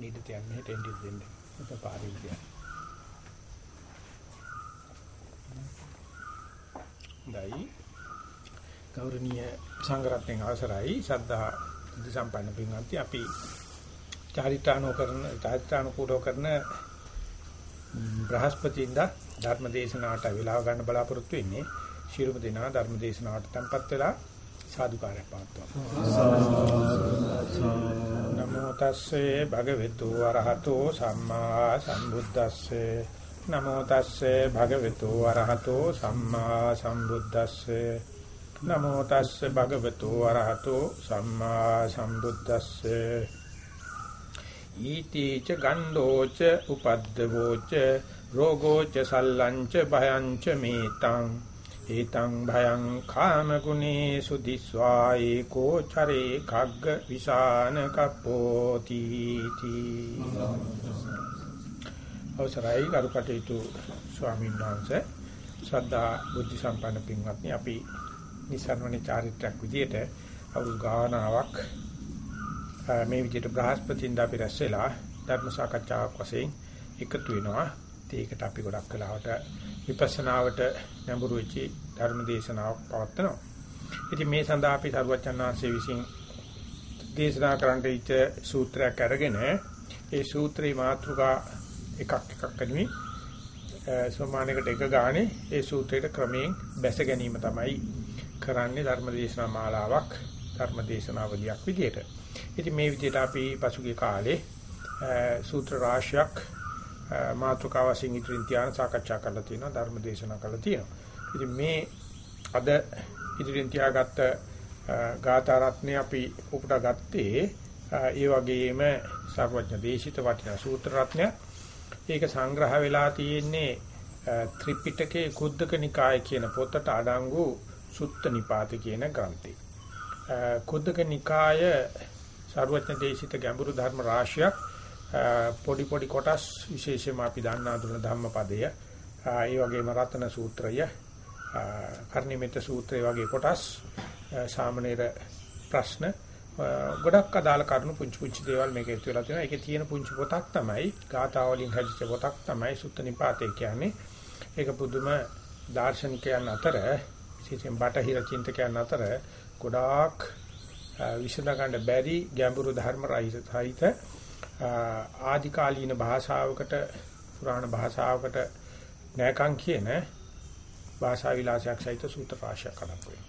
නීඩ තියන්න මෙහෙට එන්නේ දෙන්න. ඒක පාරේ විදිය. දයි ගෞරවනීය සංඝරත්නයන් අවසරයි ශ්‍රද්ධා බුද්ධ සම්පන්න පින්වත්නි අපි චාරිත්‍රාණෝ කරන චාරිත්‍රානුකූලව කරන බ්‍රහස්පතින්දා ධර්ම දේශනාවට වෙලාව ගන්න බලාපොරොත්තු වෙන්නේ. ශිරුම දෙනා ධර්ම දේශනාවට tempත් වෙලා සාදුකාරයක් පවත්වනවා. නමෝ තස්සේ භගවතු වරහතෝ සම්මා සම්බුද්දස්සේ. නමෝ තස්සේ භගවතු වරහතෝ සම්මා සම්බුද්දස්සේ. නමෝ තස්සේ භගවතු වරහතෝ සම්මා සම්බුද්දස්සේ. ඊතිච ගණ්ඩෝච උපද්දවෝච රෝගෝච සල්ලංච භයංච මේතං. ඒතං භයං කාම ගුනේ සුදිස්වා ඒකෝ චරේ කග්ග විසාන කප්පෝති තී. අවසරයි කරුකටේතු ස්වාමීන් වහන්සේ. ශ්‍රද්ධා බුද්ධ සම්පන්න පින්වත්නි අපි නිසරණේ චාරිත්‍රාක් විදියට අවුරුදු ගානාවක් මේ විදිහට බ්‍රහස්පතින්දා අපි රැස්ලා ධර්ම සාකච්ඡාවක් වශයෙන් එකතු වෙනවා. ඒකට අපි ගොඩක් කලාවට විපස්සනාවට නැඹුරු වෙච්ච ධර්ම දේශනාවක් පවත්වනවා. ඉතින් මේ සඳහා අපි සරුවචන් වහන්සේ විසින් දේශනා කරන්නට ඉච්ච සූත්‍රයක් අරගෙන ඒ සූත්‍රේ මාතෘකා එකක් එකක් කරමින් සෝමානයකට එක ගානේ ඒ සූත්‍රයට ක්‍රමයෙන් බැස ගැනීම තමයි කරන්නේ ධර්ම දේශනා මාලාවක් ධර්ම දේශනාවලියක් විදියට. ඉතින් මේ විදිහට අපි පසුගිය කාලේ සූත්‍ර රාශියක් මාතෘකා වශයෙන් ඉදිරින් තියාන සාකච්ඡා කරලා තියෙනවා ධර්ම දේශනා කරලා තියෙනවා. ඉතින් මේ අද ඉදිරින් තියාගත්ත ගාථා රත්නේ අපි උපුටා ගත්තේ ඒ වගේම සර්වඥ දේශිත වටිනා සූත්‍ර රත්නය. ඒක සංග්‍රහ වෙලා තියෙන්නේ ත්‍රිපිටකයේ කුද්දක නිකාය කියන පොතට අඩංගු සුත්ත නිපාත කියන ග්‍රන්ථේ. කුද්දක නිකාය සර්වඥ දේශිත ගැඹුරු ධර්ම රාශියක් පොඩි පොඩි කොටස් විශේෂයෙන්ම අපි දන්නා දුන ධම්මපදය ඒ වගේම රතන සූත්‍රය කර්ණිමෙත සූත්‍රය වගේ කොටස් සාමනීර ප්‍රශ්න ගොඩක් අදාළ කරුණු පුංචි පුංචි දේවල් මේක එකතු වෙලා තියෙනවා. ඒකේ තියෙන පුංචි පොතක් තමයි ගාථා වලින් හැදිච්ච පොතක් තමයි සුත්ත නිපාතේ කියන්නේ. ඒක පුදුම දාර්ශනිකයන් අතර විශේෂයෙන් බටහිර චින්තකයන් අතර ගොඩාක් විසඳ ගන්න බැරි ගැඹුරු ධර්ම රහිත ආදිකාලීන භාෂාවකට පුරාණ භාෂාවකට නැකම් කියන භාෂා විලාසයක් සහිත සූත්‍ර රාශියක් කඩපු වෙනවා.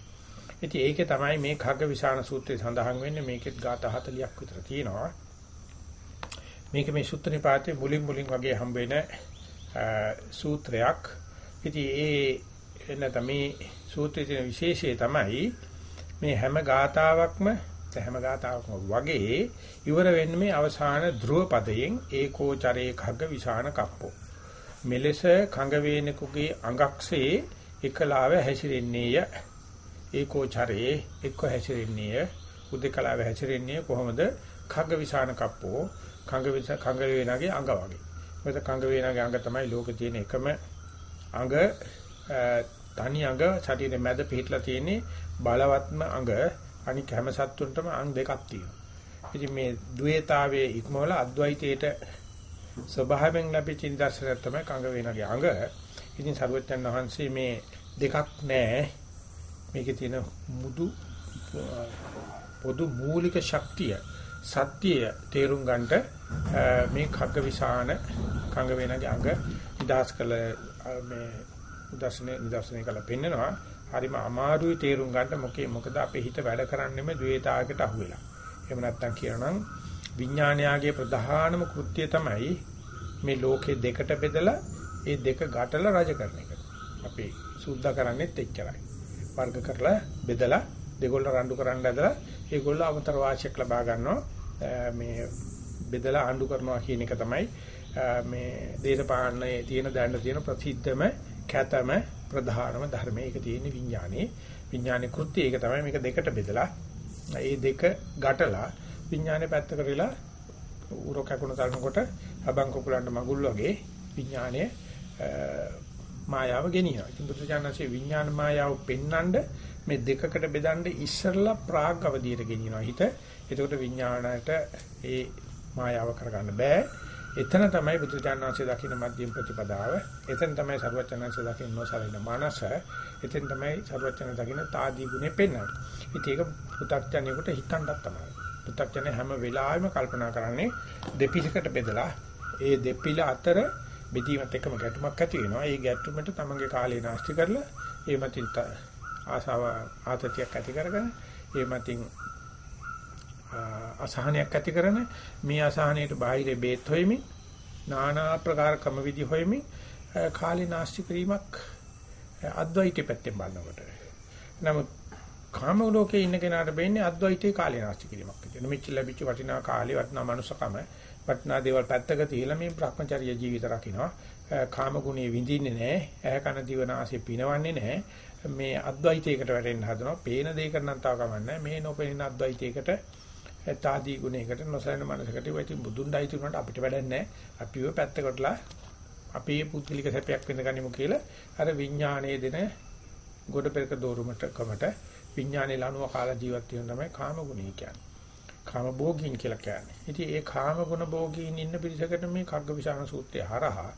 ඉතින් ඒකේ තමයි මේ khagga විසාන සූත්‍රයේ සඳහන් වෙන්නේ මේකෙත් ગાථා 40ක් විතර තියෙනවා. මේක මේ සූත්‍ර නිපාතේ මුලින් මුලින් වගේ හම්බ වෙන සූත්‍රයක්. ඉතින් ඒ එන්න මේ සූත්‍රයේ තියෙන විශේෂය තමයි මේ හැම ගාතාවක්ම හැම ගාතාවක්ම වගේ ඉවර වෙන්නේ මේ අවසාන ධ්‍රුව පදයෙන් ඒකෝචරේ khagga විසාන කප්පෝ. මෙලෙස කඟ වේනෙකුගේ අඟක්සේ එකලාව හැසිරෙන්නේය. ඒකෝචරේ එක්ක හැසිරෙන්නේය. උදේකලාව හැසිරෙන්නේ කොහොමද? khagga විසාන කප්පෝ. කඟ විස කඟ වේනගේ අඟ වගේ. මොකද කඟ වේනගේ අඟ තමයි ලෝකේ තියෙන එකම අඟ තනි අඟ ශරීරෙ මැද පිහිටලා තියෙන්නේ බලවත්ම අඟ අනික හැම සත්තුන්ටම අං දෙකක් තියෙනවා. ඉතින් මේ ද්වේතාවයේ ඉක්මවල අද්වෛතයට ස්වභාවයෙන් ලැබිච්ච නිදර්ශනය තමයි කඟ වේනගේ අඟ. ඉතින් සරුවච්චන් වහන්සේ මේ දෙකක් නැහැ. මේකේ තියෙන මුදු පොදු මූලික ශක්තිය සත්‍යය තේරුම් ගන්නට මේ කග්ග විසාන කඟ වේනගේ අඟ නිදාස් කළ මේ උදර්ශනේ නිදර්ශනය කළ පෙන්නනවා හරිම අමාරුයි තේරුම් ගන්න මොකේ මොකද අපේ හිත වැඩ කරන්නේම ද්වේතාවකට අහු වෙලා. එහෙම නැත්නම් කියනනම් විඥානයාගේ ප්‍රධානම කෘත්‍යය තමයි මේ ලෝකේ දෙකට බෙදලා ඒ දෙක ගැටලා රජ කරන එක. අපි සුද්ධ කරන්නේත් එච්චරයි. වර්ග කරලා බෙදලා දෙගොල්ල රණ්ඩු කරන්න ඇදලා ඒගොල්ල අමතර වාසියක් ලබා ගන්නවා මේ බෙදලා ආණ්ඩු කරනවා කියන එක තමයි මේ දේශපාලනයේ තියෙන දැන්න තියෙන ප්‍රසිද්ධම කැතම ප්‍රධානම ධර්මයේ ඒක තියෙන විඥානේ විඥානේ කෘත්‍යය ඒක තමයි මේක දෙකට බෙදලා ඒ දෙක ගැටලා විඥානේ පැත්ත කරලා උර කැකුණ තලනකොට අබං කුකුලන්ට මගුල් වගේ විඥානයේ මායාව ගෙනියනවා. ඉතින් බුදුචානන්සේ විඥාන මායාව පෙන්වන්න මේ දෙකකට බෙදන්න ඉස්සරලා ප්‍රාග් අවධියට ගෙනියනවා හිත. එතකොට විඥාණයට ඒ මායාව කරගන්න බෑ. එතන තමයි බුදුචානන්සේ දකින්න මධ්‍යම ප්‍රතිපදාව. එතන තමයි සරුවචනන්සේ දකින්න නොසලින මනස. එතෙන් තමයි සරුවචන දකින්න තාදී ගුණේ පෙන්වන්නේ. ඉතින් ඒක පු탁ජනයෙකුට හිතන්නත් තමයි. පු탁ජන හැම වෙලාවෙම කල්පනා කරන්නේ දෙපිලකට බෙදලා ඒ දෙපිල අතර බෙදීමත් එක්කම ගැටුමක් ඇති වෙනවා. ඒ ගැටුමට තමන්ගේ කාලය නාස්ති කරලා ඒ මතින් ආසාව ආතතියක් ඇති කරගෙන ඒ මතින් අසහනයක් ඇති කරන මේ අසහනයට බාහිර බේත් හොයමින් নানা ආකාර ක්‍රම විදි හොයමින් කාලේ නාස්ති කිරීමක් අද්වෛතය පැත්තෙන් බලනකොට. නමුත් කාම ලෝකේ ඉන්න කෙනාට වෙන්නේ අද්වෛතයේ කාලේ නාස්ති කිරීමක් විදියට. මෙච්ච ලැබිච්ච වටිනා කාලේ වටිනා මනුස්සකම වටිනා දේවල් පැත්තක තියලා මේ භ්‍රමචර්ය ජීවිත රකින්නවා. කාම ගුණේ විඳින්නේ නැහැ. ඇහ කන දිව නාසය පිනවන්නේ නැහැ. මේ අද්වෛතයකට වැටෙන්න හදනවා. පේන දේ කරනන් තාව කමන්නේ. මේ නොපෙනෙන අද්වෛතයකට තාදී ගුණයකට නොසලෙන මනසකට ඉතින් බුදුන්ඩයි තුනට අපිට වැඩක් නැහැ. අපිව පැත්තකටලා අපේ පුද්ගලික සැපයක් විඳගනිමු කියලා අර විඥානයේ දෙන ගොඩ පෙරක දෝරුමට කමට විඥානයේ ලනුව කාලා ජීවත් වෙන තමයි කාම ගුණය කියන්නේ. කාම භෝගීන් කියලා කියන්නේ. ඉතින් ඒ කාම ගුණ භෝගීන් ඉන්න පිරිසකට මේ කග්ගවිශාන සූත්‍රය හරහා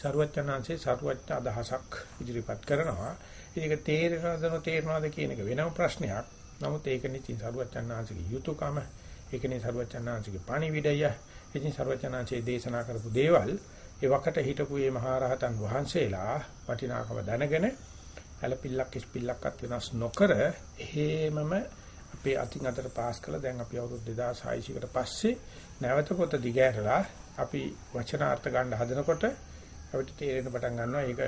සරුවචනාංශේ සරුවචන අදහසක් ඉදිරිපත් කරනවා. ඒක තේරෙනවද නොතේරෙනවද කියන එක වෙනම ප්‍රශ්නයක්. නමුත් ඒක නිතින් සරුවචනාංශගේ යුතුයකම ඒකනේ සරුවචනාංශගේ පණිවිඩය. ඉතින් සරුවචනාංශයේ දේශනා කරපු දේවල් ඒ වකට හිටපු මේ මහරහතන් වහන්සේලා වටිනාකම දැනගෙන ඇලපිල්ලක් ඉස්පිල්ලක්වත් වෙනස් නොකර එහෙමම අපේ අතින් අතට පාස් කළා දැන් අපි අවුරුදු 2600කට පස්සේ නැවත පොත දිගහැරලා අපි වචනාර්ථ ගන්න හදනකොට අපිට තේරෙන පටන් ගන්නවා ඒක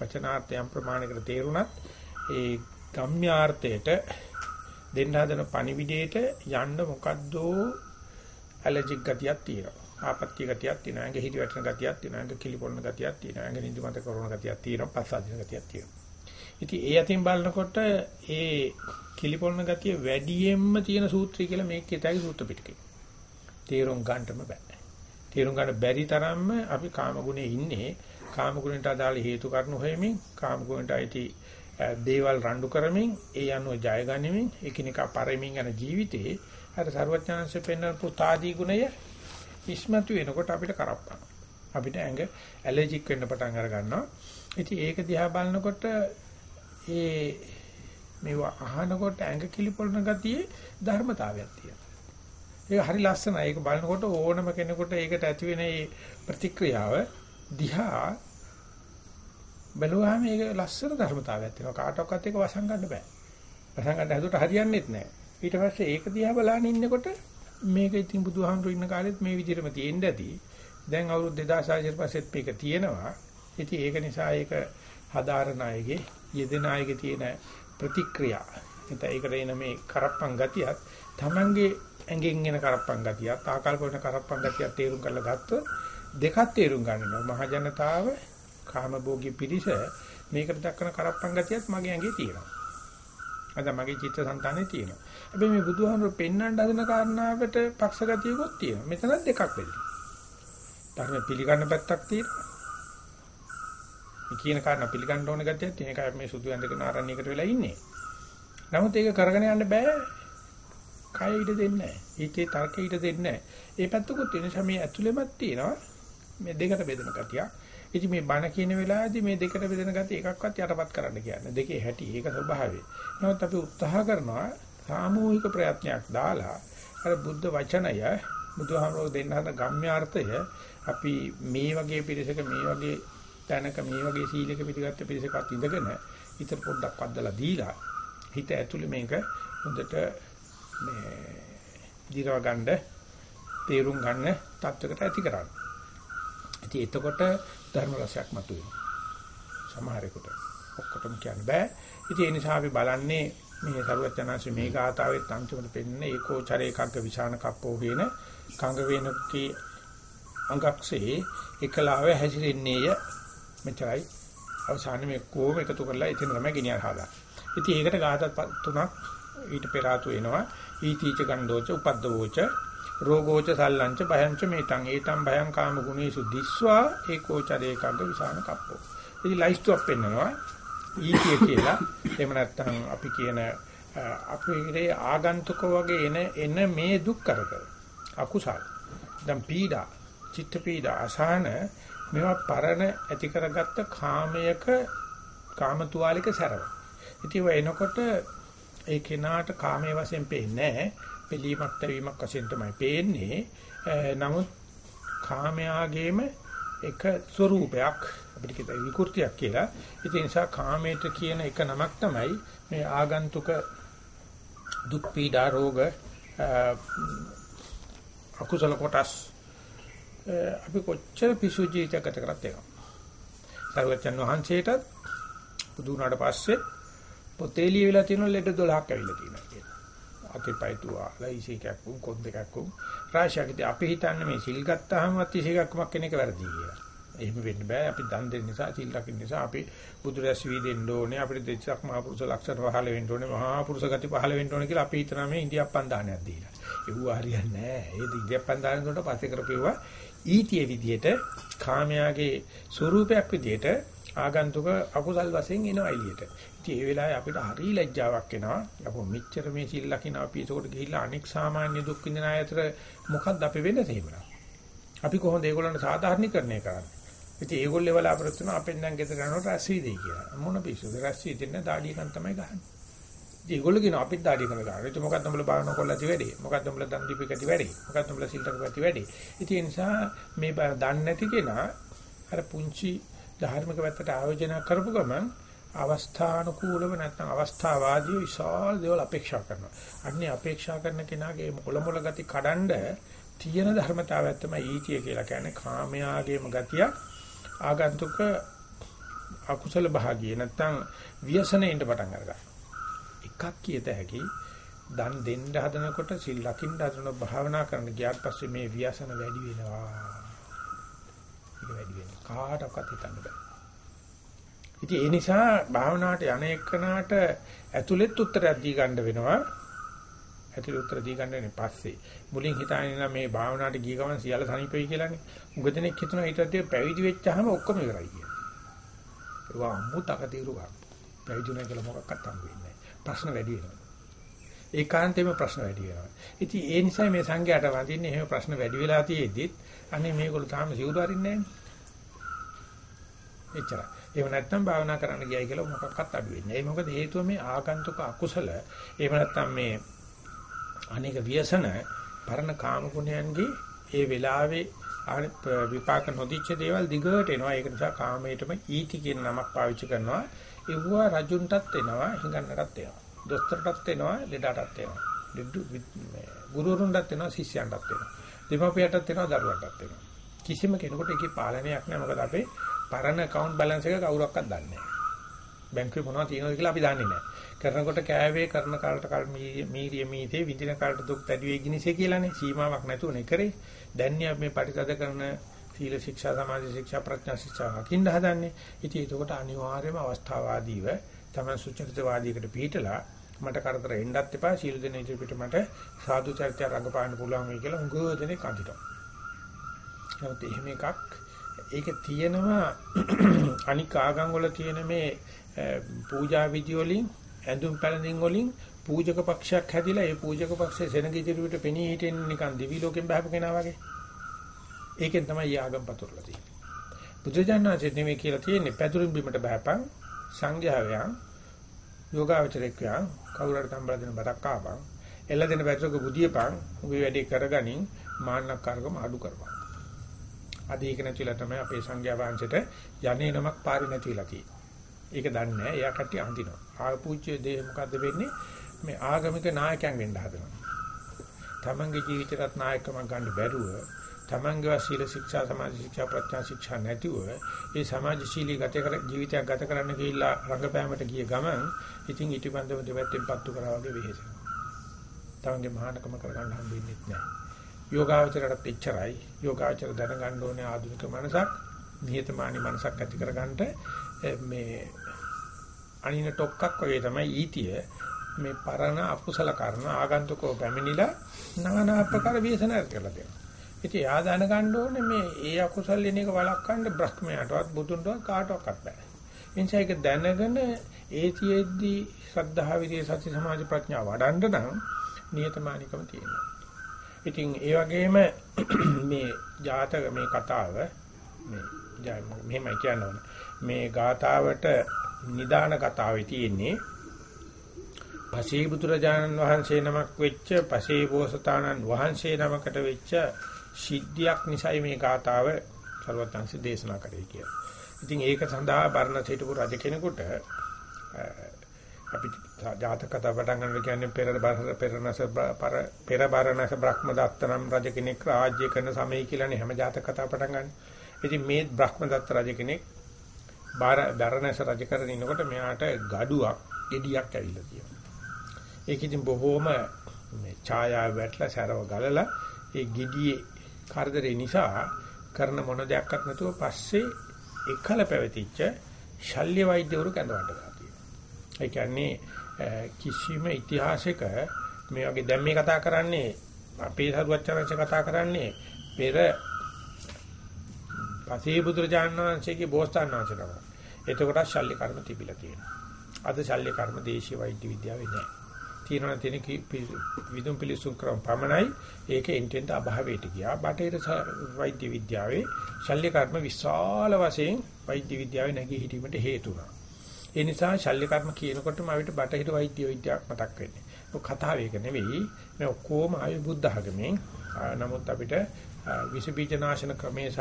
වචනාර්ථයන් ප්‍රමාණයකට තේරුණත් ඒ ගම්‍යාර්ථයට දෙන්න හදන පණිවිඩයට යන්න මොකද්ද ඇලර්ජික් ගතියක් තියෙනවා ආපත්‍ය ගතියක් තියෙනවා. ඇඟ හිරි වැටෙන ගතියක් තියෙනවා. ඇඟ කිලිපොළන ගතියක් තියෙනවා. ඇඟ නිදිමත කරන ගතියක් තියෙනවා. පස්සාදින ගතියක් තියෙනවා. ඉතින් ඒ අතින් බලනකොට ඒ කිලිපොළන ගතිය වැඩියෙන්ම තියෙන සූත්‍රය කියලා මේක කියතයි සූත්‍ර පිටකේ. තේරුම් ගන්නටම බෑ. තේරුම් ගන්න බැරි තරම්ම අපි කාම ගුණේ ඉන්නේ. කාම ගුණයට අදාළ හේතු කාරණු හොයමින් කාම ගුණයට අයිති දේවල් රණ්ඩු කරමින් ඒ අනුව ජය ගනිමින් එකිනෙකා පරමින් යන ජීවිතේ අර ਸਰවඥාන්සේ පෙන්වන පුතාදී ගුණය ඉස්මතු වෙනකොට අපිට කරප්පන. අපිට ඇඟ ඇලර්ජික් වෙන්න පටන් අර ගන්නවා. ඉතින් ඒක දිහා බලනකොට ඒ මේවා අහනකොට ඇඟ කිලිපොළන ගතියේ ධර්මතාවයක් තියෙනවා. ඒක හරි ලස්සනයි. ඒක බලනකොට ඕනම කෙනෙකුට ඒකට ඇති වෙන මේ ප්‍රතික්‍රියාව දිහා බලුවාම මේක ලස්සන ධර්මතාවයක් තියෙනවා. කාටවත් ඒක වසන් ගන්න බෑ. වසන් ගන්න හැදුවට හරියන්නේත් නැහැ. ඊට පස්සේ ඒක දිහා බලන ඉන්නකොට මේක ඉතින් බුදුහාමුදුරු ඉන්න කාලෙත් මේ විදිහටම තියෙන්න ඇති. දැන් අවුරුදු 2600 පස්සෙත් මේක තියෙනවා. ඉතින් ඒක නිසා ඒක හදාරන අයගේ යෙදෙන අයගේ තියෙන ප්‍රතික්‍රියා. එතන ඒකට එන මේ කරප්පන් ගතියත් Tamange ඇඟෙන් එන කරප්පන් ගතියත් ආකල්ප වෙන කරප්පන් ගතියත් තේරුම් කරලා ගත්තොත් දෙකක් තේරුම් ගන්නවා. මහ ජනතාව කාමභෝගී පිරිස මේකට දක්වන කරප්පන් ගතියත් මගේ ඇඟේ තියෙනවා. අද මගේ චිත්ත සංතානේ තියෙනවා. හැබැයි මේ බුදුහාමුදුරු පෙන්වන්න හදන කාරණාවට පක්ෂගතියකුත් තියෙනවා. මෙතනත් දෙකක් වෙන්නේ. ධර්ම පිළිගන්න පැත්තක් තියෙනවා. මේ කියන කාරණා පිළිගන්න ඕන ගැතියක් තියෙන එකයි මේ සුදු ඇඳගෙන ආරණ්‍යයකට වෙලා ඉන්නේ. නමුත් ඒක කරගෙන යන්න බෑ. කය ඊට දෙන්නේ නැහැ. ඊටේ තර්කෙ ඊට දෙන්නේ නැහැ. ඒ පැත්තකුත් තියෙන නිසා මේ ඇතුළෙමත් තියෙනවා මේ දෙකට බෙදෙන ගතියක්. ඉතින් මේ බණ කියන වෙලාවේදී මේ දෙකට බෙදෙන ගතිය එකක්වත් යටපත් කරන්න කියන්නේ. දෙකේ හැටි ඒක ස්වභාවය. නමුත් අපි උත්සාහ කරනවා සාමූහික ප්‍රයත්නයක් දාලා අර බුද්ධ වචනය බුදුහාමරෝ දෙන්න හදන ගම්‍යාර්ථය අපි මේ වගේ පිරිසක මේ වගේ තැනක මේ වගේ සීලක පිළිගත්ත පිරිසකත් ඉඳගෙන හිත පොඩ්ඩක් අද්දලා දීලා හිත ඇතුලේ මේක හොඳට මේ දිරව ගන්න තේරුම් ගන්න තත්වයකට ඇති කරන්න. ඉතින් එතකොට ධර්ම රසයක් මතුවෙනවා. සමහරෙකුට ඔක්කොටම කියන්න බෑ. ඉතින් ඒ නිසා අපි බලන්නේ මේ සරුවචනාංශ මේ ගාතාවෙත් අන්තිමට පෙන්නේ ඒකෝ චරේ කග්ග විශාන කප්පෝ කියන කංග වේනකී අංගක්ෂේ එකලාව හැසිරෙන්නේය මෙච්චරයි අවසානයේ මේ කොහොම එකතු කරලා ඉතින් තමයි ගෙනියන හදා. ඉතින් ඒකට ගාථා තුනක් ඊට පෙර ආතු වෙනවා ඊතිච ගණ්ඩෝච උපද්දවෝච රෝගෝච සල්ලංච භයංච මේතං ඒතම් භයං කාම ගුණේසු දිස්වා ඒකෝච රේකග්ග විසාන කප්පෝ. ඉතින් ලයිස්තුවක් පෙන්නනවා ඊතිය කියලා. එහෙම නැත්නම් අපි කියන අපේ ආගන්තුක වගේ එන එන මේ දුක් කරදර අකුසල්. දැන් පීඩා, චිත්ත පීඩා, අසහන මේවා පරණ ඇති කරගත්ත කාමයක කාම තුවාලික සැරව. ඉතින් ඒ එනකොට ඒ කෙනාට කාමයේ වශයෙන් පේන්නේ නැහැ. පිළීමක් තැවීමක් වශයෙන් තමයි පේන්නේ. නමුත් කාමයාගේම එක ස්වરૂපයක් අපිට කියන විකෘතියක් කියලා. ඉතින් ඒ නිසා කාමයට කියන එක නමක් තමයි මේ ආගන්තුක දුක් පීඩා රෝග අකුසල කොටස් අපි කොච්චර පිසු ජීවිතයක් ගත කරත් ඒවා. සර්වචන් වහන්සේටත් බුදු වුණාට පස්සේ පොතේ ලියවිලා තියෙන ලෙඩ 12ක් ඇවිල්ලා තියෙනවා කියලා. අතිපයිතුවා ලයිසිකක් උන් කොත් දෙකක් උන් රාශියකදී අපි හිතන්නේ මේ සිල් ගත්තාම අතිශයක්මක් කෙනෙක් වැරදි කියලා. එහෙම වෙන්න බෑ. අපි දන් දෙන්න නිසා, සිල් රකින්න නිසා අපි බුදුරැස් වී දෙන්න ඕනේ. අපිට දෙච්චක් මහා පුරුෂ ලක්ෂණ පහළ වෙන්න ඕනේ. මහා පුරුෂ ගති පහළ වෙන්න ඕනේ කියලා අපි හිතනවා මේ ඉන්දියාප්පන් දානයක් දීලා. ඒව හරියන්නේ නෑ. ඒ ඉන්දියාප්පන් දාන උඩට පස්සේ කරපෙවුවා ඊතිය විදියට කාමයාගේ ස්වરૂපයක් විදියට ආගන්තුක අකුසල් වශයෙන් එනවා එළියට. ඉතින් ඒ වෙලාවේ අපිට හරි ලැජ්ජාවක් එනවා. අපෝ මෙච්චර මේ සිල් ලකින අපි ඒකට ගිහිල්ලා අනෙක් සාමාන්‍ය දුක් විඳින අය අතර මොකක්ද අපි වෙන්නේ තේමලා. අපි කොහොමද ඒගොල්ලන්ට සාධාරණීකරණය කරන්නේ? ඉතින් ඒගොල්ලෝ බලාපොරොත්තු වෙනවා අපෙන් දැන් ගෙදර යනකොට රැස් වී දෙයි කියලා. මොන පිස්සුද රැස් වී දෙන්න දාඩියකන් තමයි ගහන්නේ. ඉතින් ඒගොල්ලෝ කියනවා අපිත් දාඩියකන ගන්නවා. ඒක මොකක්ද උඹලා භාවනා කරලා ඇති වැඩි? මොකක්ද උඹලා දන් දීපිකටි වැඩි? මොකක්ද උඹලා සිල් රැකපති වැඩි? ඉතින් ඒ නිසා මේ දන්නේ නැති කෙනා අර පුංචි ධාර්මික පැත්තට ආයෝජන කරපු ගමන් අවස්ථානුකූලව නැත්නම් අවස්ථාවාදී විශාල දේවල් අපේක්ෂා කරනවා. අන්නේ අපේක්ෂා කරන කෙනාගේ මොළමොළ ගති කඩන්ඩ තියෙන ධර්මතාවයක් තමයි ඊතිය කියලා කියන්නේ කාමයාගේම ගතිය ආගන්තුක අකුසල භාගිය නැත්නම් ව්‍යසනෙන්න පටන් අරගන්නවා. එකක් කියත හැකි දන් දෙන්න හදනකොට සිල් ලකින්න හදන භාවනා කරන ගියාට පස්සේ මේ ව්‍යසන වැඩි වෙනවා. ඒක වැඩි වෙනවා. කාටවත් හිතන්න බෑ. ඉතින් ඒ නිසා භාවනාවට යන එක්කනට ඇතුළෙත් උත්තරයක් දී ගන්න වෙනවා. ඇතුළේ උත්තර දී ගන්න වෙන්නේ පස්සේ. මුලින් හිතාගෙන මේ භාවනාවට ගිය ගමන් සියල්ල සනීපයි කියලානේ. උගදෙනෙක් හිතනවා ඊට පස්සේ පැවිදි වෙච්චාම ඔක්කොම ඉවරයි කියලා. ඒවා අමුතක తీරුවක්. පැවිදුණා කියලා මොකක්වත් හම්බ වෙන්නේ නැහැ. ප්‍රශ්න වැඩි වෙනවා. ඒකාන්තයෙන්ම ප්‍රශ්න වැඩි වෙනවා. ඉතින් ඒ නිසා මේ සංඝයාට වඳින්නේ එහෙම ප්‍රශ්න වැඩි වෙලා තියෙද්දිත් අනේ මේගොල්ලෝ තාම සිවුරු අරින්නේ නැහැ. එච්චරයි. එහෙම නැත්නම් භාවනා කරන්න ගියයි කියලා මොකක්වත් අඩු වෙන්නේ. ඒ මොකද හේතුව මේ ආගන්තුක අකුසල එහෙම නැත්නම් මේ අනේක ව්‍යසන පරණ කාම ගුණයන්ගේ ඒ වෙලාවේ විපාක නොදිච්ච දේවල් දිගට එනවා. ඒක නිසා කාමයටම ඊටි කියන නමක් පාවිච්චි කරනවා. ඒවුවා රජුන්ටත් එනවා, හිඟන්නටත් එනවා. දොස්තරටත් එනවා, ලෙඩටත් එනවා. ලෙඩු ගුරුවරුන්ටත් එනවා, ශිෂ්‍යයන්ටත් එනවා. දෙමාපියටත් එනවා, දරුවන්ටත් එනවා. කිසිම කෙනෙකුට ඒකේ පාලනයක් නැහැ. මොකද අපේ පරණ account balance එක කවුරක්වත් දන්නේ නැහැ. බැංකුවේ මොනවද තියෙනවද කියලා අපි දන්නේ නැහැ. කරනකොට කෑවේ කරන කාලට කල් මීරිය මීතේ විඳින කාලට දුක් වැඩි වෙයි ගිනිසේ කියලානේ සීමාවක් නැතුවනේ කරේ. දැන් මේ පරිතද කරන සීල ශික්ෂා සමාධි ශික්ෂා ප්‍රඥා ශික්ෂා හකින්න හදන්නේ. ඉතින් ඒකට අනිවාර්යයෙන්ම අවස්ථාවාදීව තමයි සුචරිතවාදීකට පිළිටලා මට කරදර එන්නත් එපා සීල දෙන ඉදිරියට මට සාදු චරිතය රඟපාන්න පුළුවන් වෙයි කියලා උගව දෙනෙක් අඳිනවා. නමුත් එහෙම එකක් ඒක තියෙනවා අනික් ආගම් වල තියෙන මේ පූජා විදි වලින් ඇඳුම් පැළඳින් වලින් පූජක පක්ෂයක් හැදිලා ඒ පූජක පක්ෂයේ සෙනග ඉදිරියට පෙනී හිටින්න නිකන් දිවි ලෝකෙන් බහපු කෙනා වගේ. ඒකෙන් තමයි ආගම් පතුරලා තියෙන්නේ. බුදුජානනාචේ නෙමෙයි කියලා තියෙන්නේ පැතුරින් බිමට බහපන් සංඝයාවයන් යෝගාවචරෙක්යන් කවුරුහරි තම්බලා දෙන බතක් ආපන් එල්ල දෙන පැතුරක බුදියපන් උඹේ වැඩේ කරගනින් මාන්නක්කාරකම අඩු කරපන්. අද ඒක නැතිලා තමයි අපේ සංඝයා වහන්සේට යන්නේ නමක් පාරේ නැතිලා තියෙන්නේ. ඒක දන්නේ නැහැ. එයා කට්ටිය අඳිනවා. ආ පූජ්‍ය දේ මොකද්ද වෙන්නේ? මේ ආගමික නායකයන් වෙන්න හදනවා. තමන්ගේ ජීවිතයත් නායකකමක් ගන්න බැරුව තමන්ගේ සීල ශික්ෂා සමාධි ශික්ෂා ප්‍රඥා ශික්ෂා නැතිව ඒ සමාජශීලී ගත කර ජීවිතයක් ගත කරන්න ගිහිල්ලා රංගපෑමට ගිය ගමන් ඉතින් ඊටිබන්දම දෙවැත්තෙන් පත්තු කරා වගේ වෙහෙසෙනවා. තමන්ගේ මහානකම කරගන්න හම්බෙන්නේ නැහැ. යෝගාවචරයට එච්චරයි. යෝගාවචර දැනගන්න ඕනේ ආධුනික මනසක්, නිහතමානී මනසක් ඇති කරගන්න මේ අනින ටොක්ක්ක් වගේ තමයි ඊතිය මේ පරණ අකුසල කර්ම ආගන්තුකව පැමිණිලා নানা ආකාර ව්‍යසනයක් කරලා දෙනවා. ඉතින් එයා දැනගන්න ඕනේ මේ ඒ අකුසල් එන එක වළක්වන්න බ්‍රහ්මයාටවත් බුදුන්ටවත් කාටවත් බෑ. එනිසා ඒක දැනගෙන ඒතියෙද්දි ශ්‍රද්ධා විරිය සති සමාධි ප්‍රඥා වඩන්න නම් නියතමානිකම තියෙනවා. ඉතින් ඒ වගේම මේ ජාතක මේ කතාව මේ මෙහෙමයි කියන්න ඕන. මේ ගාතාවට නිදාන කතාවේ තියෙන්නේ පසේ බුදුරජාණන් වහන්සේ නමක් වෙච්ච පසේ බෝසතාණන් වහන්සේ නමකට වෙච්ච සිද්ධියක් නිසායි මේ ගාතාව සර්වත්‍ංශ දේශනා කරේ කියලා. ඉතින් ඒක සඳහා බර්ණ සිටපු රජ කෙනෙකුට අපි ජාතක කතා පටන් ගන්න කියන්නේ පෙර පෙරනස පර පෙර බරණස බ්‍රහ්මදත්ත නම් රජ කෙනෙක් රාජ්‍ය කරන සමය කියලානේ හැම ජාතක කතා පටන් ගන්න. ඉතින් මේ බ්‍රහ්මදත්ත රජ කෙනෙක් බාර බරණස රජ කරගෙන ඉනකොට මෙයාට gaduwak gediyak ඇවිල්ලා තියෙනවා. ඒක ඉතින් බොහෝම මේ ඡායාව වැටලා සරව ගලලා ඒ gediye කරදරේ නිසා කරන මොන දෙයක්වත් නැතුව පස්සේ එකල පැවතිච්ච ශල්‍ය වෛද්‍යවරු කැඳවන්න ගන්නවා. ඒ කියන්නේ කිසිම ඉතිහාසයක මේ වගේ දැන් මේ කතා කරන්නේ අපේ සරුවච්චන්සේ කතා කරන්නේ පෙර පසේ බුදුරජාණන් වහන්සේගේ බෝසතාණන් වහන්සේ තමයි. එතකොට ශල්‍ය කර්ම තිබිලා තියෙනවා. අද ශල්‍ය කර්ම දේශීය වෛද්‍ය විද්‍යාවේ නැහැ. තියෙනවා තියෙන විදුම් පිළිසුම් ක්‍රම පමණයි ඒක එන්ටෙන්ට අභාවයට ගියා. බටේර වෛද්‍ය විද්‍යාවේ ශල්‍ය කර්ම විශාල වශයෙන් වෛද්‍ය විද්‍යාවේ නැගී හිටීමට හේතු වුණා. ඒ නිසා ශල්‍ය කර්ම කියනකොටම අපිට බටහිර වෛද්‍ය විද්‍යාවක් මතක් වෙන්නේ. ඔය කතාව ඒක නෙවෙයි. මේ ඔක්කොම ආයු බුද්ධ ආගමෙන්. නමුත් අපිට විස බීජ නාශන ක්‍රමේ සහ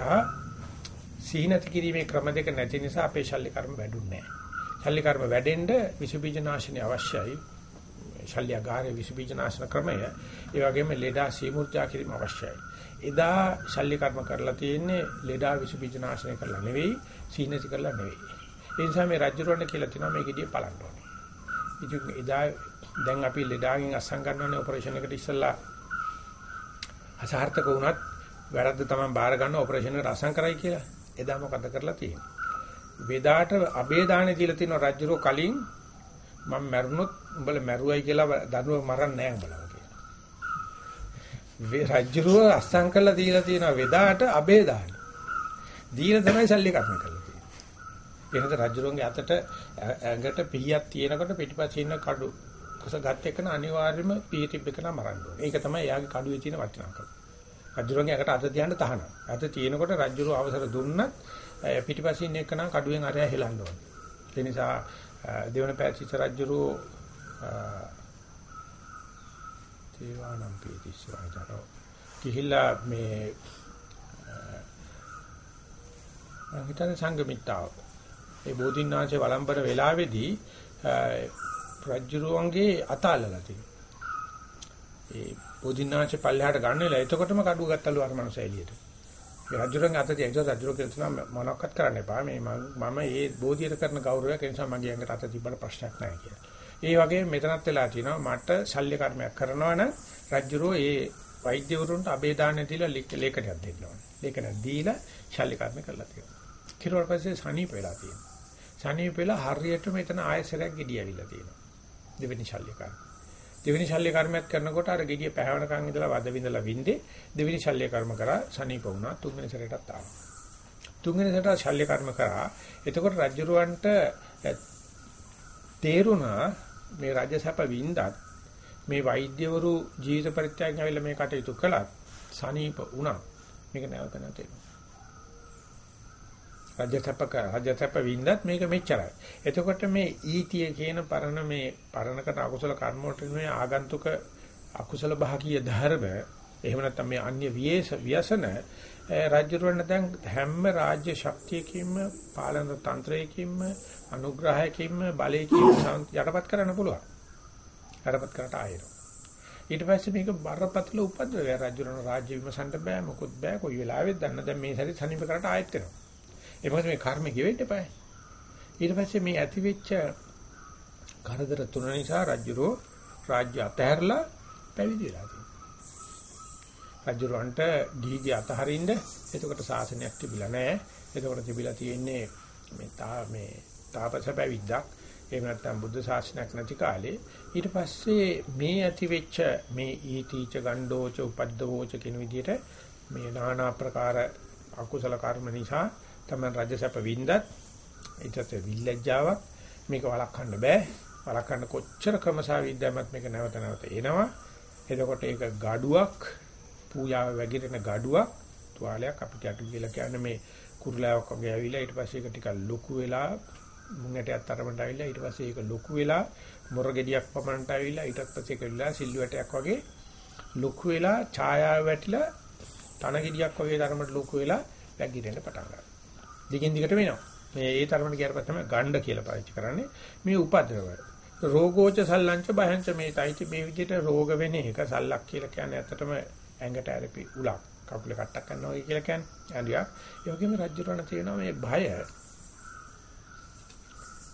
සීනති කිරීමේ ක්‍රම දෙක නැති නිසා අපේ ශල්‍ය කර්ම වැඩුන්නේ නැහැ. ශල්‍ය කර්ම වැඩෙන්න විස බීජ නාශනය අවශ්‍යයි. ශල්‍යගාරේ විස බීජ නාශන ක්‍රමය. ඒ වගේම ලෙඩා සීමුර්ජා කිරීම අවශ්‍යයි. එදා ශල්‍ය කර්ම කරලා තියෙන්නේ ලෙඩා විස බීජ නාශනය කරලා නෙවෙයි, සීනති කරලා නෙවෙයි. ඒ නිසා මේ රජුරවන්න කියලා තියෙනවා මේ ගෙඩිය පලන්න ඕනේ. ඉතින් එදා දැන් අපි ලෙඩාගෙන් අස්සම් ගන්නවනේ ඔපරේෂන් එකට ඉස්සලා අසහාර්ථක වුණත් වැරද්ද තමයි බාර ගන්න ඔපරේෂන් එකට අස්සම් කරයි කියලා. එදා මොකද කරලා තියෙන්නේ? වේදාට අබේ දාණේ දීලා තියෙන රජුරෝ කලින් මම මැරුණොත් උඹලා මැරුවයි කියලා දනුව මරන්නේ නැහැ උඹලා කියලා. වේ රජුරෝ අස්සම් කරලා දීලා තියෙන වේදාට අබේ දාණේ. දීලා තමයි ශල්‍ය කර්ම කරලා එහෙනම් රජුරුවන්ගේ අතට ඇඟට පිහියක් තියෙනකොට පිටිපස්සේ ඉන්න කඩු කුස ගත් එකන අනිවාර්යයෙන්ම පිහි තිබ්බ එක නම් මරන්න ඕනේ. ඒක තමයි යාගේ කඩුවේ තියෙන වටිනාකම. රජුරුවන්ගේ ඇඟට අත තියන්න තහනම්. අත තියෙනකොට රජුරුව අවසර දුන්නත් පිටිපස්සේ ඉන්න එක නම් කඩුවෙන් අරයා හෙලන්න ඕනේ. ඒ නිසා දෙවන පැතිච්ච රජුරුව තේවානම් පීතිස්සවතරෝ කිහිලා මේ මම හිතන්නේ සංගමිත්තාව ඒ බෝධින්නාංශේ වළම්බන වෙලාවේදී රජ්ජුරුවන්ගේ අතාලලා තියෙනවා. ඒ බෝධින්නාංශේ පල්ලෙහාට ගන්නලා එතකොටම කඩුව ගත්තලු අර මනුස්ස එළියට. ඒ රජ්ජුරුවන්ගේ අත තියන රජ්ජුරුව කියනවා මොනක්වත් කරන්න එපා. මේ මම මේ බෝධියට කරන ගෞරවයක් ඒ නිසා මගේ ඇඟට අත තිබ්බට ප්‍රශ්නයක් නැහැ කියලා. ඒ වගේම මෙතනත් වෙලා තියෙනවා මට ශල්‍ය කර්මයක් කරනවා නම් රජ්ජුරුව ඒ වෛද්‍යවරුන්ට අබේදාන දීලා ලේඛනයක් දෙන්න ඕනේ. ලේඛනයක් දීලා ශල්‍ය කර්ම කරලා තියෙනවා. කිරුවට පස්සේ සනීප වෙලා තියෙනවා. සනීප වෙලා හරියට මෙතන ආයසරයක් gediy ඇවිල්ලා තියෙනවා. දෙවෙනි ශල්‍ය කර්ම. දෙවෙනි ශල්‍ය කර්මයක් කරනකොට අර gediy පැහැවනකන් ඉඳලා වද විඳලා විඳේ දෙවෙනි ශල්‍ය කර්ම කරා සනීප වුණා තුන්වෙනි සැරේටත් ආවා. තුන්වෙනි සැරේට ශල්‍ය කර්ම කරා. එතකොට රජුරවන්ට තේරුණා මේ රජසැප වින්දත් මේ වෛද්‍යවරු ජීවිත පරිත්‍යාගයෙන් ඇවිල්ලා මේ කටයුතු කළත් සනීප වුණා. මේක නැවත නැවත එනවා. රජතපක රජතප වින්දත් මේක මෙච්චරයි. එතකොට මේ ඊතිය කියන පරණ මේ පරණකට අකුසල කර්ම වලට මේ ආගන්තුක අකුසල භාගීය ධර්ම එහෙම නැත්නම් මේ අන්‍ය ව්‍යසන රාජ්‍යරුවන් දැන් හැම රාජ්‍ය ශක්තියකින්ම පාලන තන්ත්‍රයකින්ම අනුග්‍රහයකින්ම බලයකින් යටපත් කරන්න පුළුවන්. යටපත් කරට ආයෙත්. ඊට පස්සේ මේක බරපතල උපද්‍රවය රාජ්‍යරුවන් රාජ්‍ය විමසන්න බෑ මොකොත් බෑ කොයි වෙලාවෙත් දන්න දැන් මේ සැරේ සනීප කරට ආයෙත් කරනවා. ඒ මොකද මේ කර්ම ගෙවෙන්න eBay. ඊට පස්සේ මේ ඇතිවෙච්ච කරදර තුන නිසා රජුරෝ රාජ්‍ය අතහැරලා පැවිදි වෙලා තියෙනවා. රජුරවන්ට දීගේ අතහරින්න එතකොට සාසනයක් තිබිලා නැහැ. එතකොට තිබිලා තියෙන්නේ මේ තා මේ තාපස පැවිද්දක්. එහෙම නැත්නම් බුද්ධ ශාසනයක් නැති කාලේ ඊට පස්සේ මේ ඇති වෙච්ච මේ ඊටිච ගණ්ඩෝච උපද්දවෝච කියන විදිහට මේ নানা ප්‍රකාර අකුසල කර්ම නිසා තමයි රජසැප වින්දත් ඊටත් විල්ලැජ්ජාවක් මේක වළක්වන්න බෑ. වළක්වන්න කොච්චර ක්‍රමසා විද්‍යාමත් මේක නැවත නැවත එනවා. එතකොට ඒක gaduwak පූජාව වැගිරෙන gaduwak තුවාලයක් අපිට අටු කියලා කියන්නේ මේ කුරුලාවක් වගේ ඇවිල්ලා ඊට පස්සේ ඒක ටිකක් ලොකු වෙලා මුංගටයක් තරමට ඇවිල්ලා ඊට පස්සේ ඒක ලොකු වෙලා මොර ගෙඩියක් පමණට ඇවිල්ලා ඊටත් පස්සේ ඒක වෙලා සිල්වැටයක් වගේ ලොකු වෙලා ඡායාව වැටිලා තන ගෙඩියක් වගේ තරමට ලොකු වෙලා වැගිරෙන්න පටන් ගන්නවා. දිගින් දිගට වෙනවා. මේ ඒ තරමට ගියාට පස්සේ තමයි ගණ්ඩ කියලා පාවිච්චි කරන්නේ. මේ උපද්‍රව. රෝගෝච සල්ලංච බයංච මේ තයිති මේ විදිහට රෝග වෙන එක සල්ලක් කියලා කියන්නේ ඇත්තටම ඇඟට ඇරපි උලක්. කකුලේ කට්ටක් කරනවා කියලා කියන්නේ. අනියා ඒ වගේම රජුරණ තියෙනවා මේ බය.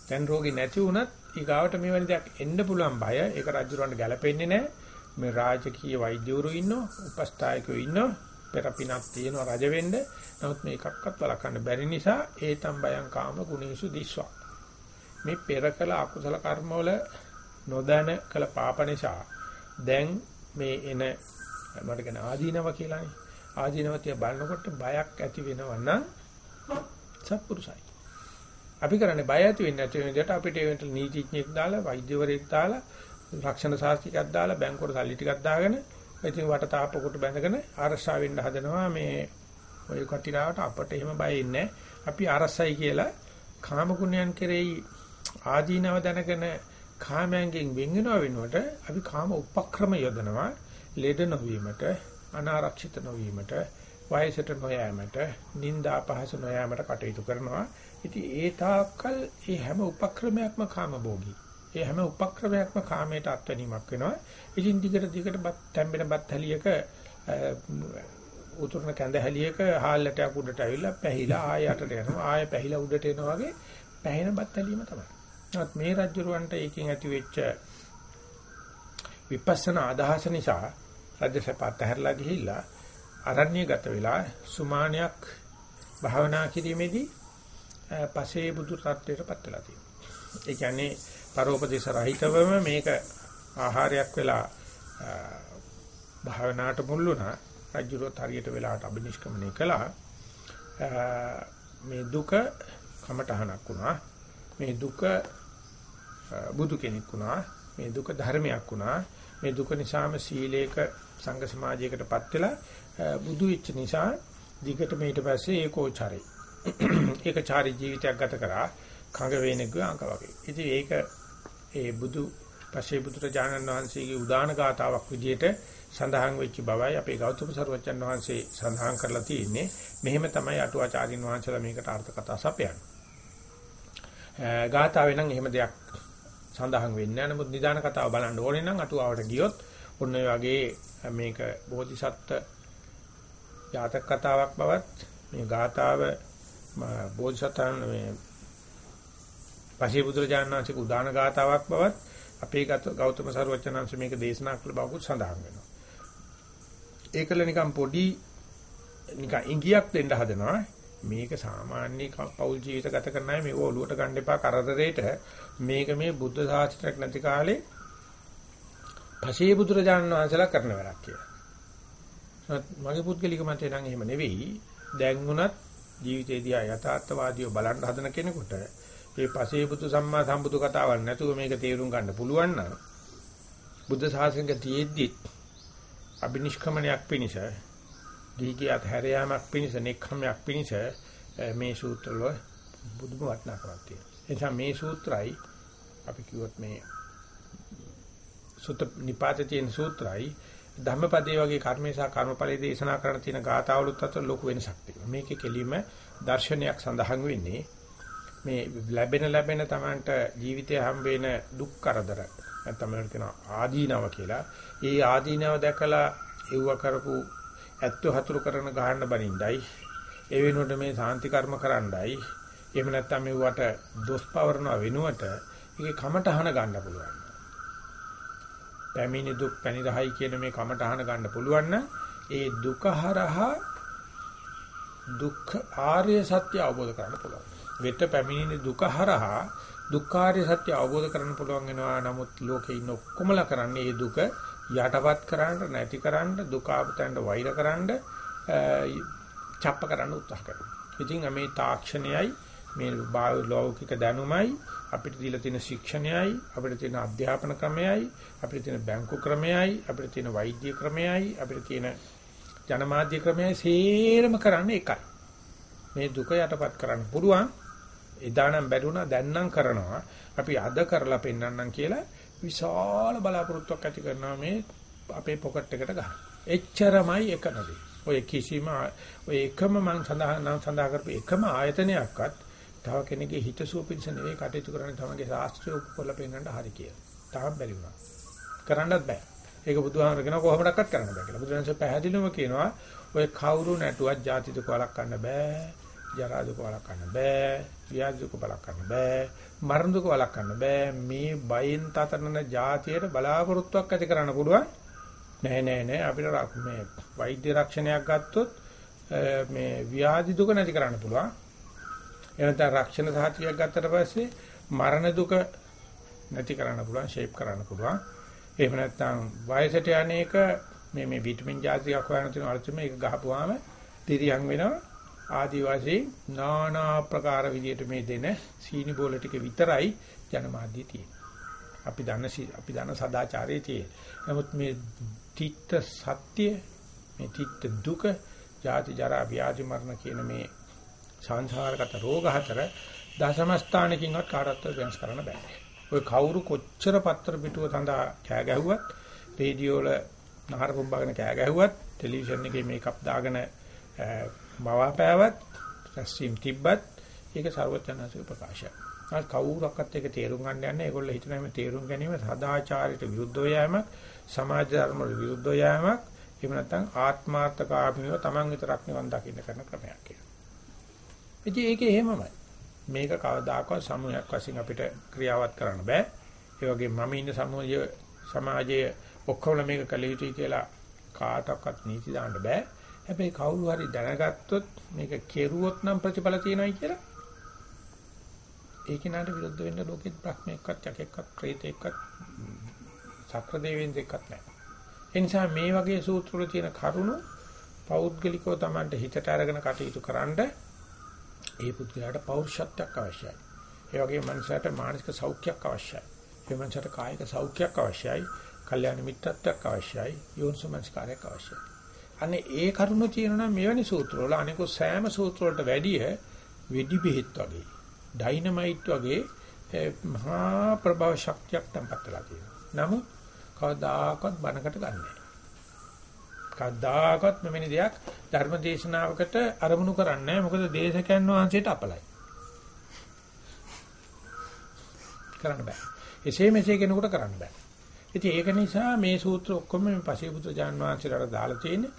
දැන් රෝගී නැති වුණත් ඊගාවට මේ වෙන දෙයක් එන්න පුළුවන් බය. ඒක රජුරණ ගැලපෙන්නේ නැහැ. මේ රාජකීය වෛද්‍යවරු ඉන්නෝ, උපස්ථායකයෝ ඉන්නෝ, පෙරපිනක් තියෙනවා රජ වෙන්න. නමුත් මේ එකක්වත් වළක්වන්න බැරි නිසා ඒතම් බයං කාම ගුණේසු දිස්වා. මේ පෙර කළ අකුසල කර්මවල නොදැන කළ පාප නිසා දැන් මේ එන මට කියන ආදීනව කියලානේ ආදීනවතිය බලනකොට බයක් ඇති වෙනවා නම් සත්පුරුසයි. අපි කරන්නේ බය ඇති වෙන්නේ නැති වෙන විදිහට අපිට ඒකට නීතිඥයෙක් දාලා වෛද්‍යවරයෙක් දාලා රක්ෂණ ශාස්ත්‍රිකයෙක් දාලා බැංකුවට සල්ලි ටිකක් දාගෙන ඉතින් වට තාප්පකට බැඳගෙන ආරක්ෂා වෙන්න හදනවා මේ ඔය කටිනාවට අපට එහෙම බය ඉන්නේ අපි ආරස්සයි කියලා කාම ගුණයන් කෙරෙහි ආදීනව දැනගෙන කාමයන්ගෙන් වෙන් වෙනව වෙනුවට අපි කාම උපක්‍රම යොදනවා ලෙඩ නොවීමට අනාරක්ෂිත නොවීමට වයසට නොයෑමට නිന്ദා පහස නොයෑමට කටයුතු කරනවා. ඉතින් ඒ තාක්කල් මේ හැම උපක්‍රමයක්ම කාමභෝගී. ඒ හැම උපක්‍රමයක්ම කාමයට අත්වැණීමක් වෙනවා. ඉතින් දිගට දිගට බත් තැම්බෙන බත් හැලියක උතුරන කැඳ හැලියක හාල්ලටයක් උඩට ඇවිල්ලා පැහිලා ආය යටට යනවා. ආය පැහිලා උඩට එනවා වගේ පැහෙන බත් හැලියම තමයි. නමුත් මේ රජුරවන්ට ඒකෙන් ඇති වෙච්ච විපස්සනා අදහස නිසා රජසපත් හැරලා ගිහිල්ලා අරණ්‍යගත වෙලා සුමානයක් භාවනා කිරීමේදී පසේ බුදු රත්ත්වයටපත් වෙලා තියෙනවා. ඒ කියන්නේ පරෝපදේශ රහිතවම මේක ආහාරයක් වෙලා භාවනාවට මුල් වුණා. රජුරොත් හරියට වෙලාවට අබිනිෂ්ක්‍මණය කළා. මේ දුක කමටහනක් වුණා. මේ දුක බුදු කෙනෙක් වුණා. මේ දුක ධර්මයක් වුණා. මේ දුක නිසාම සීලේක සංඝ සමාජයකටපත් වෙලා බුදු වෙච්ච නිසා දිගට ඊට පස්සේ ඒකෝචරයි. ඒකචාරී ජීවිතයක් ගත කරා කඟ වේනෙකුගේ අංක වගේ. ඉතින් ඒක ඒ බුදු පස්සේ බුදුරජාණන් වහන්සේගේ උදාන ගාතාවක් විදිහට සඳහන් වෙච්ච බවයි අපේ ගෞතම සර්වජන් වහන්සේ සඳහන් කරලා තියෙන්නේ. මෙහෙම තමයි අටුවාචාරින් වහන්සේලා මේකට අර්ථ කතා සපයන්නේ. ගාතාවේ නම් එහෙම දෙයක් සඳහන් වෙන්නේ නැහැ. නමුත් නිදාන කතාව බලන්න ඕනේ නම් අටුවාවට ගියොත් ඔන්න ඔය වගේ මේක බෝධිසත්ත්ව ජාතක කතාවක් බවත් මේ ගාතාව බෝධිසත්වයන් මේ පසේ බුදුරජාණන් වහන්සේක උදාන ගාතාවක් බවත් අපේ ගෞතම සරුවචනංශ මේක දේශනා කළ බවකුත් සඳහන් වෙනවා. ඒකල නිකන් පොඩි නිකන් ඉංගියක් දෙන්න හදනවා. මේක සාමාන්‍ය පෞල් ජීවිත ගත කරන අය මේක ඔලුවට ගන්න එපා කරදරේට මේක මේ බුද්ධ ශාස්ත්‍රයක් නැති කාලේ පසේ බුදුරජාණන් වහන්සේලා කරන වැඩක් කියලා. මගේ පුද්ගලික මතය නම් එහෙම නෙවෙයි. දැන් උනත් ජීවිතේදී යථාර්ථවාදීව බලන්න හදන කෙනෙකුට මේ පසේ බුදු සම්මා සම්බුදු කතාවක් නැතුව මේක තේරුම් ගන්න පුළුවන් නම් බුද්ධ ශාසනයක තියෙද්දි අබිනිෂ්ක්‍මණයක් පිණිස දීගියත් හැරයාමක් පිණිස නෙක්ඛම්යක් පිණිස මේ සූත්‍රවල බුදුම වටනකමක් තියෙනවා. එනිසා මේ සූත්‍රයි අපි කිව්වොත් මේ සුත නිපාතේ තියෙන සූත්‍රයි ධම්මපදයේ වගේ කර්මේ සහ කර්මඵලයේ දේශනා කරන තියෙන ගාථාවලුත් අතර ලොකු වෙනසක් තියෙනවා. මේකේ කෙලිම දර්ශනයක් සඳහන් වෙන්නේ මේ ලැබෙන ලැබෙන Tamanට ජීවිතය හම් වෙන දුක් කරදර නැත්නම් මේකට කියන ආදීනව කියලා. ඒ ආදීනව දැකලා එව්ව කරපු ඇත්ත හතුරු කරන ගහන්න බනින්නයි. ඒ වෙනුවට මේ සාන්ති කර්ම කරන්නයි. එහෙම නැත්නම් මෙවට දොස් පවරනවා වෙනුවට ඒකේ කමටහන ගන්න පුළුවන්. පැමිණි දුක් පැනිරහයි කියන මේ කමටහන ගන්න පුළුවන් ඒ දුක හරහා දුක්ඛ ආර්ය සත්‍ය අවබෝධ කරගන්න පුළුවන්. වෙත පැමිණෙන දුක හරහා දුක්ඛාරය සත්‍ය අවබෝධ කරගන්න පුළුවන් වෙනවා. නමුත් ලෝකේ ඉන්න ඔක්කොමලා කරන්නේ මේ දුක යටපත් කරන්න, නැති කරන්න, දුක ආපතන්ට වෛර කරන්න, ڇප්ප කරන්න උත්සාහ කරනවා. ඉතින් මේ තාක්ෂණයයි මේ ලෞකික දැනුමයි අපිට දීලා තියෙන ශික්ෂණයයි අපිට තියෙන අධ්‍යාපන ක්‍රමයයි අපිට තියෙන බැංකු ක්‍රමයයි අපිට තියෙන වෛද්‍ය ක්‍රමයයි අපිට තියෙන ජනමාධ්‍ය ක්‍රමයයි සේරම කරන්නේ එකයි. මේ දුක යටපත් කරන්න පුළුවන්. එදා නම් බැරුණා දැන් නම් කරනවා. අපි අද කරලා පෙන්වන්නම් කියලා විශාල බලාපොරොත්තුවක් ඇති කරනවා මේ අපේ පොකට් එකට ගන්න. එච්චරමයි එකනදී. ඔය කිසිම ඔය එකම මම සඳහන් නම් සඳහන් කරපු එකම ආයතනයක්වත් තව කෙනෙකුගේ හිතසුව පිණිස නෙවෙයි කටයුතු කරන්නේ තමගේ ශාස්ත්‍රය උපකොල්ල පෙන්වන්න හරි කියලා. තාම බැරි වුණා. කරන්නත් බෑ. ඒක බුදුහාමර කියන කොහොමඩක්වත් කරන්න බෑ කියලා. බුදුරජාණන්සේ පැහැදිලිවම කියනවා ඔය කවුරු නැටුවත් ಜಾති දුක වළක්වන්න බෑ. ජරා දුක වළක්වන්න බෑ. ව්‍යාධි දුක වළක්වන්න බෑ. මරණ දුක වළක්වන්න බෑ. මේ බයෙන් තතරන જાතියට බලාපොරොත්තුවක් ඇති කරන්න පුළුවන්. නෑ නෑ නෑ අපිට මේ වෛද්‍ය රක්ෂණයක් ගත්තොත් මේ ව්‍යාධි දුක නැති කරන්න පුළුවන්. එනතර රක්ෂණ සාහිතියක් ගත්තට පස්සේ මරණ දුක නැති කරන්න පුළුවන්, ෂේප් කරන්න පුළුවන්. එහෙම නැත්නම් වයසට යන්නේක මේ මේ විටමින් જાතියක් හොයන තියෙන අලුතෙම ඒක ගහපුවාම තිරියන් වෙනවා. ආදි වශයෙන් নানা ප්‍රකාර විදියට මේ දෙන සීනි බෝල ටික විතරයි ජනමාධ්‍ය තියෙන්නේ. අපි දන්න අපි දන්න සදාචාරයේ තියෙන. නමුත් මේ තිත්ත සත්‍ය මේ තිත්ත දුක, ජාති ජරා ව්‍යාධි මරණ කියන මේ සංසාරගත රෝග හතර දසම ස්ථානකින්වත් කාටවත් වෙනස් කරන්න බෑ. ඔය කවුරු කොච්චර පත්‍ර පිටුව සඳහා කෑ ගැහුවත්, රේඩියෝ වල නහර පොම්බගෙන කෑ ගැහුවත්, ටෙලිවිෂන් එකේ මේකප් දාගෙන මවාපෑවත්, රැස්වීම් තිබ්බත් ඒක ਸਰවඥාසික ප්‍රකාශයක්. ආ කවුරක්වත් ඒක තේරුම් ගන්න යන්නේ ඒගොල්ලෝ හිතන මේ තේරුම් ගැනීම සදාචාරයට විරුද්ධව යෑමක්, සමාජ ධර්ම විරුද්ධව යෑමක්, එහෙම නැත්නම් ආත්මාර්ථකාමීව Taman විතරක් නිවන් දකින්න කරන ක්‍රමයක් කියලා. ඉතින් ඒක එහෙමමයි. මේක කවදාකවත් සමූහයක් වශයෙන් අපිට ක්‍රියාවත් කරන්න බෑ. ඒ වගේ මම ඉන්න සමූහය සමාජයේ ඔක්කොම මේක කළ යුතුයි කියලා කාටවත් නීති දාන්න බෑ. හැබැයි කවුරු හරි දැනගත්තොත් මේක කෙරුවොත් නම් ප්‍රතිඵල තියෙනයි කියලා ඒක නට විරුද්ධ වෙන්න ලෝකෙත් බ්‍රහ්මයක්වත් යකෙක්වත් ප්‍රේතෙක්වත් සක්‍ර දෙවියෙක්වත් නැහැ. ඒ නිසා මේ වගේ සූත්‍ර වල තියෙන කරුණු පෞද්ගලිකව Tamanට හිතට අරගෙන කටයුතු කරන්නේ ඒ පුද්ගලයාට පෞරුෂත්වයක් අවශ්‍යයි. ඒ වගේම මනසට මානසික සෞඛ්‍යයක් අවශ්‍යයි. ඒ මනසට කායික සෞඛ්‍යයක් අවශ්‍යයි. කල්යාණ මිත්‍රත්වයක් අවශ්‍යයි. යෝනිසමස්කාරයක් අවශ්‍යයි. අනේ ඒ කරුණ තියෙනවා නම් මෙවැනි සූත්‍රවල අනිකෝ සෑම සූත්‍ර වලට වැඩිය වෙඩි බෙහෙත් වගේ ඩයිනමයිට් වගේ මහා ප්‍රභව ශක්තියක් තම්පත් වෙලා තියෙනවා. නමුත් කවදාකවත් බනකට ගන්නෑ. කවදාකවත් මෙවැනි දෙයක් ධර්ම දේශනාවකට අරමුණු කරන්නේ නැහැ. මොකද දේශකයන් වහන්සේට අපලයි. කරන්න බෑ. එසේ මෙසේ කෙනෙකුට කරන්න බෑ. ඉතින් ඒක නිසා මේ සූත්‍ර ඔක්කොම මේ පසේපුත්‍ර ජාන් වහන්සේලාට දාලා තියෙන්නේ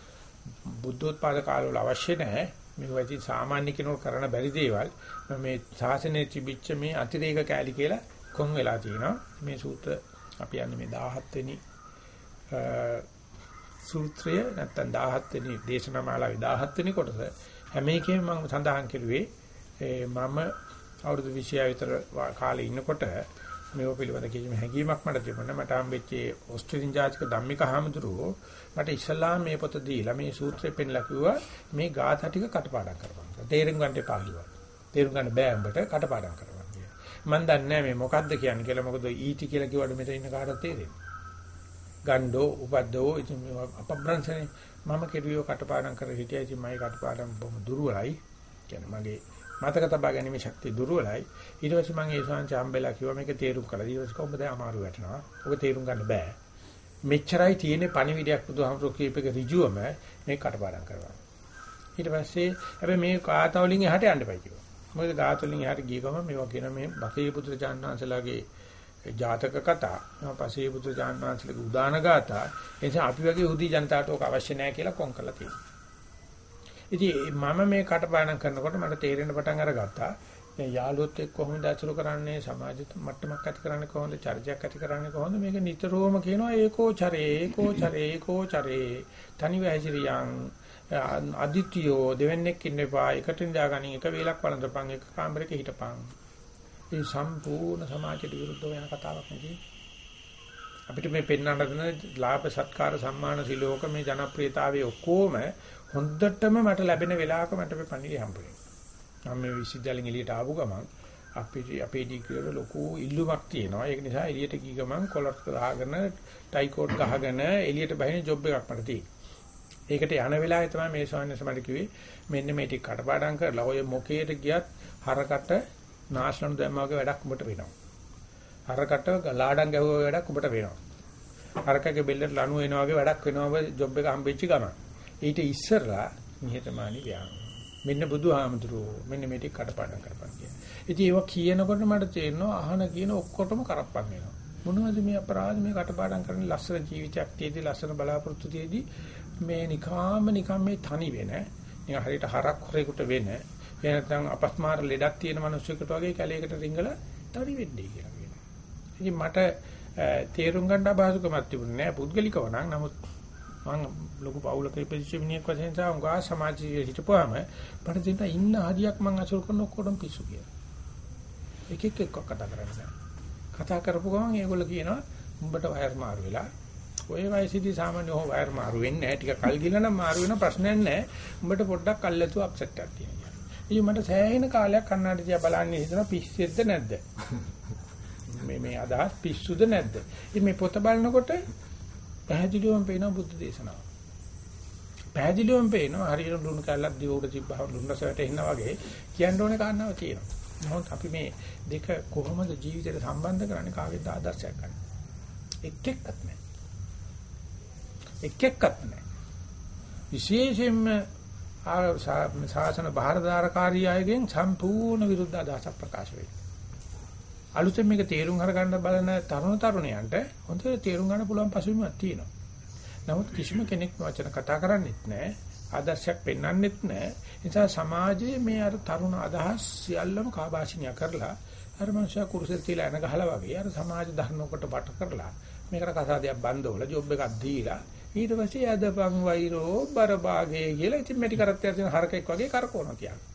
බුද්ධෝත්පාද කාලවල අවශ්‍ය නැහැ. මේක වෙති සාමාන්‍ය කෙනෙකුට කරන්න බැරි දේවල්. මේ ශාසනයේ තිබිච්ච මේ අතිරේක කෑලි කියලා කොන් වෙලා තියෙනවා. මේ සූත්‍ර අපි යන්නේ මේ 17 වෙනි සූත්‍රය නැත්තම් 17 වෙනි දේශනා මාලාවේ 17 වෙනි කොටස හැම එකෙම මම සඳහන් කරුවේ මම අවුරුදු 26 විතර කාලේ ඉන්නකොට මේව පිළිබඳ කිසිම හැඟීමක් මට තිබුණා මට හම්බෙච්ච ඕස්ට්‍රේලියානු ජාතික ධම්මික හාමුදුරුවෝ මට ඉස්ලාම් මේ පොත දීලා මේ සූත්‍රය පෙන්ලා කිව්වා මේ ගාථා ටික කටපාඩම් කරපන්. තේරුම් ගන්න එපා කිව්වා. තේරුම් ගන්න බෑ උඹට කටපාඩම් කරපන් කියලා. මම දන්නේ නැහැ මේ මොකද්ද කියන්නේ කියලා මොකද ඊටි කියලා කිව්වට මෙතන ඉන්න කාටවත් තේරෙන්නේ ගණ්ඩෝ උපද්දෝ ඉතින් අපබ්‍රංශනේ මම කෙරුවේ කටපාඩම් කර හිටියා ඉතින් මගේ කටපාඩම් බොහොම දුර්වලයි කියන්නේ මගේ මතක තබා ගැනීම ශක්තිය දුර්වලයි ඊට පස්සේ මම ඒ ශාන්ති හම්බෙලා කිව්වා මේක තේරුම් කළා ඊට පස්සේ කොහොමද අමාරු වැටෙනවා. ඔබ තේරුම් ගන්න බෑ. මෙච්චරයි තියෙන්නේ පණිවිඩයක් බුදුහාමුදුරුවෝ කියපේක ඍජුවම මේ කටපාඩම් කරනවා. ඊට පස්සේ හැබැයි මේ කාතවලින් එහාට යන්න බයි කිව්වා. මොකද කාතවලින් එහාට ගිය ගමන් මේවා කියන මේ බකේ පුත්‍ර චාන්නාංශලාගේ ජාතක කතා පසේ බුදු ජානනාංශලක උදාන ගාථා ඒ නිසා අපි වගේ උදී ජනතාවට ඕක අවශ්‍ය නැහැ කියලා කොන් කරලා තියෙනවා. ඉතින් මම මේ කටපාඩම් කරනකොට මට තේරෙන පටන් අරගත්තා. දැන් යාළුවොත් එක්ක කොහොමද අසුර කරන්නේ? සමාජ මට්ටමක් ඇති කරන්නේ කොහොමද? චර්යාවක් ඇති කරන්නේ කොහොමද? මේක නිතරම කියනවා ඒකෝ චරේ ඒකෝ චරේ ඒකෝ චරේ. තනිව හැසිරියන්. අදිතියෝ දෙවෙනෙක් ඉන්න එපා. එකට නිදාගනින් එක වේලක් වළඳපන්. එක කාමරයක හිටපන්. ඒ සම්පූර්ණ සමාජයට විරුද්ධව යන කතාවක් නෙවෙයි අපිට මේ පෙන්වන්න දෙන ලාභ සත්කාර සම්මාන සිලෝක මේ ජනප්‍රියතාවයේ ඔක්කොම හොඳටම මට ලැබෙන වෙලාවක මට මේ පණිවිඩය හම්බ වෙනවා. මම මේ විශ්වවිද්‍යාලෙන් එළියට ආපු ගමන් අපේ අපේ ඩිග්‍රිවල ලොකු ඉල්ලුමක් තියෙනවා. ඒක නිසා එළියට ගිය ගමන් කොලර් ගහගෙන ටයි කෝට් ගහගෙන එළියට බහින ජොබ් එකක් මට තියෙනවා. ඒකට යන වෙලාවේ තමයි මේ ස්වාමීන් වහන්සේ කිව්වේ මෙන්න මේ ටික කටපාඩම් කරලා ඔය මොකේට ගියත් හරකට නාශලනු දැම්මාගේ වැඩක් උඹට වෙනවා. හරකට ලාඩම් ගැහුවා වැඩක් උඹට වෙනවා. හරකගේ බෙල්ලට ලණු එනවා වගේ වැඩක් වෙනවා ජොබ් එක හම්බෙච්ච ගමන්. ඊට ඉස්සරලා නිහතමානී ව්‍යාම. මෙන්න බුදුහාමුදුරුවෝ මෙන්න මේ ටික කටපාඩම් කරපන් කියන. ඉතින් ඒවා කියනකොට මට තේරෙනවා අහන කියන ඔක්කොටම කරප්පන් වෙනවා. මොනවද මේ අපරාධ මේ කටපාඩම් කරන ලස්සන ජීවිතයක් තියේදී ලස්සන බලාපොරොත්තු තියේදී මේ නිකාම නිකම් මේ තනි වෙන නිකන් හරියට හරක් හොරේකට වෙන එහෙ නැත්නම් අපස්මාර ලෙඩක් තියෙන මිනිස්සුෙකුට වගේ කැලේකට රිංගලා තනි වෙන්නේ කියලා කියනවා. ඉතින් මට තේරුම් ගන්න අපහසුකමක් තිබුණේ නෑ පුද්ගලිකව නම් නමුත් මම ලොකු පවුලක ඉපදිච්ච මිනිහෙක් වශයෙන් සා උංගා සමාජයේ හිටපුවාම මට දෙන්න ඉන්න හදියක් මම අසුර කරන ඔක්කොටම පිස්සු කියලා. එක එක එක්ක කතා කරන්නේ. කතා කරපු ගමන් ඒගොල්ලෝ කියනවා උඹට වයර් මාරු වෙලා ඔය වයසේදී සාමාන්‍ය ඔය වයර් මාරු වෙන්නේ නැහැ. ටික කල් ගිහලා නම් මාරු වෙන ප්‍රශ්නයක් නැහැ. උඹට පොඩ්ඩක් කල්ැතු අප්සෙට් එකක් තියෙනවා. ඉතින් මට සෑහෙන කාලයක් කන්නාඩි දිහා බලන්නේ හිතනවා පිස්සෙද්ද නැද්ද? මේ මේ අදහස් පිස්සුද නැද්ද? ඉතින් මේ පොත බලනකොට පැහැදිලිවම පේනවා බුද්ධ දේශනාව. පැහැදිලිවම පේනවා හරියට ලුණු කැල්ලක් දිව උඩ තිබ්බහම ලුණු රසයට එනවා වගේ කියන්න ඕනේ කාරණාවක් තියෙනවා. නමුත් අපි මේ දෙක කොහොමද ජීවිතයට සම්බන්ධ කරන්නේ කාගෙද ආදර්ශයක් ගන්න. එක් එක්කත් නැහැ. එක් එක්කත් නැහැ. විශේෂයෙන්ම ශාසන බාහිරදාරකාරී අයගෙන් සම්පූර්ණ විරුද්ධ අදහසක් ප්‍රකාශ වෙයි. අලුතෙන් මේක තේරුම් අරගන්න බලන තරුණ තරුණයන්ට හොඳට තේරුම් ගන්න පුළුවන් පසුබිමක් තියෙනවා. නමුත් කිසිම කෙනෙක් වචන කතා කරන්නේත් නැහැ. ආදර්ශයක් පෙන්වන්නෙත් නැහැ. ඒ නිසා සමාජයේ මේ අර තරුණ අදහස් සියල්ලම කාබාසිනිය කරලා අර මනුෂ්‍ය කුරුසෙත් තියලා එන ගහලා වගේ අර සමාජ ධර්මයකට වට කරලා මේකට කසාදයක් බන්දවල ජොබ් එකක් දීලා ඊට පස්සේ යදපන් වෛරෝ බරභාගේ කියලා ඉතින් මෙටි කරත්තයක් තියෙන හරකෙක් වගේ කරකවනවා කියන්නේ.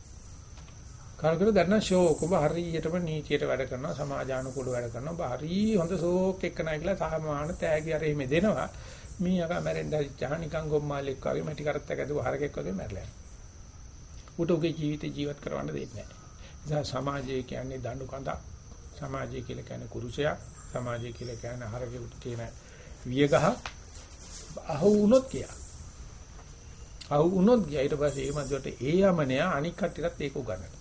කරකර දැන් ෂෝක් ඔබ හරියටම නීතියට වැඩ කරනවා සමාජානුකූල වැඩ කරනවා. ඔබ හරි හොඳ ෂෝක් එක්ක නැහැ කියලා සාමාන්‍ය තෑගි අර එහෙම දෙනවා. මේ යකා මැරෙන්න ඉච්චා නිකන් ගොම්මාලෙක් වගේ මැටි කරත්තයක් ඇදුව හරකෙක් වගේ මැරලා යනවා. උට උගේ ජීවිතේ ජීවත් කරවන්න දෙන්නේ නැහැ සමාජය කියන්නේ දඬු කඳක්. සමාජය කියලා කියන්නේ කුරුසයක්. සමාජය කියලා කියන්නේ හරකෙකුට තියෙන වියගහ අහු වුණොත් කියා අහු වුණොත් ගියා. ඊට පස්සේ ඒ මැදට ඒ යමනයා අනික් කට්ටියටත් ඒක උගන්නනවා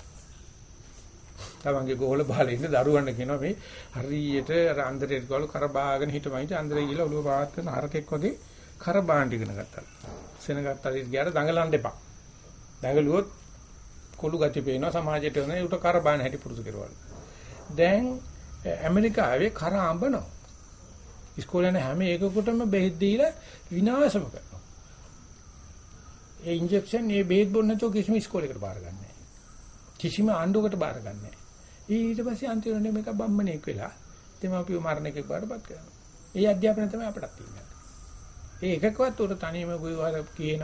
තමන්ගේ ගෝල බාලේ ඉන්න දරුවන්ට කියනවා මේ හරියට අර අන්දරේට ගාලු කරබාගෙන හිටමයිට අන්දරේ ගිහලා ඔළුව පාත් කරන හරකෙක් වගේ කරබාන් ඉගෙන ගත්තා. සෙනගත් හරියට ගියාට දඟලන්න එපා. දඟලුවොත් කොළු ගති පේනවා සමාජයට එන උට කරබාන හැටි පුරුදු කරවල. දැන් ඇමරිකාවේ කර අඹනවා. ඉස්කෝලේ යන හැම එකකටම බෙහෙත් දීලා විනාශම කරනවා. ඒ ඉන්ජෙක්ෂන් මේ බෙහෙත් බොන්න නැතුව කිසිම ඉස්කෝලේකට බාර ගන්න නැහැ. කිසිම ආණ්ඩුවකට බාර ගන්න නැහැ. ඊට පස්සේ අන්තිමට මේක බම්මණෙක් වෙලා දෙමාපියෝ මරණයක බාරපත් කරනවා. ඒ අධ්‍යාපනය තමයි අපටත් තියෙන්නේ. ඒ එකකවත් උර තනියම ගුවවර කියන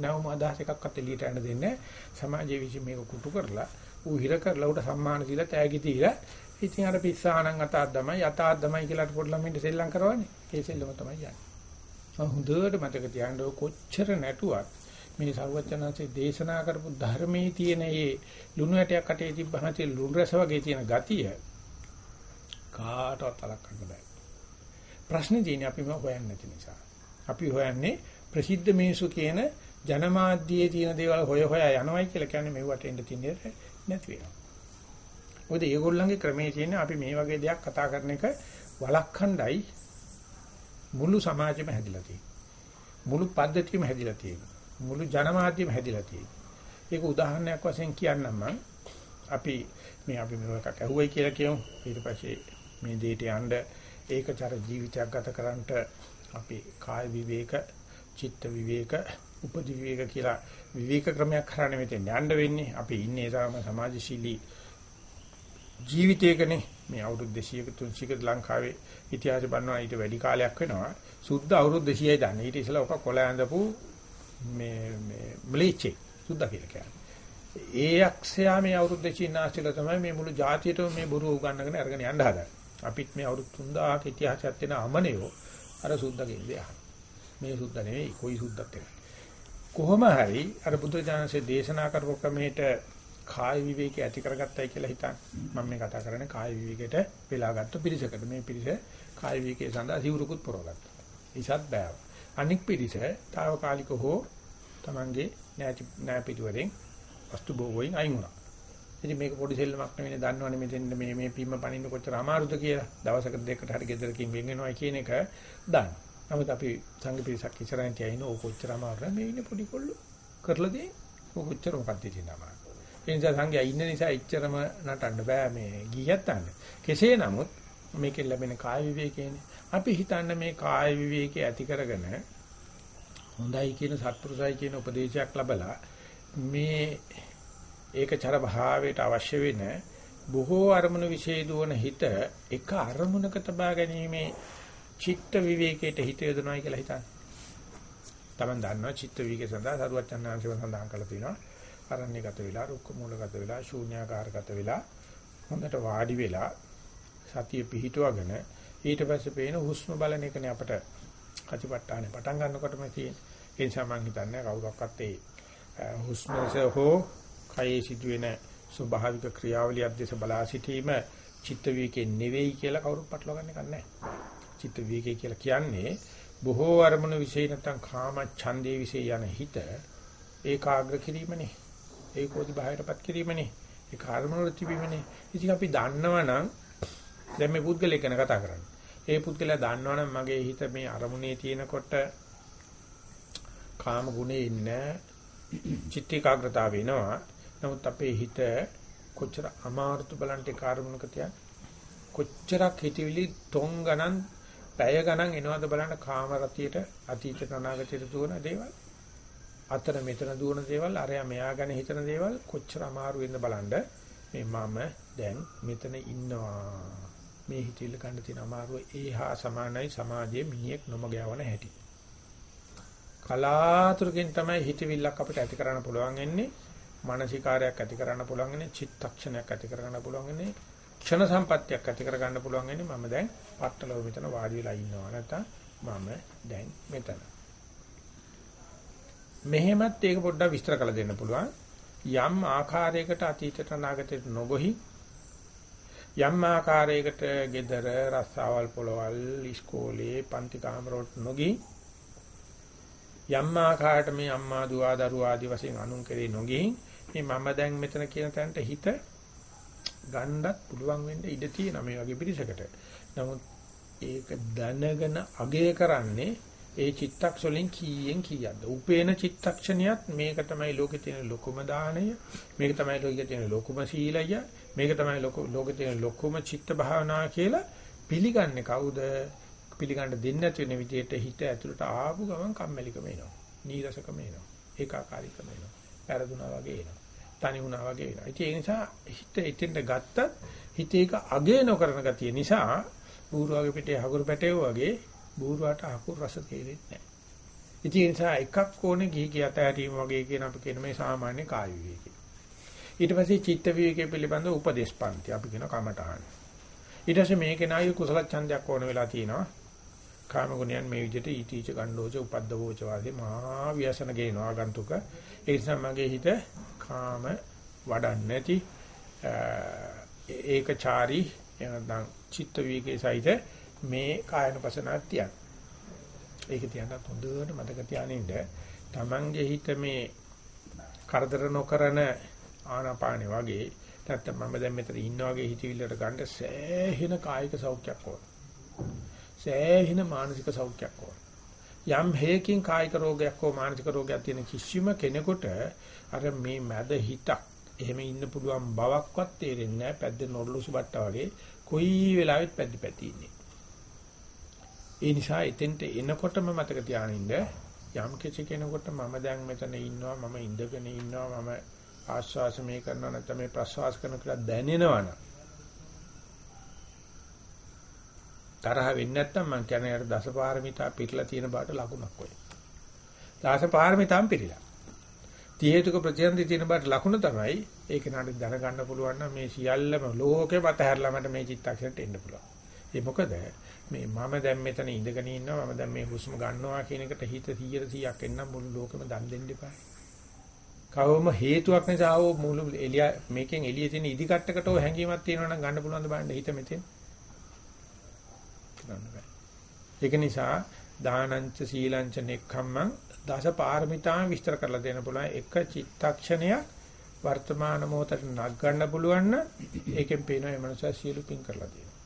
නවම අදහස් එකක්වත් එළියට යන්න දෙන්නේ සමාජයේ විසින් මේක කුටු කරලා ඌ හිර කරලා උට සම්මාන දීලා තෑගි දීලා ඉතින් අර පිස්සාහනන් අතාත් තමයි යතාත් තමයි කියලා පොඩි ළමින්ට සෙල්ලම් කරවන්නේ. ඒ සෙල්ලම තමයි යන්නේ. හොඳට මතක තියාගන්න කොච්චර නැටුවත් මේ සර්වඥාන්සේ දේශනා කරපු ධර්මයේ තියෙන මේ ලුණු ඇටයක් අටේ තිබ්බහම තියෙන ලුණු රස වගේ තියෙන ගතිය කාටවත් අලක්වන්න බෑ. ප්‍රශ්නේ තියෙන්නේ අපි මේ හොයන්නේ නැති නිසා. අපි හොයන්නේ ප්‍රසිද්ධ මිනිසු කියන ජනමාධ්‍යයේ තියෙන දේවල් හොය හොයා යනවයි කියලා කියන්නේ මෙවට එන්න තියෙන්නේ නැති වෙනවා. මොකද ඒගොල්ලන්ගේ ක්‍රමයේ තියෙන අපි මේ වගේ දෙයක් කතා කරන එක වළක්වන්නයි මුළු සමාජෙම හැදිලා තියෙන්නේ. මුළු පද්ධතියම හැදිලා තියෙන්නේ. මුළු ජනමාධ්‍යම හැදිලා තියෙන්නේ. ඒක උදාහරණයක් වශයෙන් කියන්නම් මම. අපි මේ අපි මේක ඇහුවයි කියලා කියමු. ඊට පස්සේ මේ දෙයට යන්න ඒකචර ජීවිතයක් ගත කරන්නට අපි කාය විවේක, චිත්ත විවේක, උපදි විවේක කියලා විවේක ක්‍රමයක් කරන්නේ මෙතෙන් යන්න වෙන්නේ. අපි ඉන්නේ තාම සමාජශීලී ජීවිතයකනේ මේ අවුරුදු 200ක 300ක ලංකාවේ ඉතිහාසය බලනවා ඊට වැඩි කාලයක් වෙනවා. සුද්ධ අවුරුදු 200යි දන්නේ. ඊට ඉස්සෙල්ලා ඔක කොළ ඇඳපු මේ මේ මලීචේ සුද්ධ කියලා කියන්නේ. ඒ යක්ෂයා මේ අවුරුදු 200 තමයි මේ මුළු ජාතියටම මේ බොරුව උගන්වගෙන අරගෙන යන්න හදන්නේ. අපිත් මේ අවුරුදු 3000ක ඉතිහාසයක් තියෙන අමනියෝ අර සුද්ධ කියන්නේ. මේ සුද්ධ නෙවෙයි කොයි සුද්ධත් එක. කොහොම හරි අර බුදු දානසේ දේශනා කරපු ක්‍රමයට කාය විවේක ඇති කරගත්තයි කියලා හිතන්න. මම මේ කතා කරන්නේ කාය විවේකයට වෙලාගත්තු පිරිසකට. මේ පිරිස කාය විවේකයේ සඳහා සිවුරුකුත් පුරවගත්තා. ඉසත් බෑව. අනික් පිරිස తాවකාලික හෝ Tamange නැති නැ පිටුවරෙන් වස්තු භෝගයෙන් අයින් වුණා. ඉතින් මේක පොඩි සෙල්ලමක් නෙවෙයි දන්නවනේ මෙතෙන් මේ මේ පිම්ම පනින්න කොච්චර අමාරුද කියලා. දවසක දෙකකට හරි ගෙදරකින් වෙන් වෙනවා කියන එක දන්න. නමුත් අපි සංඝ පිරිසක් ඉස්සරහින් තියාගෙන ඕක කොච්චර අමාරුද මේ ඉන්නේ පොඩි කොල්ලෝ කරලා දෙන්නේ. ඕක කොච්චර මොකක්ද තියෙන අමාරු. ඒ නිසා සංඝයා ඉන්න නිසා එච්චරම නටන්න බෑ මේ ගියත් අන්න. කෙසේ නමුත් මේකෙන් ලැබෙන කාය විවේකයනේ. අපි හිතන්නේ මේ කාය විවේකයේ ඇති කරගෙන හොඳයි කියන සත්පුරුසයි කියන උපදේශයක් ලැබලා මේ ඒකචර භාවයට අවශ්‍ය වෙන බොහෝ අරමුණු විශේෂ දුවන හිත එක අරමුණක තබා ගැනීමේ චිත්ත විවේකයට හිත යොදනවායි කියලා හිතන්න. Taman දන්නවා චිත්ත විවේකේ සඳහා සරුවත් චන්නාංශව සඳහන් කරලා තියෙනවා. අරණ්‍යගත වෙලා, රුක්ක මූලගත වෙලා, ශූන්‍යාකාරගත වෙලා හොඳට වාඩි වෙලා සතිය පිහිටුවගෙන ඊට පස්සේ පේන හුස්ම බලන එකනේ අපට කතිපට්ඨානේ පටන් ගන්නකොටම තියෙන. ඒ නිසා මම හිතන්නේ කවුරක්වත් ඒ හුස්මස හෝ කයේ සිදුවෙන ස්වභාවික ක්‍රියාවලිය අධ්‍යස බලා සිටීම චිත්ත විවේකේ නෙවෙයි කියලා කවුරුත් පටලවා ගන්න එක නැහැ. චිත්ත විවේකේ කියලා කියන්නේ බොහෝ අරමුණු વિશે නැත්නම් කාම ඡන්දේ વિશે යන හිත ඒකාග්‍ර කිරීමනේ. ඒකෝදි බාහිරපත් කිරීමනේ. ඒ කර්මවල තිබීමනේ. ඉතින් අපි දන්නවනම් දැන් මේ පුද්ගලයෙක් ගැන කතා කරන්නේ. ඒ පුද්ගලයා දන්නවනම් මගේ හිත මේ අරමුණේ තියෙනකොට කාම ගුණේ ඉන්නේ චිත්ත ඒකාග්‍රතාව වෙනවා. නමුත් අපේ හිත කොච්චර අමාරුතු බලන්ට කාර්මුණක තියන්නේ කොච්චරක් හිතවිලි තොන් ගණන් පැය ගණන් එනවද බලන්න කාම රතියට අතීතයට අනාගතයට දුවන දේවල් අතර මෙතන දුවන දේවල් අරයා මෙයා ගැන හිතන දේවල් කොච්චර අමාරු වෙනද බලන්න මේ මම දැන් මෙතන ඉන්නවා මේ හිතවිල්ල ගන්න තියෙන අමාරුව ඒහා සමානයි සමාජයේ මිනිහෙක් නොමග යවන හැටි. කලාතුරකින් තමයි හිතවිල්ලක් අපිට ඇති කරන්න පුළුවන් වෙන්නේ. මානසිකාරයක් ඇති කරන්න පුළුවන් වෙන්නේ. චිත්තක්ෂණයක් ඇති කරගන්න පුළුවන් වෙන්නේ. ක්ෂණ සම්පත්තියක් ඇති කරගන්න පුළුවන් වෙන්නේ මම දැන් පට්ටලව මෙතන වාඩි වෙලා ඉන්නවා. නැත්නම් මම දැන් මෙතන. මෙහෙමත් ඒක පොඩ්ඩක් විස්තර කරලා දෙන්න පුළුවන්. යම් ආකාරයකට අතීතයට අනාගතයට නොගොහි යම් ආකාරයකට gedara රස්සාවල් පොළවල් ඉස්කෝලේ පන්ති කාමරවලට නොගී යම් ආකාරයකට මේ අම්මා දුව දරුවා ආදි වශයෙන් අනුන් කෙරේ නොගී මේ මම දැන් මෙතන කියන තැනට හිත ගන්නත් පුළුවන් වෙන්න ඉඩ තියෙනවා මේ වගේ පිරිසකට. නමුත් ඒක දැනගෙන අගය කරන්නේ ඒ චිත්තක්ෂ වලින් කීයෙන් කීයක්ද? උපේන චිත්තක්ෂණියත් මේක තමයි ලෝකේ තියෙන ලොකුම දාණය. මේක තමයි ලෝකේ තියෙන ලොකුම සීලය. මේක තමයි ලෝකේ තියෙන ලොකුම චිත්ත භාවනාව කියලා පිළිගන්නේ කවුද? පිළිගන්න දෙන්නේ නැති වෙන විදිහට හිත ඇතුළට ආපු ගමන් කම්මැලිකම එනවා. නීරසකම එනවා. ඒකාකාරීකම එනවා. පෙරදුනා වගේ එනවා. තනි වුණා වගේ වෙනවා. ඉතින් ඒ නිසා හිත එතෙන්ට ගත්තත් හිත ඒක අගේ නොකරන ගතිය නිසා බූරුවගේ පිටේ හකුරු පැටේව වගේ බූරුවට හකුරු රස තේරෙන්නේ නැහැ. ඉතින් ඒ නිසා එකක් ඕනේ ගිහි කිය අතහැරීම වගේ කියන අපි කියන මේ සාමාන්‍ය කාය විවේකය. ඊට පස්සේ චිත්ත විවේකයේ පිළිබඳ උපදේශපන්ති අපි කියන කමඨහන. ඊට පස්සේ මේකේ නායු කුසල ඡන්දයක් ඕන වෙලා තියෙනවා. කාම ගුණයන් මේ විදිහට ඊටීච ගණ්ඩෝච උපද්දවෝච වාසේ මහා ව්‍යසන ගේනවා ගන්තුක. ඒ නිසා මගේ හිත කාම වඩන්නේ නැති ඒකචාරී එනනම් චිත්ත වීගේ සහිත මේ කායනුපසනාවක් තියන්න. ඒක තියන්නත් හොඳට මතක තියානින්න තමන්ගේ හිත මේ කරදර නොකරන ආනාපානෙ වගේ නැත්නම් මම දැන් මෙතන ඉන්න වගේ හිතවිල්ලට ගන්න සෑහෙන කායික සෞඛ්‍යයක් ඕන. සෑහෙන මානසික සෞඛ්‍යයක් ඕන. යම් හේකින් කායික රෝගයක් හෝ මානසික රෝගයක් තියෙන කිසිම කෙනෙකුට අර මේ මැද හිතක් එහෙම ඉන්න පුළුවන් බවක්වත් තේරෙන්නේ නැහැ පැද්දෙන ඔරලෝසු බට්ටා වගේ කොයි වෙලාවෙත් පැද්දි පැති ඉන්නේ. ඒ නිසා එතෙන්ට එනකොටම මතක තියානින්න යම් කිසි කෙනෙකුට මම දැන් මෙතන ඉන්නවා මම ඉඳගෙන ඉන්නවා මම ආශ්වාස මේ කරනවා නැත්නම් මේ ප්‍රශ්වාස කරන කියලා දැනෙනවනම් තරහ වෙන්නේ නැත්නම් මං කියන්නේ අර දසපාරමිතා පිටලා තියෙන බාට ලකුණක් ඔය. දාස පාරමිතාම් පිළිලා. ති හේතුක ප්‍රතිසන්දි තියෙන බාට ලකුණ තමයි ඒක නඩ දැනගන්න පුළුවන් නම් මේ සියල්ලම ලෝකේ මත හැරලා මට මේ චිත්තක්ෂණයට එන්න පුළුවන්. ඒ මොකද මේ මම දැන් මෙතන ඉඳගෙන ඉන්නවා මම දැන් මේ හුස්ම ගන්නවා කියන එකට හිත 100%ක් එන්නම් මුළු ලෝකෙම දන් දෙන්න එපා. කවම හේතුවක් නිසා හෝ මුළු එළිය මේකෙන් එළිය තියෙන ඉදි කට්ටකට හෝ හැංගීමක් තියෙනවා නම් ගන්න පුළුවන් ද බලන්න හිත මෙතෙන්. ඒක නිසා දානංච සීලංච නෙක්ඛම්මං දස පාරමිතාන් විස්තර කරලා දෙන්න පුළුවන් එක චිත්තක්ෂණයක් වර්තමාන මොහොතට නක් ගන්න පුළුවන් නම් ඒකෙන් පේනවා මේ මනුස්සයා සියලු පින් කරලා තියෙනවා.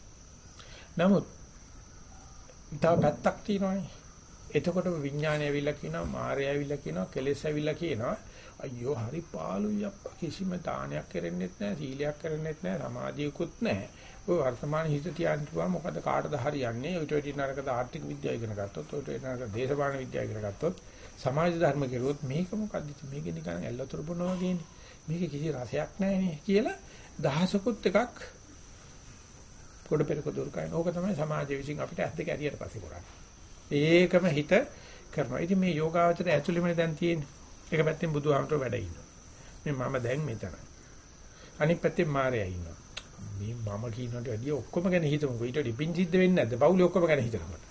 නමුත් තව පැත්තක් තියෙනවානේ. එතකොට විඥානය ඇවිල්ලා කියනවා, මායя ඇවිල්ලා කියනවා, කෙලෙස් ඇවිල්ලා කියනවා. අයියෝ හරි පාළුයි අප්පා කිසිම දානයක් කරෙන්නෙත් නැහැ, සීලයක් කරෙන්නෙත් නැහැ, සමාධියකුත් නැහැ. ඔය වර්තමාන හිත තියන්න පුළුවන් මොකද කාටද හරියන්නේ? ඊට වෙඩි නරකද ආර්ථික විද්‍යාව ඉගෙන ගත්තොත්, ඊට වෙඩි නරක දේශපාලන විද්‍යාව ඉගෙන ගත්තොත්, සමාජ ධර්ම කෙරුවොත් මේක මොකද්ද? මේක නිකන් ඇල්ලතර බොනවා වගේනේ. මේක කිසි රසයක් නැහැනේ කියලා දහසකුත් එකක් කොට පෙරක දුරු කරන. ඕක තමයි සමාජය විසින් අපිට ඇස් දෙක ඇරියට පස්සේ කරන්නේ. ඒකම හිත කරනවා. ඉතින් මේ යෝගාවචරය ඇතුළෙමනේ දැන් තියෙන්නේ. එක පැත්තෙන් බුදුහාමර වැඩ ඉන්නවා. මේ මම දැන් මෙතන. අනිත් පැත්තෙන් මායя ඉන්නවා. මේ මම කියනට වැඩිය ඔක්කොම ගැන හිතමුකෝ. ඊට වඩා පිං සිද්ධ වෙන්නේ නැද්ද? පවුලේ ඔක්කොම ගැන හිතනකොට.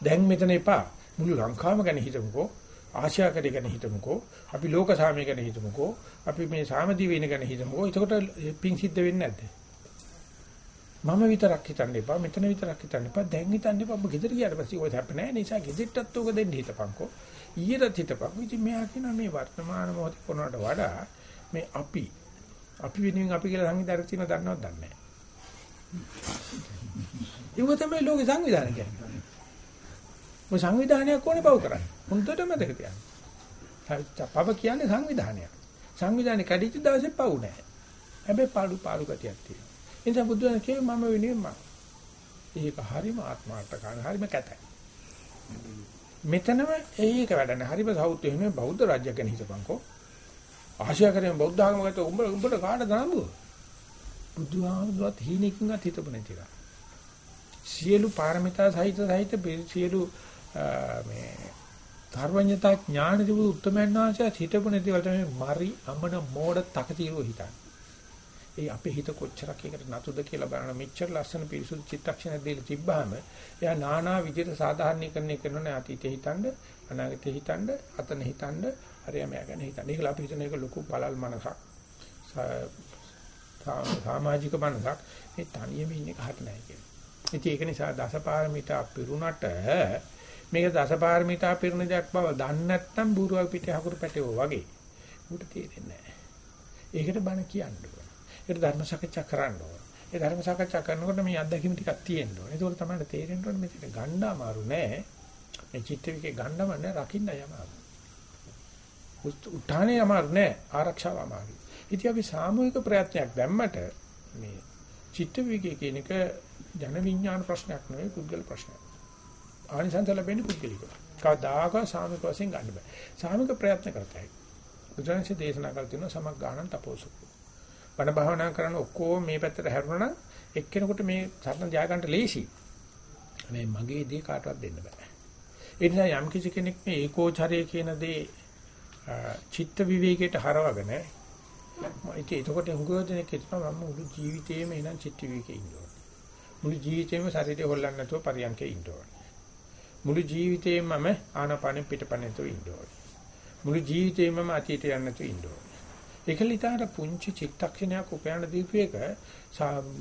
දැන් මෙතන එපා. මුළු ලංකාවම ගැන හිතමුකෝ. ආශ්‍යාකරය ගැන හිතමුකෝ. අපි ලෝක සාමය ගැන හිතමුකෝ. අපි මේ සාමදී වෙන ගැන හිතමුකෝ. එතකොට පිං සිද්ධ වෙන්නේ නැද්ද? මම විතරක් හිතන්න එපා. මෙතන විතරක් හිතන්න එපා. දැන් හිතන්න එපා. ඔබ ගෙදර ගියාට පස්සේ ඔය හැප්ප නැහැ. නිසා ගෙදරටත් උග දෙන්න හිතපන්කෝ. ඊයේට හිතපන්. ඉතින් මෙයා කියනවා මේ වර්තමාන මොහොතේ කරනවට වඩා මේ අපි අපි වෙනුවෙන් අපි කියලා සංවිධානය තියෙන දන්නවද දන්නේ නැහැ. ඒක තමයි ලෝක සංවිධානය කියන්නේ. මොකද සංවිධානයක් ඕනේ පව කරන්නේ. හොඳට මතක තියාගන්න. පව කියන්නේ සංවිධානයක්. සංවිධානය කැඩිච්ච දවසේ පවු නැහැ. හැබැයි පාඩු පාඩු ගතියක් තියෙනවා. ඒ නිසා බුදුන් කියේ මම වෙනුවෙන් මම. ඒක හරිම ආත්මාර්ථකාරී හරිම කැතයි. මෙතනම ඒක වැඩ නැහැ. හරිම සෞත්‍ය වෙනුවෙන් බෞද්ධ රාජ්‍ය ගැන හිතපන්කෝ. ආශියා කරේ බෞද්ධ ආගම ගත්ත උඹ උඹට කාටද නම්බුව? බුදුහාමුදුරුවත් හීනකින්වත් හිතපු නැතිලා. සියලු පාරමිතා සහිත සහිත සියලු මේ ධර්මඥතා ඥාන දිවු උත්තමයන් වහන්සේ හිතපු නැතිවල තමයි මරි අමන මෝඩ තකතිරෝ හිතන්නේ. ඒ අපේ හිත කොච්චරක් එකට නතුද කියලා බලන මෙච්චර ලස්සන පිරිසුදු චිත්තක්ෂණ දෙල තිබ්බාම එයා নানা විදිහට සාධාරණීකරණය කරන අතීතේ හිතනද අනාගතේ හිතනද අතන හිතනද හරියම යගෙන හිතන. ඒකලා අපි හිතන එක ලොකු පළල් මනසක්. සමාජික මනසක්. මේ තනියම ඉන්න එක හරි නැහැ කියන්නේ. ඉතින් ඒක නිසා දසපාරමිතා පිරුණට මේක දසපාරමිතා පිරුණ දෙයක් බව දන්නේ නැත්නම් බූරුවක් පිටේ හකුරු පැටවෝ වගේ. උට තේරෙන්නේ නැහැ. ඒකට බණ කියන්න ඕන. ඒකට ධර්ම සාකච්ඡා කරන්න ඕන. ඒ ධර්ම සාකච්ඡා කරනකොට මේ අත්දැකීම් ටිකක් තියෙන්න ඕන. ඒක තමයි තේරෙන්න ඕනේ මෙතන ගණ්ඩ අමාරු නෑ. මේ චිත්ත විකේ ගණ්ඩම නෑ රකින්න යමාරු. උත්හානේ අමාරු නෑ ආරක්ෂාව අමාරු. ඉතින් අපි සාමූහික ප්‍රයත්නයක් දැම්මට මේ චිත්ත විකේ කියන එක ජන විඥාන ප්‍රශ්නයක් නෙවෙයි පුද්ගල ප්‍රශ්නයක්. ආනිසංස ලැබෙන්නේ පුද්ගලිකව. කවදාකවත් සාමික වශයෙන් ගන්න බෑ. සාමික ප්‍රයත්න කරතයි. බුදුරජාණන්සේ දේශනා කළ තියෙනවා සමග් ගානන් තපෝසු. බණ භාවනා කරන ඔක්කොම මේ පැත්තට හැරුණා නම් එක්කෙනෙකුට මේ සරණ ජය ගන්නට ලේසි. මේ මගේ දේ කාටවත් දෙන්න බෑ. ඒ නිසා යම් කිසි කෙනෙක් මේ ඒකෝචරය කියන දේ චිත්ත විවේකයට හරවගෙන ඒක එතකොට හුඟවදෙනෙක් හිතනවා මම මුළු ජීවිතේම එනම් චිත්ත විවේකේ ඉන්න ඕනේ. මුළු ජීවිතේම ශරීරය හොල්ලන්නේ නැතුව පරියන්කේ ඉන්න ඕනේ. මුළු ජීවිතේම මම ආනපානෙ පිටපණ නැතුව ඉන්න ඕනේ. මුළු ජීවිතේම මම අතීතයට යන්න නැතුව ඉන්න ඕනේ. ඒකලිතාර පුංචි චිත්තක්ෂණයක් උපයන දීපේක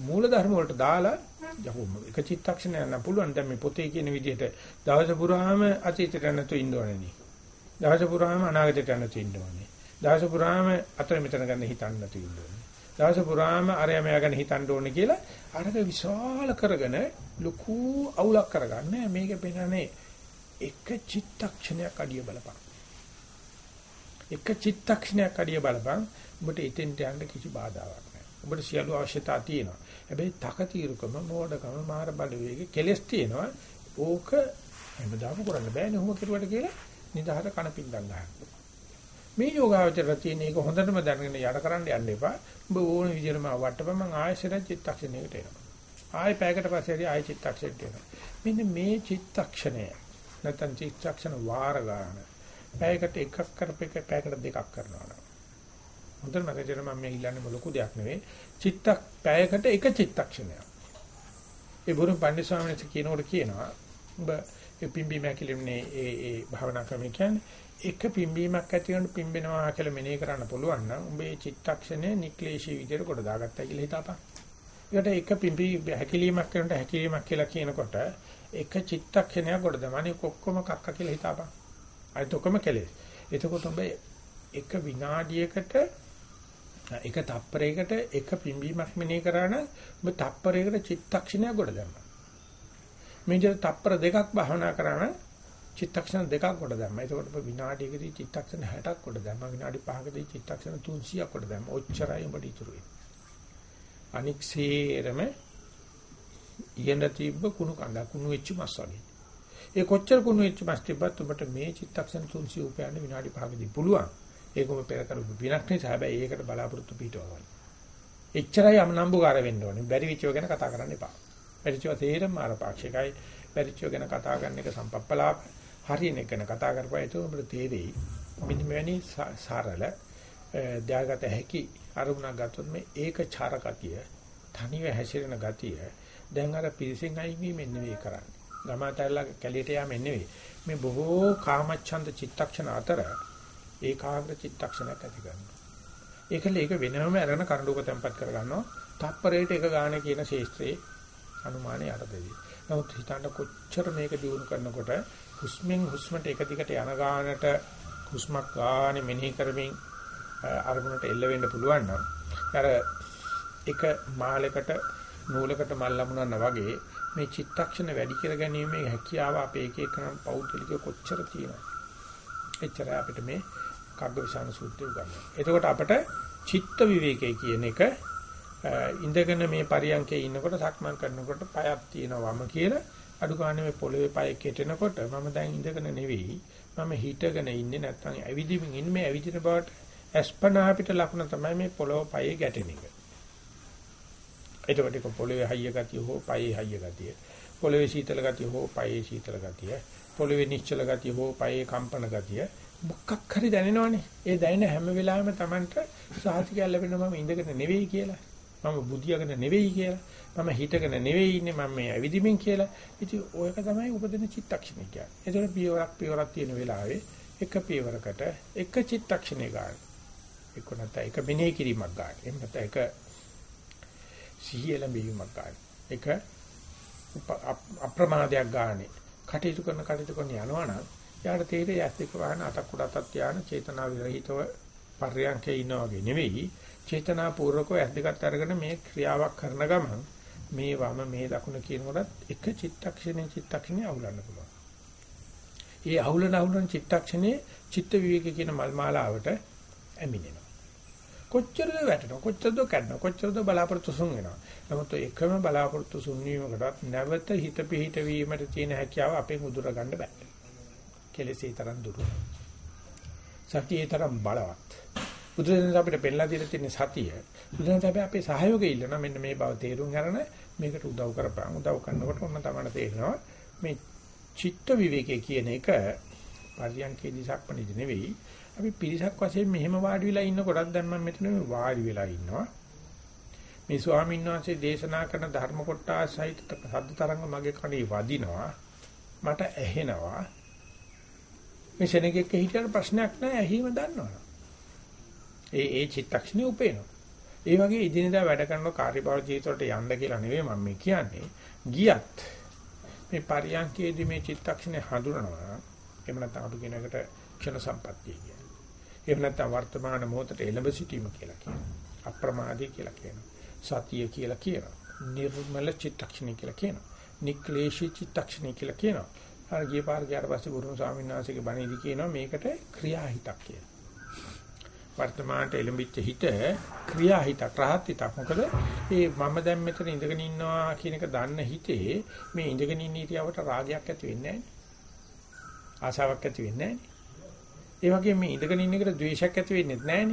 මූල ධර්ම වලට දාලා යහුම එක චිත්තක්ෂණයක් නම් පුළුවන් දැන් මේ පොතේ කියන විදිහට දවස පුරාම අතීතයට යන්න නැතුව ඉන්න ඕනේ නේ. දවස පුරාම අනාගතයට යන්න තියෙන්න ඕනේ. දවස පුරාම අතර මෙතන ගන්න හිතන්න තියෙන්න ඕනේ. දවස පුරාම අරය මෙයා ගැන හිතන්න ඕනේ කියලා අරක විශාල කරගෙන ලොකු අවුලක් කරගන්න මේක පෙන්නන්නේ එක චිත්තක්ෂණයක් අඩිය බලපන්. එක චිත්තක්ෂණයක් අඩිය බලපන් ඔබට එතෙන්ට යන්න කිසි බාධාවක් නැහැ. ඔබට සියලු අවශ්‍යතා තියෙනවා. හැබැයි තකතිරුකම මෝඩකම මාර බලවේග කෙලස් තියෙනවා. ඕක හැමදාම කරන්න බෑනේ ඔහොම කෙරුවට කියලා නිදහස කන පින්දම් ගන්න. මේ යෝගාවචර තියෙන එක හොඳටම දැනගෙන යට කරන්න යන්න එපා. ඔබ ඕන විදිහටම වටපම මම ආයෙසර චිත්තක්ෂණයකට එනවා. ආයෙ පැයකට පස්සේ හරි ආයෙ චිත්තක්ෂණයට එනවා. මෙන්න මේ චිත්තක්ෂණය නැත්නම් චිත්තක්ෂණ වාර ගන්න පැයකට එකක් කරපෙක පැයකට දෙකක් කරනවා නම් හොඳට මතක තියාගන්න මම මේ ඉල්ලන්නේ ලොකු දෙයක් නෙවෙයි චිත්තක් පැයකට එක චිත්තක්ෂණයක් ඒ බුරුම් පණ්ඩිත ස්වාමීන් වහන්සේ කියනකොට කියනවා ඔබ ඒ පිම්බීම හැකිලිමනේ ඒ ඒ භාවනා ක්‍රමය කියන්නේ එක පිම්බීමක් ඇති වෙනකොට පිම්බෙනවා කියලා මෙනෙහි කරන්න පුළුවන් නම් උඹේ චිත්තක්ෂණය නික්ලේශී විදියට කොට දාගත්තා කියලා හිතාපන්. ඒකට එක පිම්බී හැකිලීමක් කරනට හැකිලීමක් කියලා කියනකොට එක චිත්තක්ෂණයක් කොට දමන්නේ ඔක්කොම කක්ක කියලා හිතාපන්. අයිත් ඔක්කොම කෙලෙස්. එතකොට උඹ එක විනාඩියකට එක තප්පරයකට එක පිම්බීමක් මෙනෙහි කරා නම් ඔබ තප්පරයකට චිත්තක්ෂණයක් කොට දැම්මා. මේ විදිහට තප්පර දෙකක් භාවනා කරා නම් චිත්තක්ෂණ දෙකක් කොට දැම්මා. එතකොට විනාඩියකදී චිත්තක්ෂණ 60ක් කොට දැම්මා. විනාඩි 5කදී චිත්තක්ෂණ 300ක් කොට දැම්මා. ඔච්චරයි උඹට ඉතුරු වෙන්නේ. අනික් සේරම ඉහෙන තිබ්බ කුණු කඳ කුණු වෙච්ච මස් වගේ. ඒ කොච්චර කුණු වෙච්ච මස් තිබ්බත් උඹට මේ චිත්තක්ෂණ 300 උපයන්න විනාඩි 5කදී පුළුවන්. ඒකම පෙර කරපු විනක් නිසා හැබැයි ඒකට බලාපොරොත්තු පිටවවන්න. එච්චරයි අමනම්බුකාර වෙන්න ඕනේ. බැරි විචෝ ගැන කතා කරන්න එපා. බැරිචෝ තේරම මාරපාක්ෂිකයි. බැරිචෝ ගැන කතා කරන එක සම්පප්පලාප. හරියන එක ගැන කතා කරපුවා ඒක අපිට තේරෙයි. මෙන්න මෙවැනි සරල ධාගත හැකි අරුණක් ගත්තොත් මේ ඒක චාරකතිය තනිව හැසිරෙන ගතිය දැන් අර පිරිසෙන් අයින් වීමෙන් නෙවෙයි කරන්නේ. ගමතැල්ලා කැලියට යෑමෙන් නෙවෙයි. මේ බොහෝ කාමච්ඡන්ද චිත්තක්ෂණ අතර ඒකාග්‍ර චිත්තක්ෂණයක් ඇති කරනවා. ඒකල ඒක වෙනම අරගෙන කරඬුක තැම්පත් කර ගන්නවා. තප්පරයට එක ගාන කියන ශේස්ත්‍රයේ අනුමානය යටතේදී. නමුත් හිතන්න කොච්චර මේක දිනු කරනකොට හුස්මෙන් හුස්මට එක දිගට යන ගානට හුස්මක් ගානේ මෙනෙහි කරමින් අරමුණට එල්ල වෙන්න පුළුවන් නම් අර එක මාලයකට නූලකට මල් ලමුනනා වගේ මේ චිත්තක්ෂණ වැඩි කර ගැනීමේ හැකියාව අපේ එක එකනම් පෞද්ගලික කොච්චර තියෙනවද? එච්චර අපිට මේ කග්ගවිශාන සූත්‍රය උගන්වනවා. එතකොට අපට චිත්ත විවේකයේ කියන එක ඉඳගෙන මේ පරියන්කේ ඉන්නකොට සක්මන් කරනකොට පයක් තියෙනවම කියලා අඩු ගන්න මේ පොළවේ පය කෙටෙනකොට මම දැන් ඉඳගෙන නෙවෙයි මම හිටගෙන ඉන්නේ නැත්නම් ඇවිදිමින් ඉන්නේ මේ ඇවිදින බවට අස්පනා අපිට ලකුණ තමයි මේ පොළව පයේ ගැටෙන එක. එතකොට ඒක පොළවේ හයිය ගතිය හෝ පයේ හයිය ගතිය. පොළවේ සීතල ගතිය හෝ පයේ සීතල ගතිය. පොළවේ නිශ්චල ගතිය හෝ පයේ කම්පන ගතිය මොකක් හරි දැනෙනවනේ. ඒ දැනෙන හැම වෙලාවෙම Tamanට සාහිතිකය ලැබෙනවා මම ඉඳගෙන නෙවෙයි කියලා. මම බුදියාගෙන නෙවෙයි කියලා. මම හිතගෙන නෙවෙයි ඉන්නේ මම මේ ඇවිදිමින් කියලා. ඉතින් ඔයක තමයි උපදින චිත්තක්ෂණය කියන්නේ. ඒතර පියවරක් පියවරක් තියෙන වෙලාවේ එක පියවරකට එක චිත්තක්ෂණය ගන්න. එක්ක නැත්නම් එක මෙනෙහි කිරීමක් ගන්න. එහෙම නැත්නම් එක සිහිය ලැබීමක් ගන්න. එක අප්‍රමාදයක් ගන්න. කටයුතු කරන කටයුතු කරන යනවනම් යාට තේරෙයි ඇස් දෙක වහන අතක් උඩ අතක් තියාන චේතනා විරහිතව පර්යංකේ ඉන්නා වගේ නෙවෙයි චේතනා පූර්වකව ඇස් දෙකත් අරගෙන මේ ක්‍රියාවක් කරන ගමන් මේ වම මේ දකුණ කියනකොටත් එක චිත්තක්ෂණේ චිත්තක්ෂණේ අවුලන්න පුළුවන්. ඒ අවුලන අවුලන චිත්තක්ෂණේ චිත්ත විවේක කියන මල් මාලාවට ඇමිනෙනවා. කොච්චරද වැටෙනවා කොච්චරද කඩනවා කොච්චරද බලාපොරොත්තු සුන් වෙනවා. නමුත් එකම බලාපොරොත්තු සුන් වීමකටත් නැවත හිත පිහිට වීමට තියෙන හැකියාව අපෙන් උදුර ගන්න බෑ. කෙලෙසේ තරම් දුරු. සතියේ තරම් බලවත්. බුදුරජාණන් අපිට පෙන්ලා දීලා තියෙන සතිය. බුදුරජාණන් අපි අපේ සහයෝගය ඉල්ලනවා මෙන්න මේ බව තේරුම් ගන්න මේකට උදව් කරපන්. උදව් කරනකොට ඔන්න තමයි තේරෙනවා මේ චිත්ත විවේකයේ කියන එක පරියන්කේදී සක්මණේදී නෙවෙයි. අපි පිරිසක් වශයෙන් මෙහෙම වාඩි වෙලා ඉන්නකොටත් දැන් මම මෙතන වාඩි වෙලා ඉන්නවා. මේ ස්වාමීන් වහන්සේ දේශනා කරන ධර්ම කොටස සහිත සද්ද තරංග මගේ කනේ වදිනවා. මට ඇහෙනවා. මේ සෙනෙකෙක් හිටියට ප්‍රශ්නයක් නැහැ ඇහිම දන්නවා. ඒ ඒ චිත්තක්ෂණේ උපේනවා. ඒ වගේ ඉදිනදා වැඩ කරන කාර්යබහුල ජීවිතවලට යන්න කියලා නෙවෙයි මම මේ කියන්නේ. ගියත් මේ පරියන්කේදී මේ චිත්තක්ෂණේ හඳුනනවා. එහෙම නැත්නම් අපි කියන එකට ක්ෂණ සම්පත්තිය කියන්නේ. එහෙම නැත්නම් වර්තමාන මොහොතට එළඹ සිටීම කියලා කියනවා. අප්‍රමාදී කියලා කියනවා. සතිය කියලා කියනවා. නිර්මල චිත්තක්ෂණය කියලා කියනවා. නික්ලේශී චිත්තක්ෂණය කියලා කියනවා. අර ගිය පාර ගියාට පස්සේ ගුරුන් ස්වාමීන් වහන්සේගේ බණේදී කියනවා මේකට ක්‍රියාහිතක් කියලා. වර්තමානට එළඹිච්ච හිත ක්‍රියා හිතක් රහත් හිතක්. මොකද ඒ මම දැන් මෙතන ඉඳගෙන ඉන්නවා කියන එක දන්න හිතේ මේ ඉඳගෙන ඉන්න ඉරියවට රාගයක් ඇති වෙන්නේ නැහැ ආශාවක් ඇති වෙන්නේ නැහැ ඒ වගේම මේ ඉඳගෙන ඉන්න එකට ද්වේෂයක් ඇති වෙන්නේ නැහැ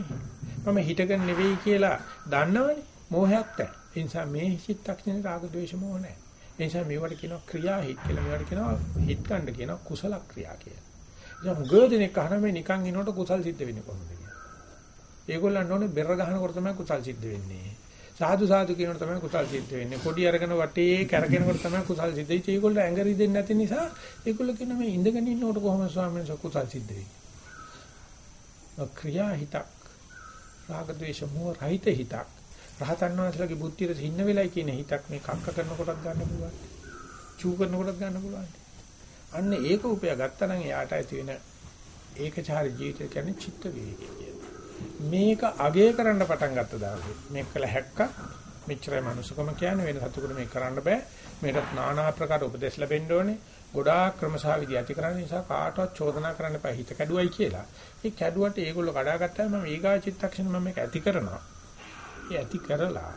මම හිතගෙන නෙවෙයි කියලා දන්නවනේ මෝහයක් නැහැ. ඒ නිසා මේ චිත්තක්ෂණේ රාග ද්වේෂ මොහ නැහැ. ඒ නිසා මේවට කියනවා ක්‍රියා හිත කියලා මේවට කියනවා හිත ගන්න කියනවා කුසල ක්‍රියා කියලා. දැන් මුගදෙනෙක් අහන මේ නිකන් ඉනකොට කුසල් සිද්ධ වෙන්නේ කොහොමද කියලා. ඒගොල්ලන් ඕනේ බෙර ගහනකොට තමයි කුසල් සිද්ධ වෙන්නේ. සාදු සාදු කියනකොට තමයි කුසල් සිද්ධ වෙන්නේ. කොඩි අරගෙන වටේ කැරකෙනකොට තමයි කුසල් සිද්ධ වෙන්නේ. ඒගොල්ලෝ ඇඟ රිදෙන්නේ නැති නිසා ඒගොල්ලෝ කියන මේ ඉඳගෙන ඉන්නකොට කොහොමද ස්වාමීන් වහන්සේ කුසල් සිද්ධ වෙන්නේ? ක්‍රියා හිතක්. රාග ద్వේෂ මොහ රහිත හිතක්. රහතන් වහන්සේලාගේ බුද්ධියට හින්න වෙලයි කියන හිතක් මේ කක්ක කරනකොටත් ගන්න පුළුවන්. චූ කරනකොටත් ගන්න පුළුවන්. අන්න ඒක උපය ගත්තා නම් එයාට ඇති වෙන ඒකචාර ජීවිතය කියන්නේ චිත්ත විවේකය කියලා. මේක අගය කරන්න පටන් ගත්ත දවසේ මේක කළ හැක්ක මෙච්චරයි මනුස්සකම කියන්නේ වෙන සතුටුකට මේක කරන්න බෑ. මේකට নানা ආකාර උපදෙස් ලැබෙන්න ඕනේ. ගොඩාක් ක්‍රමසහ විදි ඇති කරන්න නිසා කාටවත් චෝදනා කරන්න එපා හිත කැඩුවයි කියලා. ඒ කැඩුවට ඒගොල්ලෝ කඩාගත්තාම මම ඊගා චිත්තක්ෂණ මම මේක ඇති කරනවා. ඒ ඇති කරලා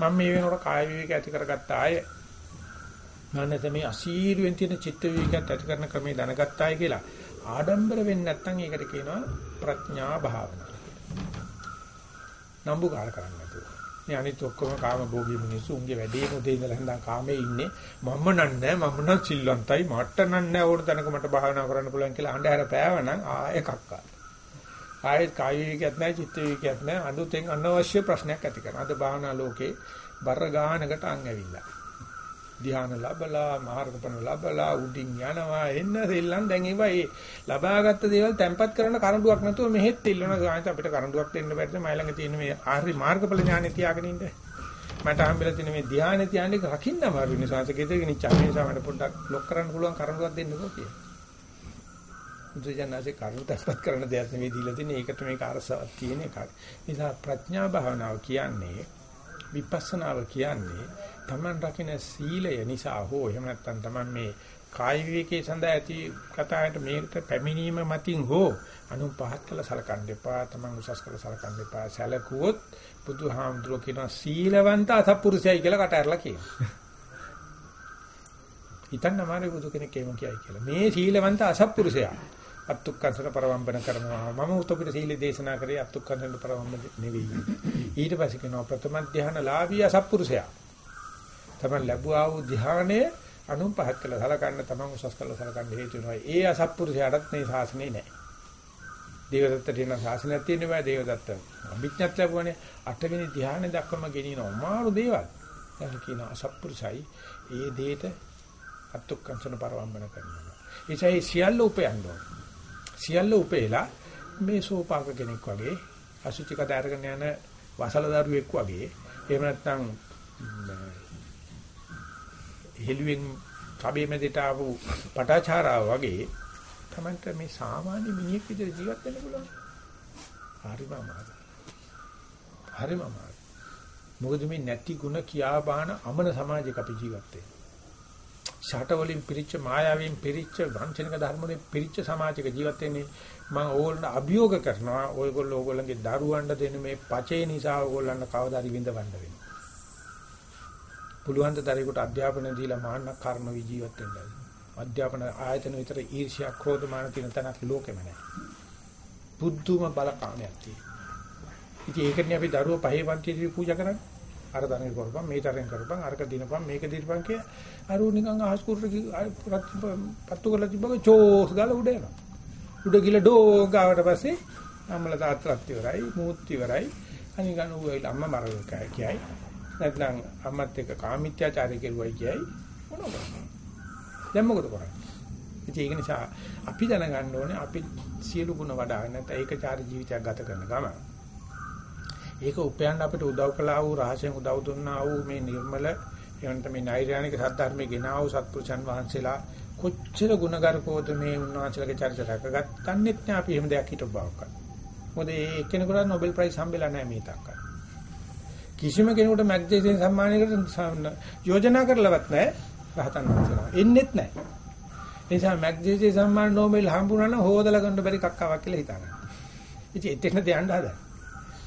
මම මේ වෙනකොට කාය විවේක ඇති කරගත්ත ආය නැත්නම් මේ අසීරුවෙන් තියෙන චිත්ත විවේකත් ඇති කරන ක්‍රමේ දැනගත්තායි කියලා ආඩම්බර වෙන්නේ නැත්නම් ඒකට කියනවා ප්‍රඥා භාවනාව. නම්බුකාර කරන්නේ නැතුව. මේ අනිත් ඔක්කොම කාම භෝගී මිනිස්සු උන්ගේ වැඩේ මොදේ ඉඳලා හඳන් කාමේ ඉන්නේ මම නන්නේ මම නම් සිල්වන්තයි මට නන්නේ ඕන තැනක මට භාවනා කරන්න පුළුවන් කියලා අඬහැර පෑවනම් ආයෙ කක්කා. ආයෙත් කාය විවේකයක් නැහැ චිත්ත විවේකයක් නැහැ අඳුතෙන් අනවශ්‍ය ප්‍රශ්නයක් ඇති කරනවා. අද භාවනා ලෝකේ බර ගානකට අං ඇවිල්ලා. ධ්‍යාන ලැබලා මාර්ගපණ ලැබලා උඩින් යනවා එන්න සෙල්ලම් දැන් ඒවා ඒ ලබාගත් දේවල් තැම්පත් කරන කරඬුවක් නැතුව මෙහෙත් ඉල්ලන ගානට අපිට කරඬුවක් දෙන්න බැරිද? මයි ළඟ තියෙන මේ ආර්ය මාර්ගඵල ඥානෙ තියාගෙන ඉන්න. මට හම්බෙලා තියෙන මේ ධ්‍යානෙ තියන්නේ රකින්න අමාරු නිසා සකේතගෙන ඉච්චා. මේ නිසා මට පොඩ්ඩක් ලොක් කරන්න පුළුවන් කරඬුවක් දෙන්නකෝ කියලා. බුදුජානනාසේ කරුණ තැස්පත් කරන දෙයක් නෙවෙයි දීලා තියෙන්නේ. ඒකට මේක අරසාවක් තියෙන එකක්. නිසා ප්‍රඥා භාවනාව කියන්නේ විපස්සනාව කියන්නේ Taman රකින්න සීලය නිසා හෝ එහෙම නැත්නම් Taman මේ කාය විවේකයේ සඳහා ඇති කතාවට මේකට පැමිණීම මතින් හෝ අනු පහත් කළ සලකන්න එපා Taman උසස් කළ සලකන්න එපා. සැලකුවොත් බුදුහාමුදුරුවෝ කියන සීලවන්ත අසත්පුරුෂයයි කියලා කට ඇරලා කියනවා. හිතන්න අමාරුයි බුදු කෙනෙක් එහෙම කියයි කියලා. මේ සීලවන්ත අසත්පුරුෂයා අත්ුක්කංශන පරවම්බන කරනවා. මම උතපිට සීල දේශනා කරේ අත්ුක්කංශන පරවම්බන නෙවෙයි. ඊට පස්සේ කියනවා ප්‍රථම ධානලාභී අසත්පුරුෂයා. තමන් ලැබුවා වූ ධානයේ අනුන් පහත් කළ සලකන්න තමන් උසස් කළ සලකන්න හේතු වෙනවා. ඒ අසත්පුරුෂයාටත් මේ ශාසනේ නැහැ. දේවදත්තට එන ශාසනයක් තියෙන බෑ දේවදත්ත. අභිඥාත් ලැබුවානේ අටවෙනි ධානය දක්වම ගෙනින අමාරු දේවල්. දැන් කියන අසත්පුරුෂයි ඒ දෙයට අත්ුක්කංශන පරවම්බන කරනවා. ඒසයි සියල්ල උපයන්න ඕන. සියල්ල උපේලා මේ සෝපාක කෙනෙක් වගේ අසුචි කඩ අරගෙන යන වසල දරුවෙක් වගේ එහෙම නැත්නම් හෙළුවෙන් කබේ මැදට ආපු පටාචාරාව වගේ තමන්ට මේ සාමාන්‍ය මිනිහෙක් විදිහට ජීවත් වෙන්න පුළුවන්. හරිම අමාරුයි. හරිම අමාරුයි. මොකද මේ නැති ಗುಣ කියා බාන අමන සමාජයක අපි ජීවත් වෙන්නේ. ෂට වලින් පිරිච්ච මායාවෙන් පිරිච්ච වංචනික ධර්ම වලින් පිරිච්ච සමාජයක ජීවත් වෙන්නේ මම ඕගොල්ලන්ට අභියෝග කරනවා ඔයගොල්ලෝ ඕගොල්ලන්ගේ දරුවන්ට දෙන මේ පචේ නිසා ඕගොල්ලන්ට කවදාරි විඳවන්න වෙනවා. පුළුවන් ද දරේකට අධ්‍යාපනය දීලා මාන්නක් කර්ම විජීවත් වෙන්නයි. අධ්‍යාපන ආයතන විතර ඊර්ෂ්‍යා ක්‍රෝධ මාන තියෙන තැනක් ලෝකෙම නැහැ. බුද්ධුම බලකාමයක් තියෙනවා. ඉතින් ඒකනේ අපි දරුවෝ පහේ පන්තියේදී පූජා කරන්නේ. අර තරංග කරපන් මේ තරංග කරපන් අරක දිනපන් මේක දිනපන් කිය අර නිකන් අහස් කුරට පත්තු කරලා තිබ්බම චෝස් ගාලා උඩ යනවා. උඩ ගිල ඩෝ ගාවට පස්සේ අම්මලා තාත්තලාත් ඉවරයි මූත් ඉවරයි. අනිකන් ඌ අම්මා මරලා කියයි. නැත්නම් අම්මත් එක්ක කාමීත්‍යාචාරය කෙරුවයි කියයි මොනවද දැන් මොකද කරන්නේ ඒක නිසා අපි දැනගන්න ඕනේ අපි සියලු ගුණ වඩාගෙන නැත්නම් ඒකචාර ජීවිතයක් ගත කරන ගම ඒක උපයන්න අපිට උදව් කළා වූ රහසෙන් උදව් දුන්නා වූ මේ නිර්මල එවන්ට මේ නෛර්යානික සද්ධර්මයේ ගෙනා වූ සත්පුරුෂයන් වහන්සේලා කොච්චර ගුණගරුකෝද මේ උන්වහන්සේලාගේ චරිත රැකගත්තන්නෙත් නෑ අපි එහෙම දෙයක් හිතව බවක් ගන්න. මොකද ඒ එක්කෙනෙකුට නෝබෙල් ප්‍රයිස් හම්බෙලා නෑ මේ තාක්කල්. කිසිම කෙනෙකුට මැග්සීසන් සම්මානයකට යෝජනා කරලවත් නැහැ රහතන් වහන්සේලා. එන්නෙත් නැහැ. ඒ නිසා මැග්සීසන් සම්මාන නෝබෙල් හම්බුනා නම් හොදලා ගන්න බැරි කක්කාවක් කියලා හිතනවා. ඉතින් එතෙන්ද යන්න හදන්නේ.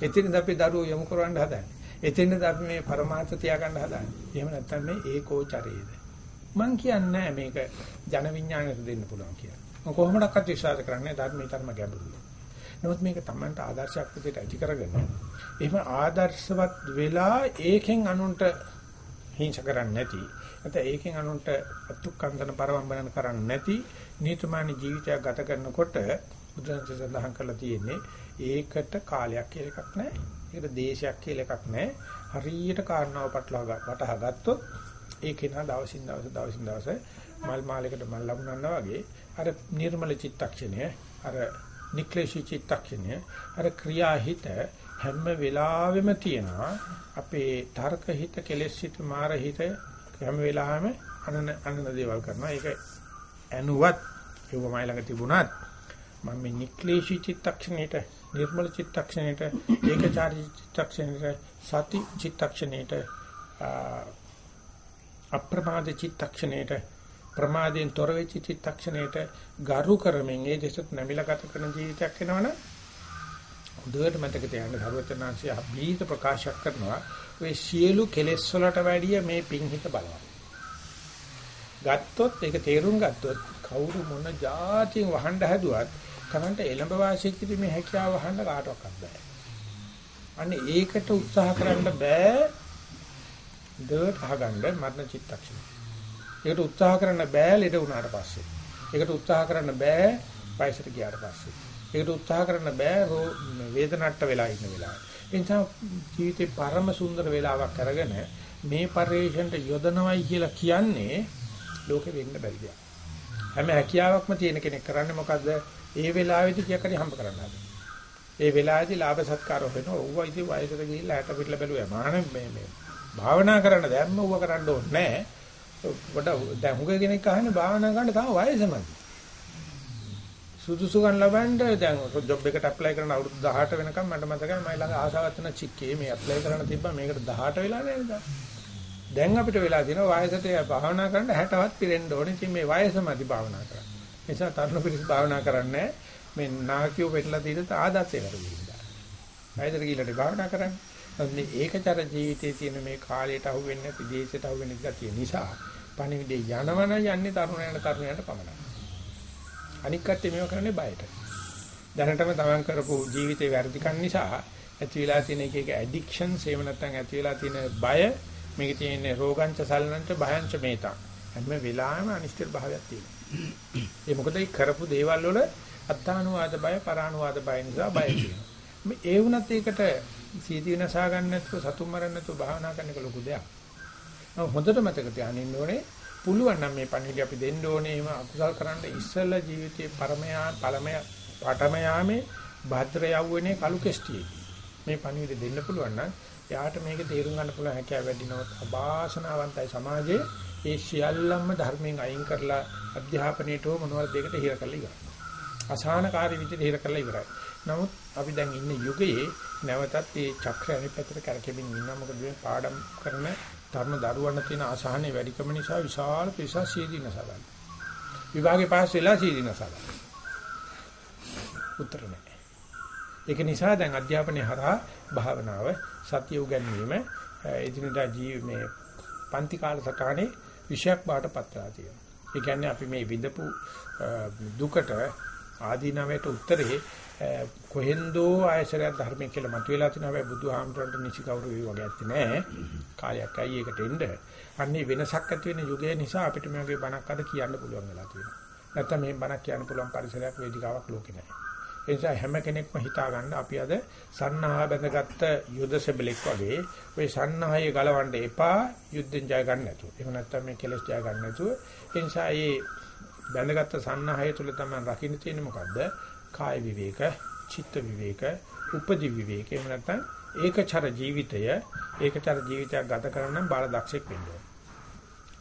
එතෙන්ද අපි දරුවෝ යොමු කරවන්න හදන්නේ. එතෙන්ද අපි මේ પરමාර්ථ තියාගන්න හදන්නේ. එහෙම නැත්නම් මේ ඒකෝචරයේද. මං කියන්නේ මේක ජන විඥාණයට දෙන්න පුළුවන් කියලා. මම කොහොමඩක්වත් විශ්වාස කරන්නේ ධර්මයේ ධර්ම ගැඹුරුයි. නමුත් මේක Tamanට ආදර්ශයක් විදිහට ඇති කරගෙන එහෙම ආදර්ශවත් වෙලා ඒකෙන් අනුන්ට හිංස කරන්නේ නැති නැත්නම් ඒකෙන් අනුන්ට අතුක්කන්දන පරවම්බන කරන්නේ නැති නියතමානී ජීවිතයක් ගත කරනකොට බුදුන්සේ සඳහන් කරලා තියෙන්නේ ඒකට කාලයක් කියලා එකක් නැහැ. ඒකට දේශයක් කියලා එකක් නැහැ. හරියට කාරණාව පටලවා වටහා ගත්තොත් ඒකේ නා දවසින් දවස දවසින් දවස මල් මාලයකට මල් ලැබුණා වගේ අර නිර්මල චිත්තක්ෂණය අර නික්ලේශී චිත්තක්ෂණය. අර ක්‍රියාහිත හැම වෙලාවෙම තියෙනවා අපේ තර්ක හිත කෙලෙස් හිත මාර හිත හැම වෙලාවෙම අනන අනන දේවල් කරනවා. ඒක ඇනුවත් ඒව මයි ළඟ තිබුණත් මම මේ නික්ලේශී චිත්තක්ෂණයට නිර්මල චිත්තක්ෂණයට ඒකචාරී චිත්තක්ෂණයට සති චිත්තක්ෂණයට අප්‍රමාද චිත්තක්ෂණයට ප්‍රමාදයෙන් තොර වෙච්ච චිත්තක්ෂණයට ගරු කරමින් ඒ දෙසත් නැමිලා ගත කරන ජීවිතයක් වෙනවනේ හොඳට මතක තියාගන්න සරුවචනාංශය අභීත ප්‍රකාශ කරනවා ඔය සියලු කෙලෙස් වලට වැඩිය මේ පිංහිත බලවත්. ගත්තොත් ඒක තේරුම් ගත්තොත් කවුරු මොන જાතියෙන් වහන්න හැදුවත් Tamanට එළඹ වාසය කිරීමේ හැකියාව වහන්න කාටවත් බෑ. අනේ ඒකට උත්සාහ කරන්න බෑ. දඩ අහගන්න මරණ චිත්තක්ෂණ. ඒකට උත්සාහ කරන්න බෑ ලෙඩ වුණාට පස්සේ. ඒකට උත්සාහ කරන්න බෑ වයසට ගියාට පස්සේ. ඒකට උත්සාහ කරන්න බෑ වේදනට්ට වෙලා ඉන්න වෙලාවට. ඒ නිසා ජීවිතේ පරම සුන්දර වෙලාවක් අරගෙන මේ පරිශ්‍රයට යොදනවයි කියලා කියන්නේ ලෝකෙ වෙන්න බැරි දෙයක්. හැම හැකියාවක්ම තියෙන කෙනෙක් කරන්නේ මොකද්ද? ඒ වෙලාවේදී කීයකරි හම්බ කරන්න හදන. ඒ වෙලාවේදී ලාභ සත්කාර වෙනවා. ඌව ඉතින් වයසට ගිහිල්ලා හැට පිටලා බැලුවා. මාන මේ මේ භාවනා කරන්න දැම්ම ඌව කරන්න ඕනේ නැහැ. වඩා දැන් හුඟ කෙනෙක් අහන්නේ භාවනා කරන්න තාම වයසමදි. සුදුසුකම් ලබන්න දැන් ජොබ් එකට ඇප්ලයි කරන අවුරුදු 18 වෙනකම් මට මතකයි මම ළඟ ආසාවක් තියෙන චික්කේ මේ ඇප්ලයි කරන්න තිබ්බා. මේකට 18 වෙලා නේද? දැන් අපිට වෙලා තියෙනවා වයසට භාවනා කරන්න 60වත් පිරෙන්න ඕනේ. ඉතින් මේ වයසමදි භාවනා කරන්න නිසා තරුණ පිරිස භාවනා කරන්නේ මේ නාකියෝ පෙట్లా තියෙන ආදර්ශය කරගන්න වයසට ගිහිල්ලා භාවනා කරන්නේ? මේ ඒකචර ජීවිතයේ තියෙන මේ කාලයට අහු වෙන්නේ නැති දේශයට අහු වෙන්නේ නැති නිසා පණිවිඩේ යනවන යන්නේ තරුණයන්ට තරුණයන්ට පමණයි අනික් කට්ටිය මේව කරන්නේ බයට. දැනටම තමන් කරපු ජීවිතේ වැරදිකම් නිසා ඇති වෙලා තියෙන එක එක ඇඩික්ෂන්ස් එහෙම නැත්නම් ඇති වෙලා තියෙන බය මේකේ තියෙන රෝගංච සල්ලංච භයංච මේතා හැම වෙලාවෙම අනිශ්චිත භාවයක් තියෙනවා. ඒ මොකද ඒ කරපු දේවල් වල අත්තානුවාද බය පරානුවාද බය නිසා බය තියෙනවා. මේ ඒ වුණත් ඒකට සීති විනාශා ගන්න නැතුව සතුම් මරන්න නැතුව භාවනා කරන එක ලොකු දෙයක්. හොඳට මතක තියාගන්න ඕනේ පුළුවන් නම් මේ පණිවිඩය අපි දෙන්න ඕනේ එහෙම අකුසල් කරන්න ඉස්සෙල්ලා ජීවිතයේ පරමයා පළමය පඨම යාමේ භද්‍ර යවුවනේ කලු කෙස්ටියේ මේ පණිවිඩය දෙන්න පුළුවන් නම් එයාට මේක තේරුම් ගන්න පුළුවන් හැකියාව වැඩිනවත් අභාසනාවන්තයි සමාජයේ ඒ සියල්ලම ධර්මයෙන් අයින් කරලා අධ්‍යාපනයේට මොනවද දෙකට හිර කරලා ඉවරයි. අසහනකාරී විදිහට හිර කරලා ඉවරයි. නමුත් අපි දැන් ඉන්න යුගයේ නැවතත් මේ චක්‍රය අනිත් පැත්තට කරකෙමින් ඉන්නවා. මොකද මේ පාඩම් කරන තරුණ දරුවන්ට තියෙන අසහනේ වැඩිකම නිසා විශාල පිරිසක් සියදී නසගන්න. විභාගේ පාස් වෙලා සියදී නසගන්න. උත්තර නැහැ. ඒක නිසා දැන් අධ්‍යාපනයේ හරහා භාවනාව සතිය උගන්වීම එදිනදා ජීව මේ පන්ති කාල සටහනේ විෂයක් බාට පත්‍රා තියෙනවා. ඒ කියන්නේ අපි මේ විඳපු දුකට ආදීනවයට උත්තරේ කොහෙන්දෝ ආයශරයක් ධර්මයේ කියලා මතුවලා තිනවා. හැබැයි බුදුහාමුදුරන්ට නිසි කවුරු ඒ වගේ ඇත්තේ නැහැ කාලයක් අයි ඒකට එන්න? අන්නේ වෙනසක් ඇති වෙන යුගය නිසා අපිට මේ වගේ බණක් අද කියන්න පුළුවන් වෙලා තියෙනවා. නැත්තම් මේ බණක් කියන්න පුළුවන් පරිසරයක් වේදිකාවක් ලෝකේ නැහැ ඒ නිසා හැම කෙනෙක්ම හිතා ගන්න අපි අද සන්නාහ බැඳගත්ත යුද සෙබලෙක් වගේ ওই සන්නාහය ගලවන්න එපා යුද්ධෙන් ජය ගන්න නැතුව. එහෙම නැත්තම් මේ කෙලස් ජය ගන්න නැතුව. ඒ නිසා මේ බැඳගත්ත සන්නාහය තුල තමයි රකින්න තියෙන්නේ මොකද්ද කාය විවේක, චිත්ත විවේක, උපදි විවේක එහෙම නැත්නම් ඒකචර ජීවිතය ඒකචර ජීවිතයක් ගත කරන බාල දක්ෂෙක් වෙන්න ඕන.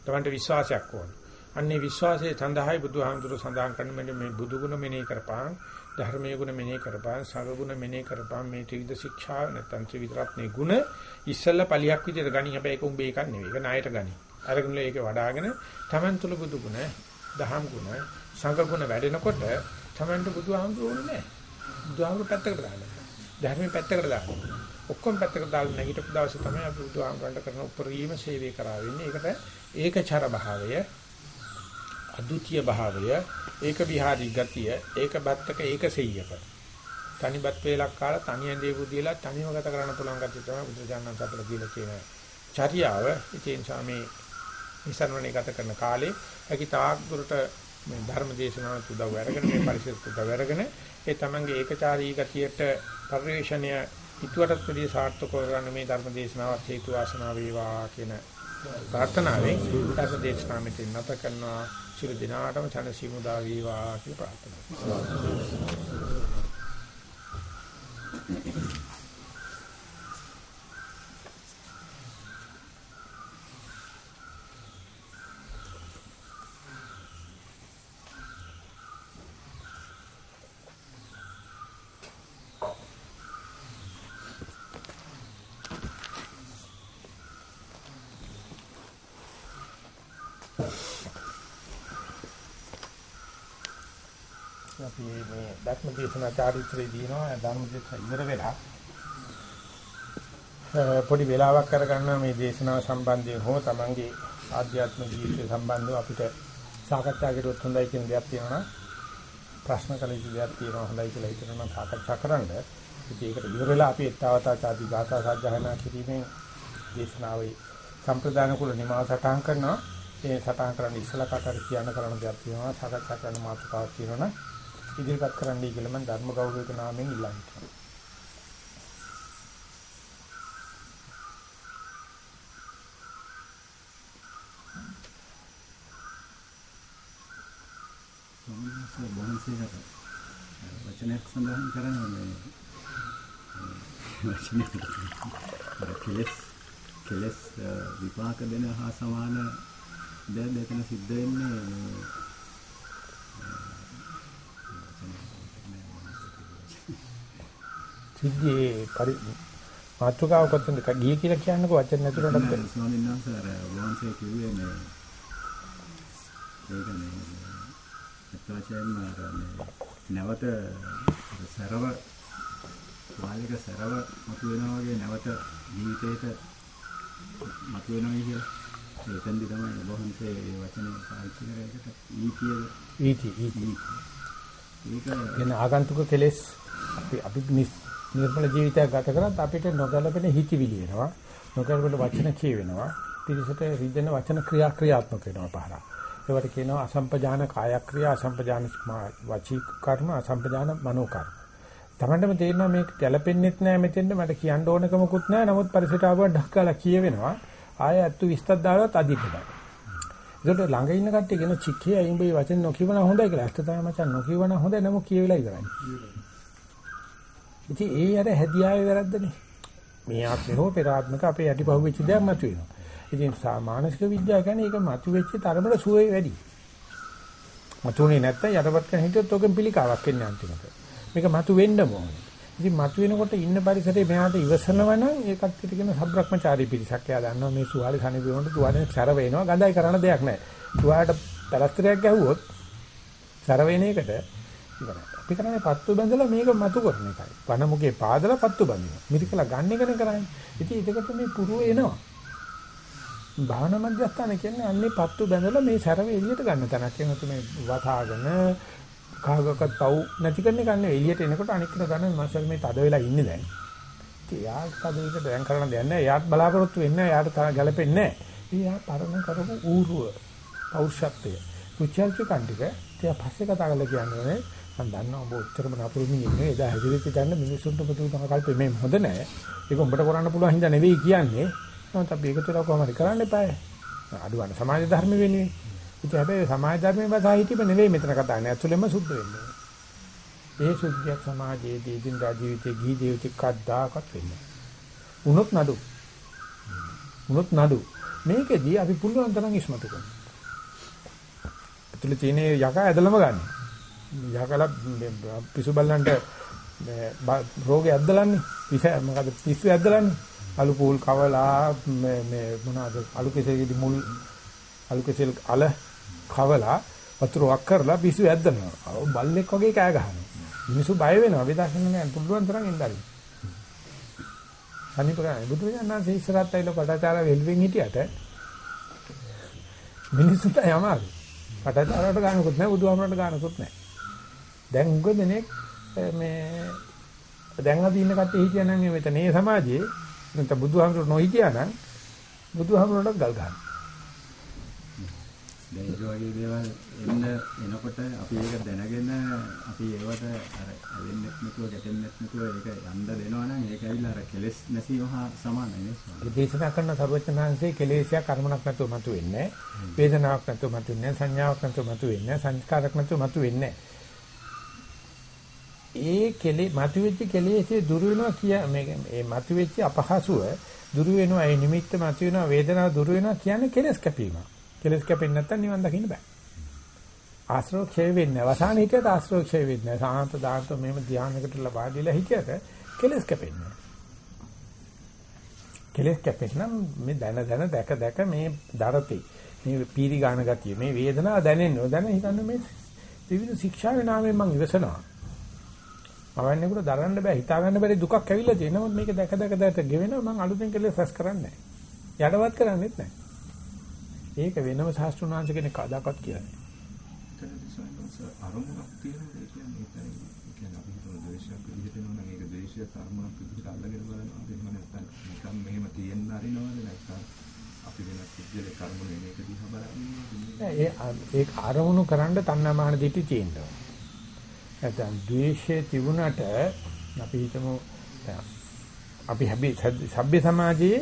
තමන්ට විශ්වාසයක් ඕන. අන්නේ විශ්වාසයේ සඳහායි බුදුහාමුදුරුවෝ සඳහන් කරන මේ බුදු ගුණ මෙනෙහි කරපහන්, ධර්මයේ ගුණ මෙනෙහි කරපහන්, සංඝ ගුණ මෙනෙහි කරපහන් මේ ත්‍රිවිධ ශික්ෂා නැත්නම් ත්‍රිවිධ රත්නේ ගුණ ඉස්සෙල්ලා පලියක් විදිහට ගනි හැබැයි ඒක උඹේ එකක් නෙවෙයි. ඒක ණයට ගනි. අරගෙන ඒක වඩාගෙන තමන් තුළ බුදු ගුණ, දහම් ගුණ, සංඝ ගුණ වැඩෙනකොට තමන්ට බුදුහාමුදුරු ඕනේ නැහැ. බුදුහාමුදුරු පැත්තකට දාන්න. ධර්මයේ පැත්තකට දාන්න. ඔක්කොම පැත්තකට දාලා නැගිටපු දවසේ තමයි අපි බුදුහාමුදුරන්ට කරන උපරිම සේවය කරා වෙන්නේ. ඒකට ඒකචර භාවය, අද්විතීය භාවය, ඒක විහාරී ගතිය, ඒක බත්තක ඒක සෙය්‍යක. තනිපත් වේලක් කාලා තනියෙන් දේ බුදියලා තනියම ගත කරන්න පුළුවන් ගතිය තමයි බුදුජානක අපිට දීලා තියෙන චර්යාව ඉතින් සාමේ විසරණේ ගත කරන කාලේ ඇකි තාක් දුරට මේ ධර්ම දේශනාවට උදව් අරගෙන මේ පරිසරයට උදව් අරගෙන ඒ තමන්ගේ ඒකචාරී ගතියට පරිශ්‍රණය ඊටවටත් වැඩි සාර්ථක කරගන්න මේ ධර්ම දේශනාවත් හේතු වාසනා වේවා කියන ප්‍රාර්ථනාවෙන් ධර්ම දේශනාව මෙතන නැත කරනවා. සියලු දිනාටම සනසිමුදා වේවා කියලා ප්‍රාර්ථනා කරනවා. අපි මේ ධර්ම දේශනා චාරිත්‍රයේ දිනනවා ධර්ම දේශනා ඉවර වෙලා පොඩි වෙලාවක් කරගන්න මේ දේශනාව සම්බන්ධයෙන් හෝ තමන්ගේ ආධ්‍යාත්මික ජීවිතය සම්බන්ධව අපිට සාකච්ඡා කරුවොත් හොඳයි කියන දෙයක් තියෙනවා ප්‍රශ්න කළ යුතු දෙයක් තියෙනවා හොඳයි කියලා හිතනවා සාකච්ඡා කරන්න. ඉතින් ඒකට ඉවර වෙලා අපි ඊතාවතා ചാති ගාථා සජ්ජායනා කිරීමෙන් දේශනාවේ සම්ප්‍රදාන කුල නිමාව සටහන් කරනවා. ඒ සටහන් කරන්න ඉස්සලා කතාර කියන්න කරන දෙයක් තියෙනවා සාකච්ඡා කරන්න මාතෘකාවක් තියෙනවා ඉදිරිපත් කරන්නයි කියලා මම ධර්ම ගෞරවයක නාමයෙන් ඉල්ලා හිටියා. වහන්සේට වචනයක් සඳහන් කරනවා මේ වචනයක් කෙලස් කෙලස් විපාක දෙන හා සමාන දෙයක් දෙතන සිද්ධ වෙන්නේ සිද්ධියේ පරි මාතෘකාව කොතනද ගියේ කියලා කියන්නකෝ වචන නැතුණට බැහැ. ස්වාමීන් වහන්සේ අර වහන්සේ කිව්වේ මේ ඒක මේ අත්වාචයෙන්ම අර මේ නැවත සරව වාලික සරව මතු වෙනවා වගේ නැවත ජීවිතේට මතු වෙනවා කියලා. ඒකෙන්දි තමයි වහන්සේ මේ වචනේ පාවිච්චි කරේකට ඊතිය ඊති ඊති ඒක එන ආගන්තුක කෙලෙස් අපි අපි නිර්මල ජීවිතයක් ගත කරත් අපිට නොගැලපෙන හිතිවිලි එනවා. නොගැලපෙන වචන කියවෙනවා. පිරිසට රිදෙන වචන ක්‍රියා ක්‍රියාත්මක වෙනවා පහරා. ඒවට කියනවා අසම්පජාන කාය ක්‍රියා, අසම්පජාන වචී කර්ම, අසම්පජාන මනෝ කර්ම. තමන්ටම තේරෙනවා මේක ගැලපෙන්නෙත් නෑ මෙතෙන්ද මට කියන්න ඕනකමකුත් නෑ. නමුත් පරිසරට ආවම ඩක්කාලා කියවෙනවා. ආය අත්තු 20ක් දාලවත් අදිපදයි. ඒකට ළඟ ඉන්න කට්ටිය කියන චික්කේ අයින් බයි වචන නොකියවන හොඳයි කියලා. ඇත්ත තමයි මචං නොකියවන හොඳයි නමුත් කියවිලා ඉවරයි. ඉතින් ඒ අර හැදියාවේ වැරද්දනේ. මේ ආත්මේ හෝ පෙර ආත්මක අපේ යටිපහුවෙච්ච දෙයක් මතුවෙනවා. ඉතින් මානසික විද්‍යාව කියන්නේ ඒක මතුවෙච්ච තරමට සුවේ වැඩි. මතුනේ නැත්තම් යටපත් කරන හිටියොත් ඔකෙන් පිළිකාවක් එන්නේ අන්තිමට. මේක මතු වෙන්න ඕනේ. ඉතින් මතු වෙනකොට ඉන්න පරිසරේ මෙයාට ඉවසනවා නම් ඒකත් කියන සබ්‍රක්‍මචාරී පිරිසක්. එයා දන්නවා මේ සුවාලේ සනීප වුණොත් තුවාලේ සැර වෙනවා. ගඳයි කරන්න දෙයක් නැහැ. තුවාලට පැලස්තරයක් ගැහුවොත් සැර වෙන එකට ඉවරයි. අපි කරන්නේ පත්තු බැඳලා මේක මතු කරන එකයි. වනමුගේ පාදලා පත්තු බඳිනවා. මිරිකලා ගන්න එකනේ කරන්නේ. ඉතින් ඒකට මේ පුරුව එනවා. භාවනා මධ්‍යස්ථාන කියන්නේ අන්නේ පත්තු බැඳලා මේ සැරව එළියට ගන්න තැනක්. එහෙනම් මේ වතාගෙන කාගකත් පව් නැති කරන එක නෙවෙයි. එළියට එනකොට අනික් කෙනා ගන්න මාසල් මේ තද වෙලා ඉන්නේ දැන්. ඉතින් යාත් තද විදිහට දැන් කරන්න දෙයක් නැහැ. යාත් බලාපොරොත්තු වෙන්නේ නැහැ. යාට ගැලපෙන්නේ නැහැ. යා පරණ කරපු ඌරුව පෞරුෂත්වය. රුචර්ච කණ්ඩික තියා පස්සේ කතා කරලා කියන්නේ මම දන්නවා ඔබ උත්තරම නපුරු මිනිහ නෙවෙයි. එදා හැදිරිච්ච දැන්න මිනිසුන්ට පුදුම කල්පේ මේ හොඳ නැහැ. ඒක උඹට කරන්න පුළුවන් හින්දා නෙවෙයි කියන්නේ. නමුත් අපි ඒක තුළ කොහොමද කරන්න එපායි. අඩුවන සමාජ ධර්ම වෙන්නේ. ඉතින් හැබැයි සමාජ ධර්මයේ බසා හිටියම නෙවෙයි මෙතන කතා කරන්නේ. ඇතුළෙම සුද්ධ වෙන්නේ. ඒ සුද්ධියක් සමාජයේදී දිනදා ජීවිතේ ගිහි ජීවිතේ කද්දාකත් වෙන්නේ. උනොත් නඩු. උනොත් නඩු. මේකෙදී අපි පුළුවන් තරම් ඉස්මතු කරනවා. ඇතුළේ තියෙන යකා ඇදලම ගන්නවා. යකලා පිසු බල්ලන්ට රෝගේ ඇද්දලන්නේ පිස මොකද පිස්සු ඇද්දලන්නේ අලු පූල් කවලා මේ මේ මොනවාද අලු කෙසෙලි මුල් අලු කෙසෙල් අල කවලා වතුර වක් කරලා පිස්සු ඇද්දනවා. බල්ලෙක් වගේ කෑ ගහනවා. මිනිස්සු බය වෙනවා. විදර්ශන නෑ. පුළුවන් තරම් ඉඳලා අනිපරයි බුදු දඥාන්සේ ඉස්සරහත් ඇවිල්ලා පටාචාර වෙල්වෙන් හිටියට මිනිස්සුන්ට යමාරු පටාචාරවට ගන්නකුත් නෑ බුදුහාමරට ගන්නකුත් නෑ. දැන් උග දෙනෙක් මේ දැන් අපි ඉන්න කට්ටිය හිටියා නම් මෙතන මේ සමාජයේ නැත්නම් බුදුහාමුදුරු නොහිටියා නම් බුදුහාමුදුරන්ට ගල් ගන්න. දැන් ඒ වගේ දේවල් එන්න එනකොට අපි ඒක දැනගෙන අපි ඒවට අර ඇලෙන්නෙත් නැතුව ගැටෙන්නෙත් නැතුව ඒක යන්න දෙනවා නම් ඒක ඇවිල්ලා අර කෙලෙස් නැසීම හා සමානයි නේ ස්වාමී. ඒ දේශනා කරන සර්වඥාන්සේ කෙලෙසයක් කර්මණක් නැතුව මතුවෙන්නේ වේදනාවක් නැතුව මතුවෙන්නේ සංඥාවක් නැතුව මතුවෙන්නේ සංස්කාරයක් නැතුව මතුවෙන්නේ ඒ කෙලෙ මතුවෙච්ච කෙලෙසේ දුරු වෙනවා කිය මේ මේ මතුවෙච්ච අපහසුව දුරු වෙනවා. ඒ නිමිත්ත මතුවෙනවා වේදනාව දුරු වෙනවා කියන්නේ කෙලස් කැපීමක්. කෙලස් කැපෙන්නේ නැත්නම් නිවන් දකින්න බෑ. ආශ්‍රව ක්ෂය වෙන්නේ වසාන හිතේට ආශ්‍රව ක්ෂය වෙන්නේ සාන්ත දාන්ත මෙහෙම ධානයකට ලබා දීලා හිතේට කෙලස් කැපෙන්නේ කෙලස් කැපෙන්නම් මේ දන දන දැක දැක මේ දරති මේ පීරි ගාන ගතිය මේ වේදනාව දැනෙන්නේ දැන හිතන්නේ මේ විවිධ ශික්ෂාවේ නාමයෙන් මම ඉවසනවා. මවන්නේකට දරන්න බෑ හිතා ගන්න බැරි දුකක් ඇවිල්ලා තියෙනවා. මේක දැක දැක දැක ගෙවෙනවා. මම අලුතෙන් කෙලස් රැස් කරන්නේ නැහැ. යඩවත් කරන්නේත් නැහැ. ඒක වෙනම ශාස්ත්‍රඥාන්ස කෙනෙක් කියන්නේ. එතනදී සයන්ස් අරමුණක් තියෙනවා ඒ කියන්නේ. ඒ කියන්නේ අපි හිතන ද්වේෂයක් විදිහට එනවා නම් ඒක ද්වේෂය අරමුණක් විදිහට අල්ලගෙන බලනවා. එහෙම නැත්නම් නිකන් මෙහෙම තියෙන්න අරිනවද නැත්නම් අපි වෙනත් විදිහට කර්මනේ මේක දිහා බලන්නේ. ඒ ඒක අරමුණු කරන්න තණ්හාමාන දිටි තියෙනවා. නැත්නම් ද්වේෂය තිබුණට අපි හිතමු අපි හැබි සભ્ય සමාජයේ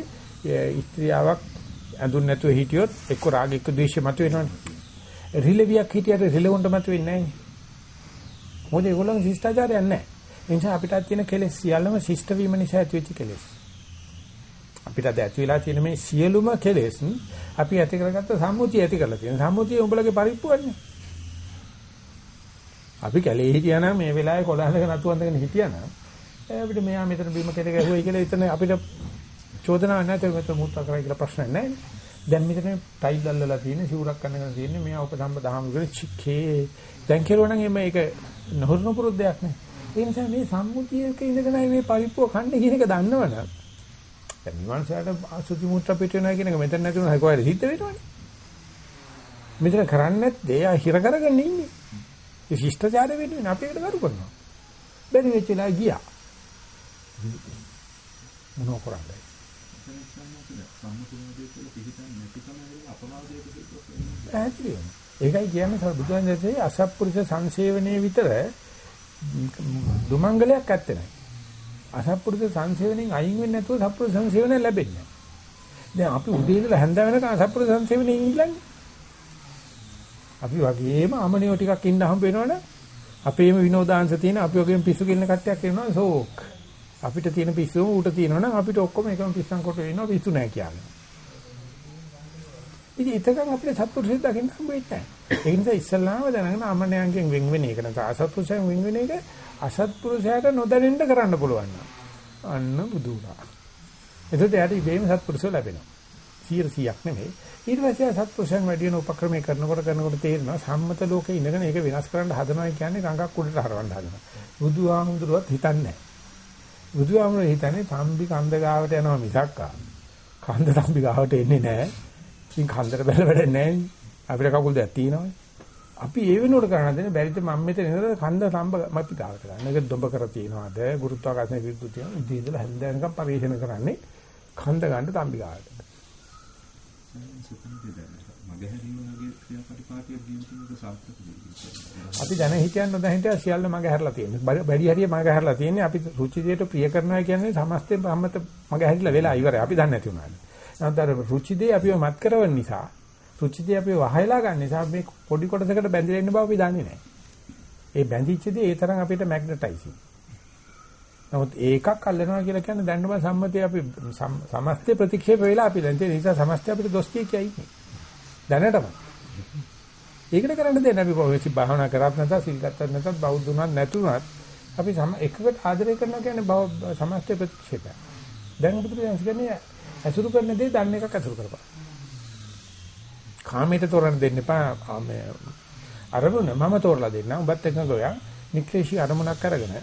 ස්ත්‍රියාවක් ඇඳුන් නැතුව හිටියොත් එක්ක රාග එක්ක ද්වේෂය මතුවෙනවනේ. රිලෙවියක් හිටියට රිලෙවුන්ට මතුවෙන්නේ නැහැ. මොකද ඒගොල්ලන් ශිෂ්ටාචාරයක් නැහැ. ඒ නිසා අපිට තියෙන කෙලෙස් සියල්ලම ශිෂ්ට වීම නිසා ඇතිවෙච්ච කෙලෙස්. අපිට අද ඇති වෙලා තියෙන මේ සියලුම කෙලෙස් අපි ඇති කරගත්ත සම්මුතිය ඇති කරලා තියෙන. සම්මුතිය උඹලගේ පරිප්පුවන්නේ. අපි කැලේ හිටියානම් මේ වෙලාවේ කොළහලක නතු අඳගෙන හිටියානම් අපිට මෙයා මෙතන බීම කෙරේ ගැහුවයි කියලා එතන අපිට චෝදනාවක් නැත්නම් මෙතන මුත්‍රා කරයි කියලා ප්‍රශ්නයක් නැහැ. දැන් මෙතන ටයිල් දැල්ලලා තියෙන සිවුරක් කන්නගෙන තියෙන්නේ මෙයා උපසම්බ දහම කියන චිකේ. දැන් කෙරුවනම් මේක නොහුරුන පුරුද්දයක් නේ. ඒ නිසා මේ සම්මුතියක ඉඳගෙනයි මේ පරිප්පුව කන්නේ කියන එක දන්නවනම් දැන් නිවන්සයට අසුචි මුත්‍රා පිට වෙනවා කියන එක මෙතන නැති වුණා කොහෙද සිද්ධ වෙනවනේ. මෙතන කරන්නේ නැත්නම් එයා හිර කරගෙන ඉන්නේ. ඒ ශිෂ්ටාචාරය වෙන්නේ අපි ඒකට කරු කරනවා. බැරි වෙච්චලා ගියා. මොනෝ කරන්නේ? පැහැදිලි වෙනවා. ඒකයි කියන්නේ බුදුන්වහන්සේ අසත්පුරුෂ සංසේවනයේ විතර දුමංගලයක් ඇත්තේ නැහැ. අසත්පුරුෂ සංසේවණෙන් අයින් වෙන්නේ නැතුව සත්පුරුෂ සංසේවනය ලැබෙන්නේ නැහැ. දැන් අපි උදේ ඉඳලා හැන්ද වෙනකන් අසත්පුරුෂ සංසේවනයේ ඉන්නන්නේ. අපි වගේම අමනියෝ ටිකක් ඉන්න හම්බ වෙනවනේ. අපේම විනෝදාංශ තියෙන අපි වගේම පිස්සු කින්න කට්ටියක් වෙනවා සෝක්. අපිට තියෙන පිස්සුම ඌට තියෙනවනම් අපිට ඔක්කොම එකම පිස්සන් කොට වෙනවා පිස්සු නැහැ කියන්නේ. ඉතින් එතකන් අපිට සත්පුරුෂයෙක් දකින්න හම්බ වෙන්නේ නැහැ. ඒ නිසා ඉස්සල්ලාම දැනගෙන අමනයන්ගෙන් වෙන් වෙන එක නැත්නම් අසත්පුරුෂයන් වෙන් වෙන එක අසත්පුරුෂයාට නොදැනෙන්න කරන්න පුළුවන් අන්න බුදුරා. එතකොට යාට ඉබේම සත්පුරුෂය ලැබෙනවා. 100ක් නෙමෙයි. ඊට පස්සේ සත්පුරුෂයන් වැඩි වෙන උපක්‍රමයක් කරනකොට කරනකොට තේරෙනවා සම්මත ලෝකේ ඉඳගෙන ඒක වෙනස් කරන්න හදනවා කියන්නේ රඟක් උඩට හරවන්න හදනවා. බුදුහාමුදුරුවත් හිතන්නේ නැහැ. බුදුහාමුදුරුවෝ හිතන්නේ තම්බි කන්ද ගාවට යනවා මිසක් කන්ද තම්බි ගාවට එන්නේ නැහැ. ඉතින් කන්දර බැල වැඩ නැහැ අපිට කකුල් දෙකක් තියෙනවානේ. අපි ඒ වෙනුවට කරන්න දෙන්නේ බැරිද මම මෙතන ඉඳලා කන්ද සම්බ අපි ගාවට ගන්න. ඒක දොඹ කර තියනවාද ගුරුත්වාකර්ෂණ විරුද්ධ තියෙනවා. ඉතින් ඉඳලා හැන්දෑනකම් පරිශන කරන්නේ කන්ද ගන්න තම්බි ගාවට. අපි දැන හිතන්න දැන් හිටියා සියල්ල මගේ හැරලා තියෙන්නේ. බැරි හරිය මගේ හැරලා තියෙන්නේ. අපි රුචිදයට ප්‍රිය කරනවා කියන්නේ සමස්තයෙන් බ්‍රහ්මත මගේ හැරිලා වෙලා ඉවරයි. අපි දන්නේ නැති වුණානේ. නමුත් අර රුචිදේ අපිව මත් කරවන නිසා රුචිදේ අපිව වහයලා ගන්න නිසා මේ පොඩි කොටසකට බැඳිලා ඉන්න බව අපි දන්නේ නැහැ. ඒ බැඳිච්ච දේ ඒ තරම් අපිට මැග්නටයිසින්. නමුත් ඒකක් අල්ලනවා කියලා කියන්නේ දැන් නම් සම්මතිය අපි සමස්ත ප්‍රතික්ෂේප වෙලා අපි දැන් ඒ නිසා සමස්ත අපිට දොස් කිය කියයි ඉන්නේ. දැනටම. ඒකට කරන්න දෙන්න අපි කොහොමද භාවනා කරත් නැත්නම් සිල් ගත්තත් නැත්නම් බෞද්ධ උනත් නැතුණත් අපි එකකට ආදරය කරනවා කියන්නේ සමස්ත ප්‍රතික්ෂේපය. දැන් බුදුරජාණන් කියන්නේ ඇසුරු කරන දේ දන්න එකක් ඇසුරු කරපන්. කාමයට තෝරන්න දෙන්න එපා. මේ අරමුණ මම තෝරලා දෙන්න. උඹත් එක්ක ගෝයා නික්ලේශී අරමුණක් අරගෙන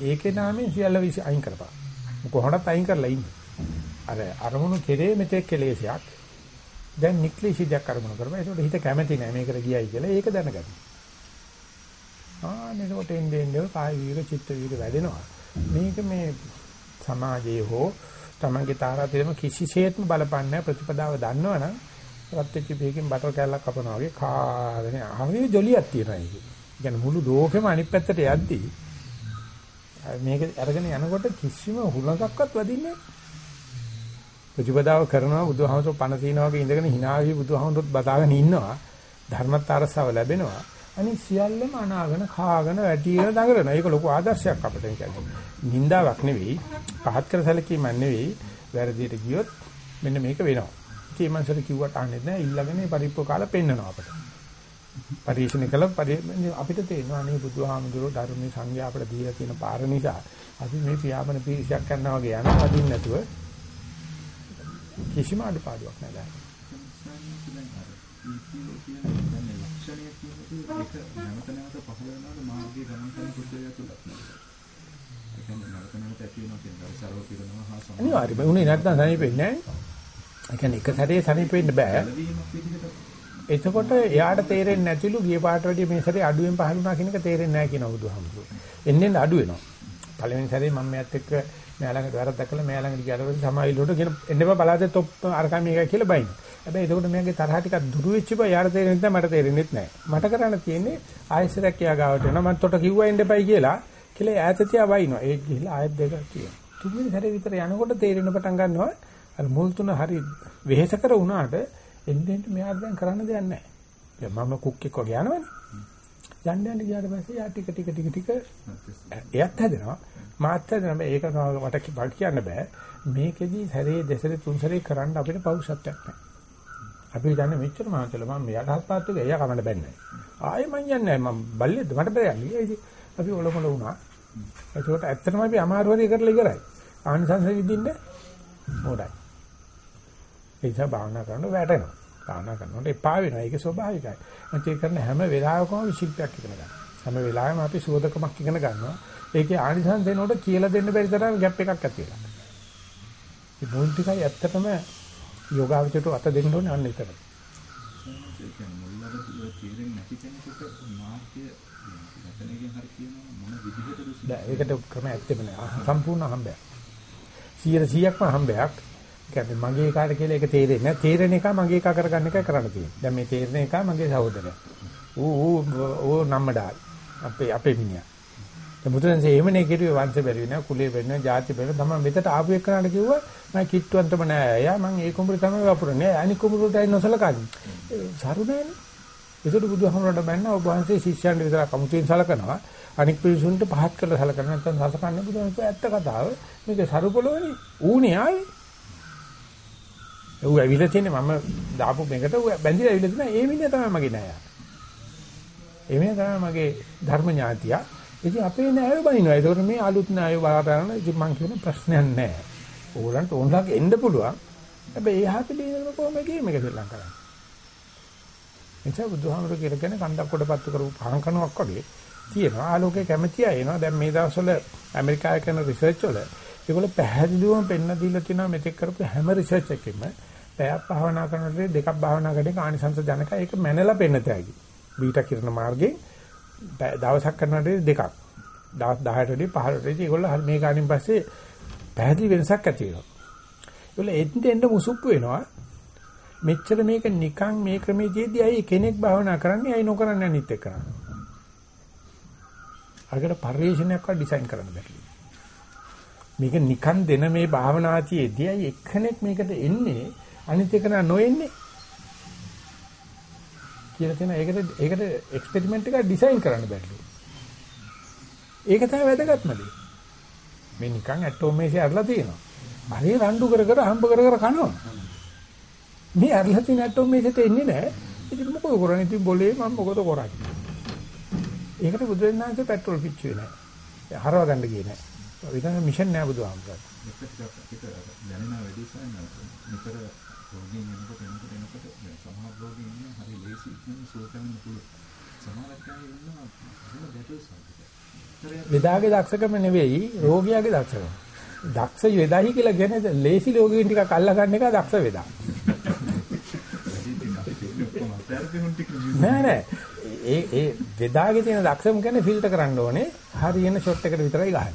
ඒකේ නාමයෙන් සියල්ල විසි අයින් කරපන්. කොහොමවත් අයින් කරලා ඉන්නේ. අර අරමුණු කෙරේ මෙතෙක් කෙලෙසයක්. දැන් නික්ලේශී දෙයක් අරමුණු කරපන්. ඒකට හිත කැමති නැහැ මේකට ගියයි කියලා. ඒක දැනගන්න. ආ නේද එන්නේ එන්නේ කාය විවිධ චිත්ත විවිධ වැඩෙනවා. මේක මේ සමාජයේ හෝ තමන්ගේ තාරාතිරම කිසිසේත්ම බලපන්නේ ප්‍රතිපදාව දන්නවනම් රත් වෙච්ච පියකින් බටර් කෑල්ලක් කපනවා වගේ කාගෙන ආවේ ජොලියක් තියෙනවා ඒක. කියන්නේ මුළු ලෝකෙම අනිත් පැත්තට යද්දී මේක අරගෙන යනකොට කිසිම හුලඟක්වත් වදින්නේ ප්‍රතිපදාව කරනවා බුදුහාමසෝ පණ තියනවා වගේ ඉඳගෙන hina වී බුදුහාමසොත් බතාගෙන ඉන්නවා ධර්මත් අරසව ලැබෙනවා අනිත් සියල්ලම අනාගෙන කාගෙන වැටිගෙන දඟලන. ඒක ලොකු ආදර්ශයක් අපිට කියන්නේ. නින්දාවක් නෙවෙයි, පහත් කර සැලකීමක් නෙවෙයි. වැරදියට ගියොත් මෙන්න මේක වෙනවා. ඒ මනසට කිව්වට අහන්නේ නැහැ. ඊළඟනේ පරිප්පු කාලා පෙන්නනවා අපිට. පරිශන කළ අපිට තේරෙනවා අනේ බුදුහාමුදුරුවෝ ධර්මයේ සංඥා අපිට දීලා තියෙන පාර නිසා අපි මේ පියාඹන පිරිසක් කරනවා වගේ යනවා අදින්න නැතුව කිසිම අඩපාඩුවක් නැහැ. ඒක නැවත නැවත පහළ වෙනවාද මාර්ගයේ ගමන් කරන පුද්ගලයා තුලත් නේද? ඒ කියන්නේ නැවත නැවත ඇති වෙනවා කියන්නේ සරව පිරනවා හා සමාන. අනිවාර්යයෙන්ම උනේ නැත්නම් සනීපෙන්නේ නැහැ. ඒ කියන්නේ එක සැරේ සනීප වෙන්න බෑ. එතකොට එයාට තේරෙන්නේ නැතිලු ගිය පාට වැඩිය මේ සැරේ අඩුවෙන් පහළ වුණා කියන එක තේරෙන්නේ නැහැ කියන බුදුහාමුදුරුවෝ. එන්නේ අඩු වෙනවා. පළවෙනි සැරේ මම මෙයත් එක්ක මෙයා ළඟට වැරද්දක් කළා මෙයා ළඟට ගියාට පස්සේ සමායිලෝට කියන එන්න බා බලාතේ තොප් අරකා මේකයි කියලා බයින. හැබැයි එතකොට මෙයාගේ තරහ ටිකක් දුරු වෙච්ච බා යාර තේරෙන්නේ නැහැ මට තේරෙන්නේ නැහැ. මට කරන්න තියෙන්නේ ආයෙසරක් එයා ගාවට එනවා මම තොට කිව්වා එන්න එපයි කියලා කියලා ඈත තියා වයින්නවා. ඒක ගිහිල්ලා ආයෙත් දෙක කියනවා. තුන්වෙනි සැරේ විතර යනකොට තේරෙන පටන් ගන්නවා අර මුල් තුන හරි වෙහෙස කර වුණාට එන්නේ මෙයාට දැන් කරන්න දෙයක් නැහැ. දැන් මම කුක් එක්ක යනවනේ. යන්න යන්න ගියාට පස්සේ යා ටික ටික ටික ටික එයත් හැදෙනවා. මාත් හැදෙනවා. ඒක මට බල කියන්න බෑ. මේකෙදි සැරේ දෙසරේ තුන් සැරේ කරන්න අපිට පෞෂත්වයක් නැහැ. අපි දන්නේ මෙච්චර මාතල මම මෙයාට හස්පාත් එක එයා කමන්න බැන්නේ. ආයෙ මං යන්නේ මම බල්ලෙද්ද මට බැරන්නේ. ඉතින් අපි ඔලොමල වුණා. ඒකට ඇත්තටම අපි අමාරු හරි කරලා ඉවරයි. ආනිසංස විදින්න මොඩයි. ඒ නිසා භාවනා කරනකොට වැටෙනවා. භාවනා කරනකොට එපා වෙනවා. ඒක ස්වභාවිකයි. මම කරන හැම වෙලාවකම ශිල්පයක් ඉගෙන ගන්නවා. හැම වෙලාවෙම අපි සෝදකමක් ඉගෙන ගන්නවා. ඒකේ ආනිසංස දෙනකොට කියලා දෙන්න බැරි තරම් ગેප් එකක් ඇති වෙනවා. ඒ මොන් ටිකයි ඇත්තටම යෝගාවචරයට අත දෙන්න ඕනේ අන්න එතන. ඒකට ක්‍රම ඇත්තෙම නෑ. සම්පූර්ණ හම්බයක්. 100%ක්ම හම්බයක්. කියන්නේ මගේ එකාට කියලා ඒක තේරෙන්නේ නැහැ. තේරෙන එක මගේ එකා කරගන්න එකයි කරන්න තියෙන්නේ. දැන් මේ තේරෙන එක මගේ සහෝදරයා. ඌ ඌ ඌ නම්මඩාල්. අපේ අපේ මිනිහා. දැන් බුදුරජාණන්සේ එහෙමනේ කිව්වේ වංශ බැරි වෙනවා, කුලේ වෙනවා, ಜಾති බැරි වෙනවා. තමයි මෙතට ආපු එක්කනට කිව්වා මම කිට්ටුවන්තම නෑ. එයා මං ඒ කුඹුර තමයි වපුරන්නේ. අනික කුඹුරටයි නොසලකන්නේ. සරු නෑනේ. ඒකට බුදුහමරට බැන්න ඔබ වහන්සේ ශිෂ්‍යයන්ට විතර කමුතුෙන් සලකනවා. අනික් පිරිසුන්ට පහත් කරලා සලකනවා. නැත්නම් සසකන්නේ බුදුහමරට ඇත්ත කතාව. මේක සරුපොළොනේ. ඌනේ ආවේ. ඌ ඇවිල්ලා තියෙන්නේ මම දාපු මේකට ඌ බැඳිලා ඇවිල්ලා තියෙනවා ඒ මිනිහා තමයි මගේ නෑ. ඒ මිනිහා තමයි මගේ ධර්ම ඥාතිය. ඉතින් අපේ නෑයෝ බනිනවා. ඒකට මේ අලුත් නෑයෝ බලාපෑරන ඉතින් මං කියන ප්‍රශ්නයක් නෑ. ඕගලන්ට ඕනලක් එන්න පුළුවන්. හැබැයි එහා පිළිවෙල කොහොමද ගේම් එක දෙල්ලම් කරන්නේ? එතකොට බුදුහාමර කියලා කියන්නේ කණ්ඩක් කොට පත්තු කරපු පහන් කනුවක් වගේ තියෙනවා. ආලෝකේ කැමැති අය එනවා. දැන් මේ දවස්වල ඇමරිකාවේ කරන රිසර්ච් වල ඒගොල්ලෝ පැහැදිලිවම පෙන්න දීලා තියෙනවා මෙතෙක් කරපු හැම රිසර්ච් එකකින්ම පැයක් භාවනා කරනකොට දෙකක් භාවනා කරන එක ආනිසංස ජනක ඒක මැනලා පෙන්නත හැකි. බීටා කිරණ මාර්ගේ දවසක් කරනකොට දෙකක්. දවස් 10ට වඩා 15ට වඩා ඒගොල්ලෝ මේක අනින් පස්සේ පැහැදිලි වෙනසක් ඇති වෙනවා. ඒගොල්ලෝ එන්න එන්න මුසුප්පු වෙනවා. මෙච්චර මේක නිකන් මේ ක්‍රමයේදී අය කෙනෙක් භාවනා කරන්නේ අය නොකරන්නේ අනිත් එක කරන්නේ. අරකට පරිශ්‍රණයක් වා ඩිසයින් කරන්න බැහැ. මේක නිකන් දෙන මේ භාවනාතියේදී අය එක්කෙනෙක් මේකට එන්නේ අනිත් එක නොඑන්නේ කියලා තියෙන ඒකට ඒකට එක්ස්පෙරිමන්ට් එක ඩිසයින් කරන්න බැරිලු. ඒක තමයි වැදගත්ම දේ. මේ නිකන් ඇටෝමේෂය අරලා තියෙනවා. හරි රණ්ඩු කර කර හම්බ කර කර කනවා. මේ අරලා තියෙන ඇටෝමේෂයට එන්නේ නැහැ. ඉතින් මොකද කරන්නේ? ඉතින් බොලේ මම මොකද කරන්නේ? ඒකට බුදුරජාණන්සේ පෙට්‍රල් පිච්චුවේ නැහැ. හරව ගන්න ගියේ නැහැ. විතර මිෂන් නෑ බුදුහාමුදුරුවෝ. දැනෙන වැඩි සයන් නිතර රෝගීන් එනකොට එනකොට එනකොට සමහර රෝගීන් ඉන්නේ හරි ලේසි ඉක්මනින් සුව කරන්න පුළුවන්. සමහර අය ඉන්නවා එහෙම ගැටලු සම්පූර්ණ. වෙදාගේ දක්ෂකම නෙවෙයි රෝගියාගේ දක්ෂකම. දක්ෂ වෙදායි කියලා කියන්නේ ලේසි රෝගීන් ටිකක් අල්ල ගන්න එක දක්ෂ වෙදා. නෑ නෑ ඒ ඒ වෙදාගේ තියෙන දක්ෂම කියන්නේ ෆිල්ටර් කරන්න ඕනේ හරියන ෂොට් එකට විතරයි ගහන්නේ.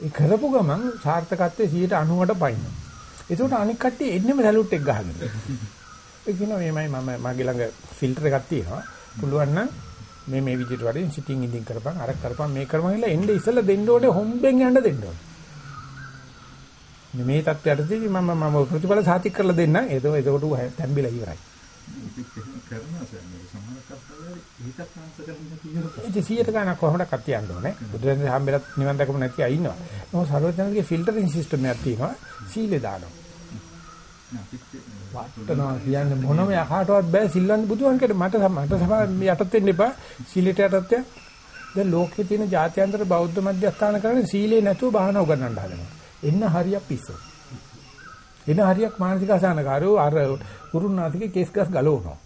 ඒ කරපු ගමන් සාර්ථකත්වයේ 90ට පයින්නවා. ඒකට අනික් කට්ටිය එන්නෙම සැලුට් එක ගහගෙන. ඒ කියනවා මේමයි මම මගේ ළඟ ෆිල්ටර් එකක් තියෙනවා. පුළුවන් නම් මේ මේ විදිහට වරින් සිටින් ඉඳින් කරපන් අර කරපන් මේ කරපන් කියලා එන්නේ ඉස්සෙල්ලා දෙන්න ඕනේ හොම්බෙන් යන්න දෙන්න ඕනේ. මේ තත්ත්වයටදී මම මම ප්‍රතිඵල සාතික කරලා දෙන්නම්. ඒක ඒකට තැම්බිලා ඉවරයි. කරනවා සර් සමහර කප්පල හිතක් ආන්සර් කරන්න කියනවා. ඉතින් 100ට ගණන් කොහොමද කතියන්න ඕනේ. බුදුරජාණන් හම්බෙලත් නිවන් දැකපු නැති අය ඉන්නවා. මොකද සර්වඥාන්ගේ ෆිල්ටරින් සිස්ටම් එකක් තියෙනවා. සීලේ දානවා. වටනවා කියන්නේ මොනම යකාටවත් බෑ සිල්වන්ත බුදුහාමකට මට මට සමා යටත් වෙන්න එපා. සීලයට යටත් වෙන්න. දැන් ලෝකේ තියෙන ජාත්‍යන්තර බෞද්ධ මධ්‍යස්ථාන කරන්නේ සීලේ නැතුව භාවනා උගන්වන්න හදනවා. එන්න හරියක් පිස්සු. එන හරියක් මානසික අසහනකාරයෝ අර ගුරුනාථගේ කේස් ගස් ගලවනවා.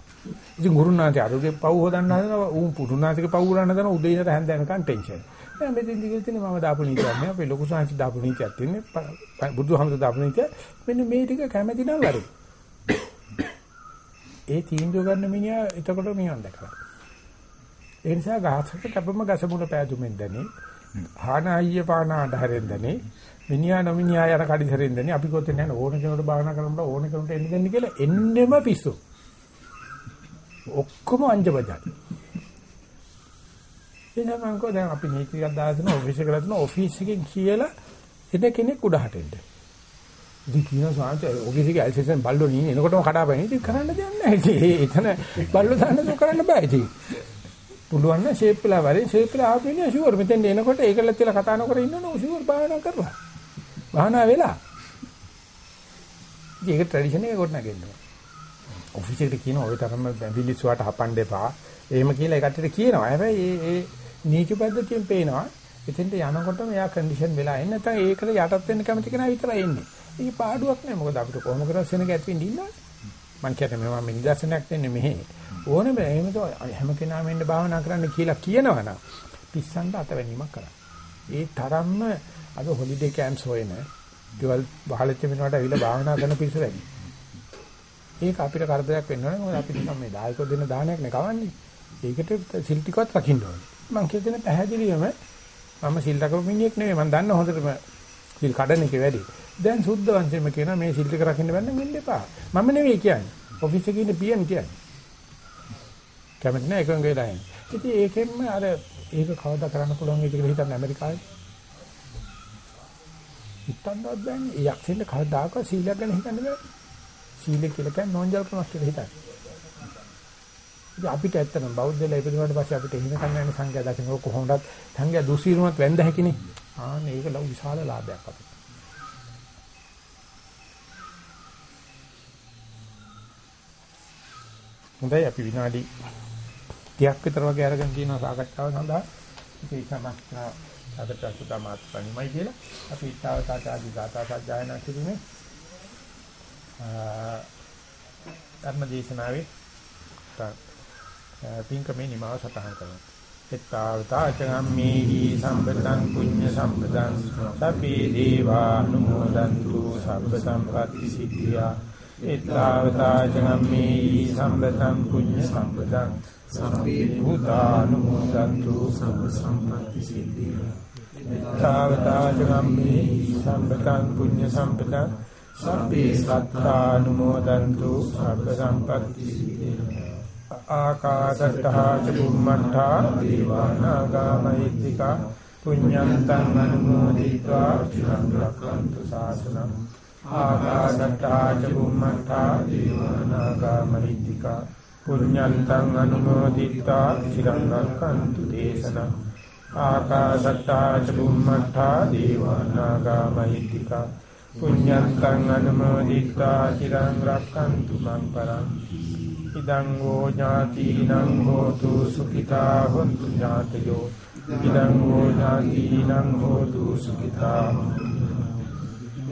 ඉතින් ගුරුනාථ අරුගේ පව් හොදන්න හදනවා ඌ පුරුනාථගේ පව් උරන්න හදන උදේ ඉඳලා හැන්ද යනකන් ටෙන්ෂන්. දැන් මෙතෙන් දිගට තියෙන මම දාපු නීතියක් නේ අපේ ලොකු සාංශි දාපු නීතියක් තියෙන්නේ බුදුහාමුදුර දාපු නීතිය මෙන්න මේ ටික කැමැති නම් වරේ. ඒ තීන්දුව ගන්න මිනිහා එතකොට මියන් දැකලා. ඒ නිසා ගහසක කැපම ගස මුල පෑදුමෙන් දැනේ. හාන අයිය පාන අඩහරෙන් දැනේ. මිනිහා නොමිනිහා යන කඩිසරෙන් දැනේ. අපි කොතෙන් යන ඕන කෙනෙකුට භාවනා කරනකොට ඕන කෙනෙකුට එන්න දෙන්න කියලා එන්නෙම පිස්සු. ඔක්කොම අංජබජයි. එනම් මං කෝ දැන් අපි නීතියක් දාලා තියෙන ඔෆිස් එකට දාන ඔෆිස් එකෙන් කියලා එන කෙනෙක් උඩහට එන්න. ඉතින් කියන සාන්ත ඔෆිස් එකේ ඇල්සෙන් බල්ලෝ නින් එනකොටම කඩාපැන. ඉතින් කරන්න දෙයක් නැහැ. එතන බල්ලෝ දාන්න කරන්න බෑ ඉතින්. පුළුවන් නම් ෂේප් වෙලා වරේ ෂේප් වෙලා ආපු ඉන්නේ ෂුවර් මෙතෙන් එනකොට ඒකල තියලා කතා නොකර ඉන්නවනේ ෂුවර් භාවනා කරලා. භාවනා වෙලා. ඉතින් ඒක ට්‍රැඩිෂන් එක කොට නැගෙන්නවා. ඔෆිස් එකට කියන ඔය තරම බැඹිලිසුවට හපන්න එපා. එහෙම කියලා ඒකට කියනවා. හැබැයි ඒ ඒ නීති පද්ධතියෙන් පේනවා. එතෙන්ට යනකොටම එයා කන්ඩිෂන් වෙලා එන්නේ නැත්නම් ඒකට යටත් වෙන්න කැමති කෙනා විතරයි එන්නේ. ඒක පාඩුවක් නෑ. මොකද අපිට කොහොම කරත් සෙනග ඇති වෙන්න ඉන්නවනේ. මං කියන්නේ මම මේ නිදර්ශනයක් දෙන්නේ මෙහි. ඕනෙම එහෙම හැම කෙනාම එන්න භාවනා කරන්න කියලා කියනවනම් පිස්සන්ට අතවැණීමක් කරා. ඒ තරම්ම අද හොලිඩේ කැම්ප්ස් හොයන ඩිවල් බහලෙච්ච වෙනවට ඇවිල්ලා භාවනා කරන පිස්සු වැඩි. ඒක අපිට කරදරයක් වෙන්න ඕනේ. මොකද අපි නිකන් මේ දායකව දෙන දානයක් නේ කවන්නේ. ඒකට සිල් ටිකවත් රකින්න ඕනේ. මං කියන පැහැදිලිවම මම සිල් රකපු මිනිහෙක් නෙවෙයි. මං දන්න හොඳටම සිල් කඩන එක වැඩි. දැන් සුද්ධ වංශෙම කියනවා මේ සිල් ටික රකින්න බැන්න මෙන්න එපා. මම නෙවෙයි කියන්නේ. ඔෆිස් එකේ ඉන්න පියන් කියන්නේ. කැමති නැහැ එකඟ වෙලා යන්නේ. ඉතින් ඒකෙන්ම අර ඒක කවදා කරන්න පුළුවන් ඒක කියලා හිතන්න ඇමරිකාවේ. හිතන්නවත් බෑනේ. ඒ යක්ෂෙන්ද කවදාකවත් සීලයක් ගැන හිතන්න බෑ. සීලය කියලා කියන්නේ නෝන්ජල්කමක් කියලා හිතන්න. ඉතින් අපිට ඇත්තටම බෞද්ධලා ඉපදුනාට පස්සේ අපිට එහෙම කන්නේ සංඝයා දකින්න කොහොමදත් සංඝයා දුස්සීරුමත් වැඳ හැකිනේ. ආන්න ඒක ලොකු විශාල ලාභයක් අපිට. හොඳයි අපි විනාඩි 30ක් විතර වගේ අරගෙන තියෙනවා සාකච්ඡාව සඳහා. ඉතින් සමස්ත සාකච්ඡා සුදාමාත් පණිමයි කියලා අපි ඊතාවතාචාදී ගාථා සජ්ජායනා කිරීමේ ධර්ම දේශනාවේ පින්කමේ නිමාව සටහන් කරනවා. එත්තාවතාචගම්මේහි සම්පතං පුඤ්ඤ සම්පතං සබ්බේ දේවානුමෝදන්තු සබ්බ සම්පatti සිද්ධියා එත්තාවතාචගම්මේහි සම්පතං පුඤ්ඤ සම්පතං සබ්බේ භූතානුමෝදන්තු සබ්බ සම්පatti සිද්ධියා එත්තාවතාචගම්මේහි සම්පතං පුඤ්ඤ සම්පතං සබ්බේ සත්තානුමෝදන්තු සබ්බ සම්පatti ආකාශට්ඨා චුම්මට්ඨා දීවානාගා මහිත්‍තිකා පුඤ්ඤන්තං අනුමෝදිत्वा චිරං රක්ඛන්තු ආකාසට්ටා ච බුම්මට්ටා දීවානාගා මහිත්‍තිකා පුඤ්ඤන්තං අනුමෝදිතා චිරං රක්ඛන්තු දේශනා ආකාසට්ටා ච බුම්මට්ටා දීවානාගා මහිත්‍තිකා පුඤ්ඤන්තං අනුමෝදිතා චිරං රක්ඛන්තු මං පරං ඉදං වූ ඥාතිනං හෝතු සුඛිතා හොන්තු ඥාතයෝ ඉදං වූ ඥාතිනං හෝතු සුඛිතා හොන්තු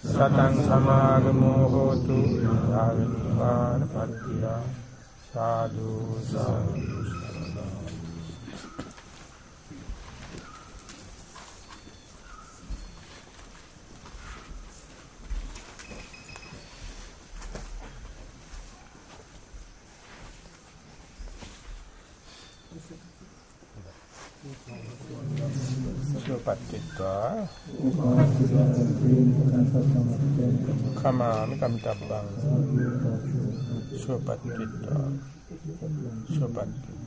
සතං සමාගමෝ හෝතු යාව නිවාන පත්‍තිය සාදු සාදු. සුවපත්ත්වා කමාමි කමිතබ්බං සුවපත්ත්වා සුවපත්ත්වා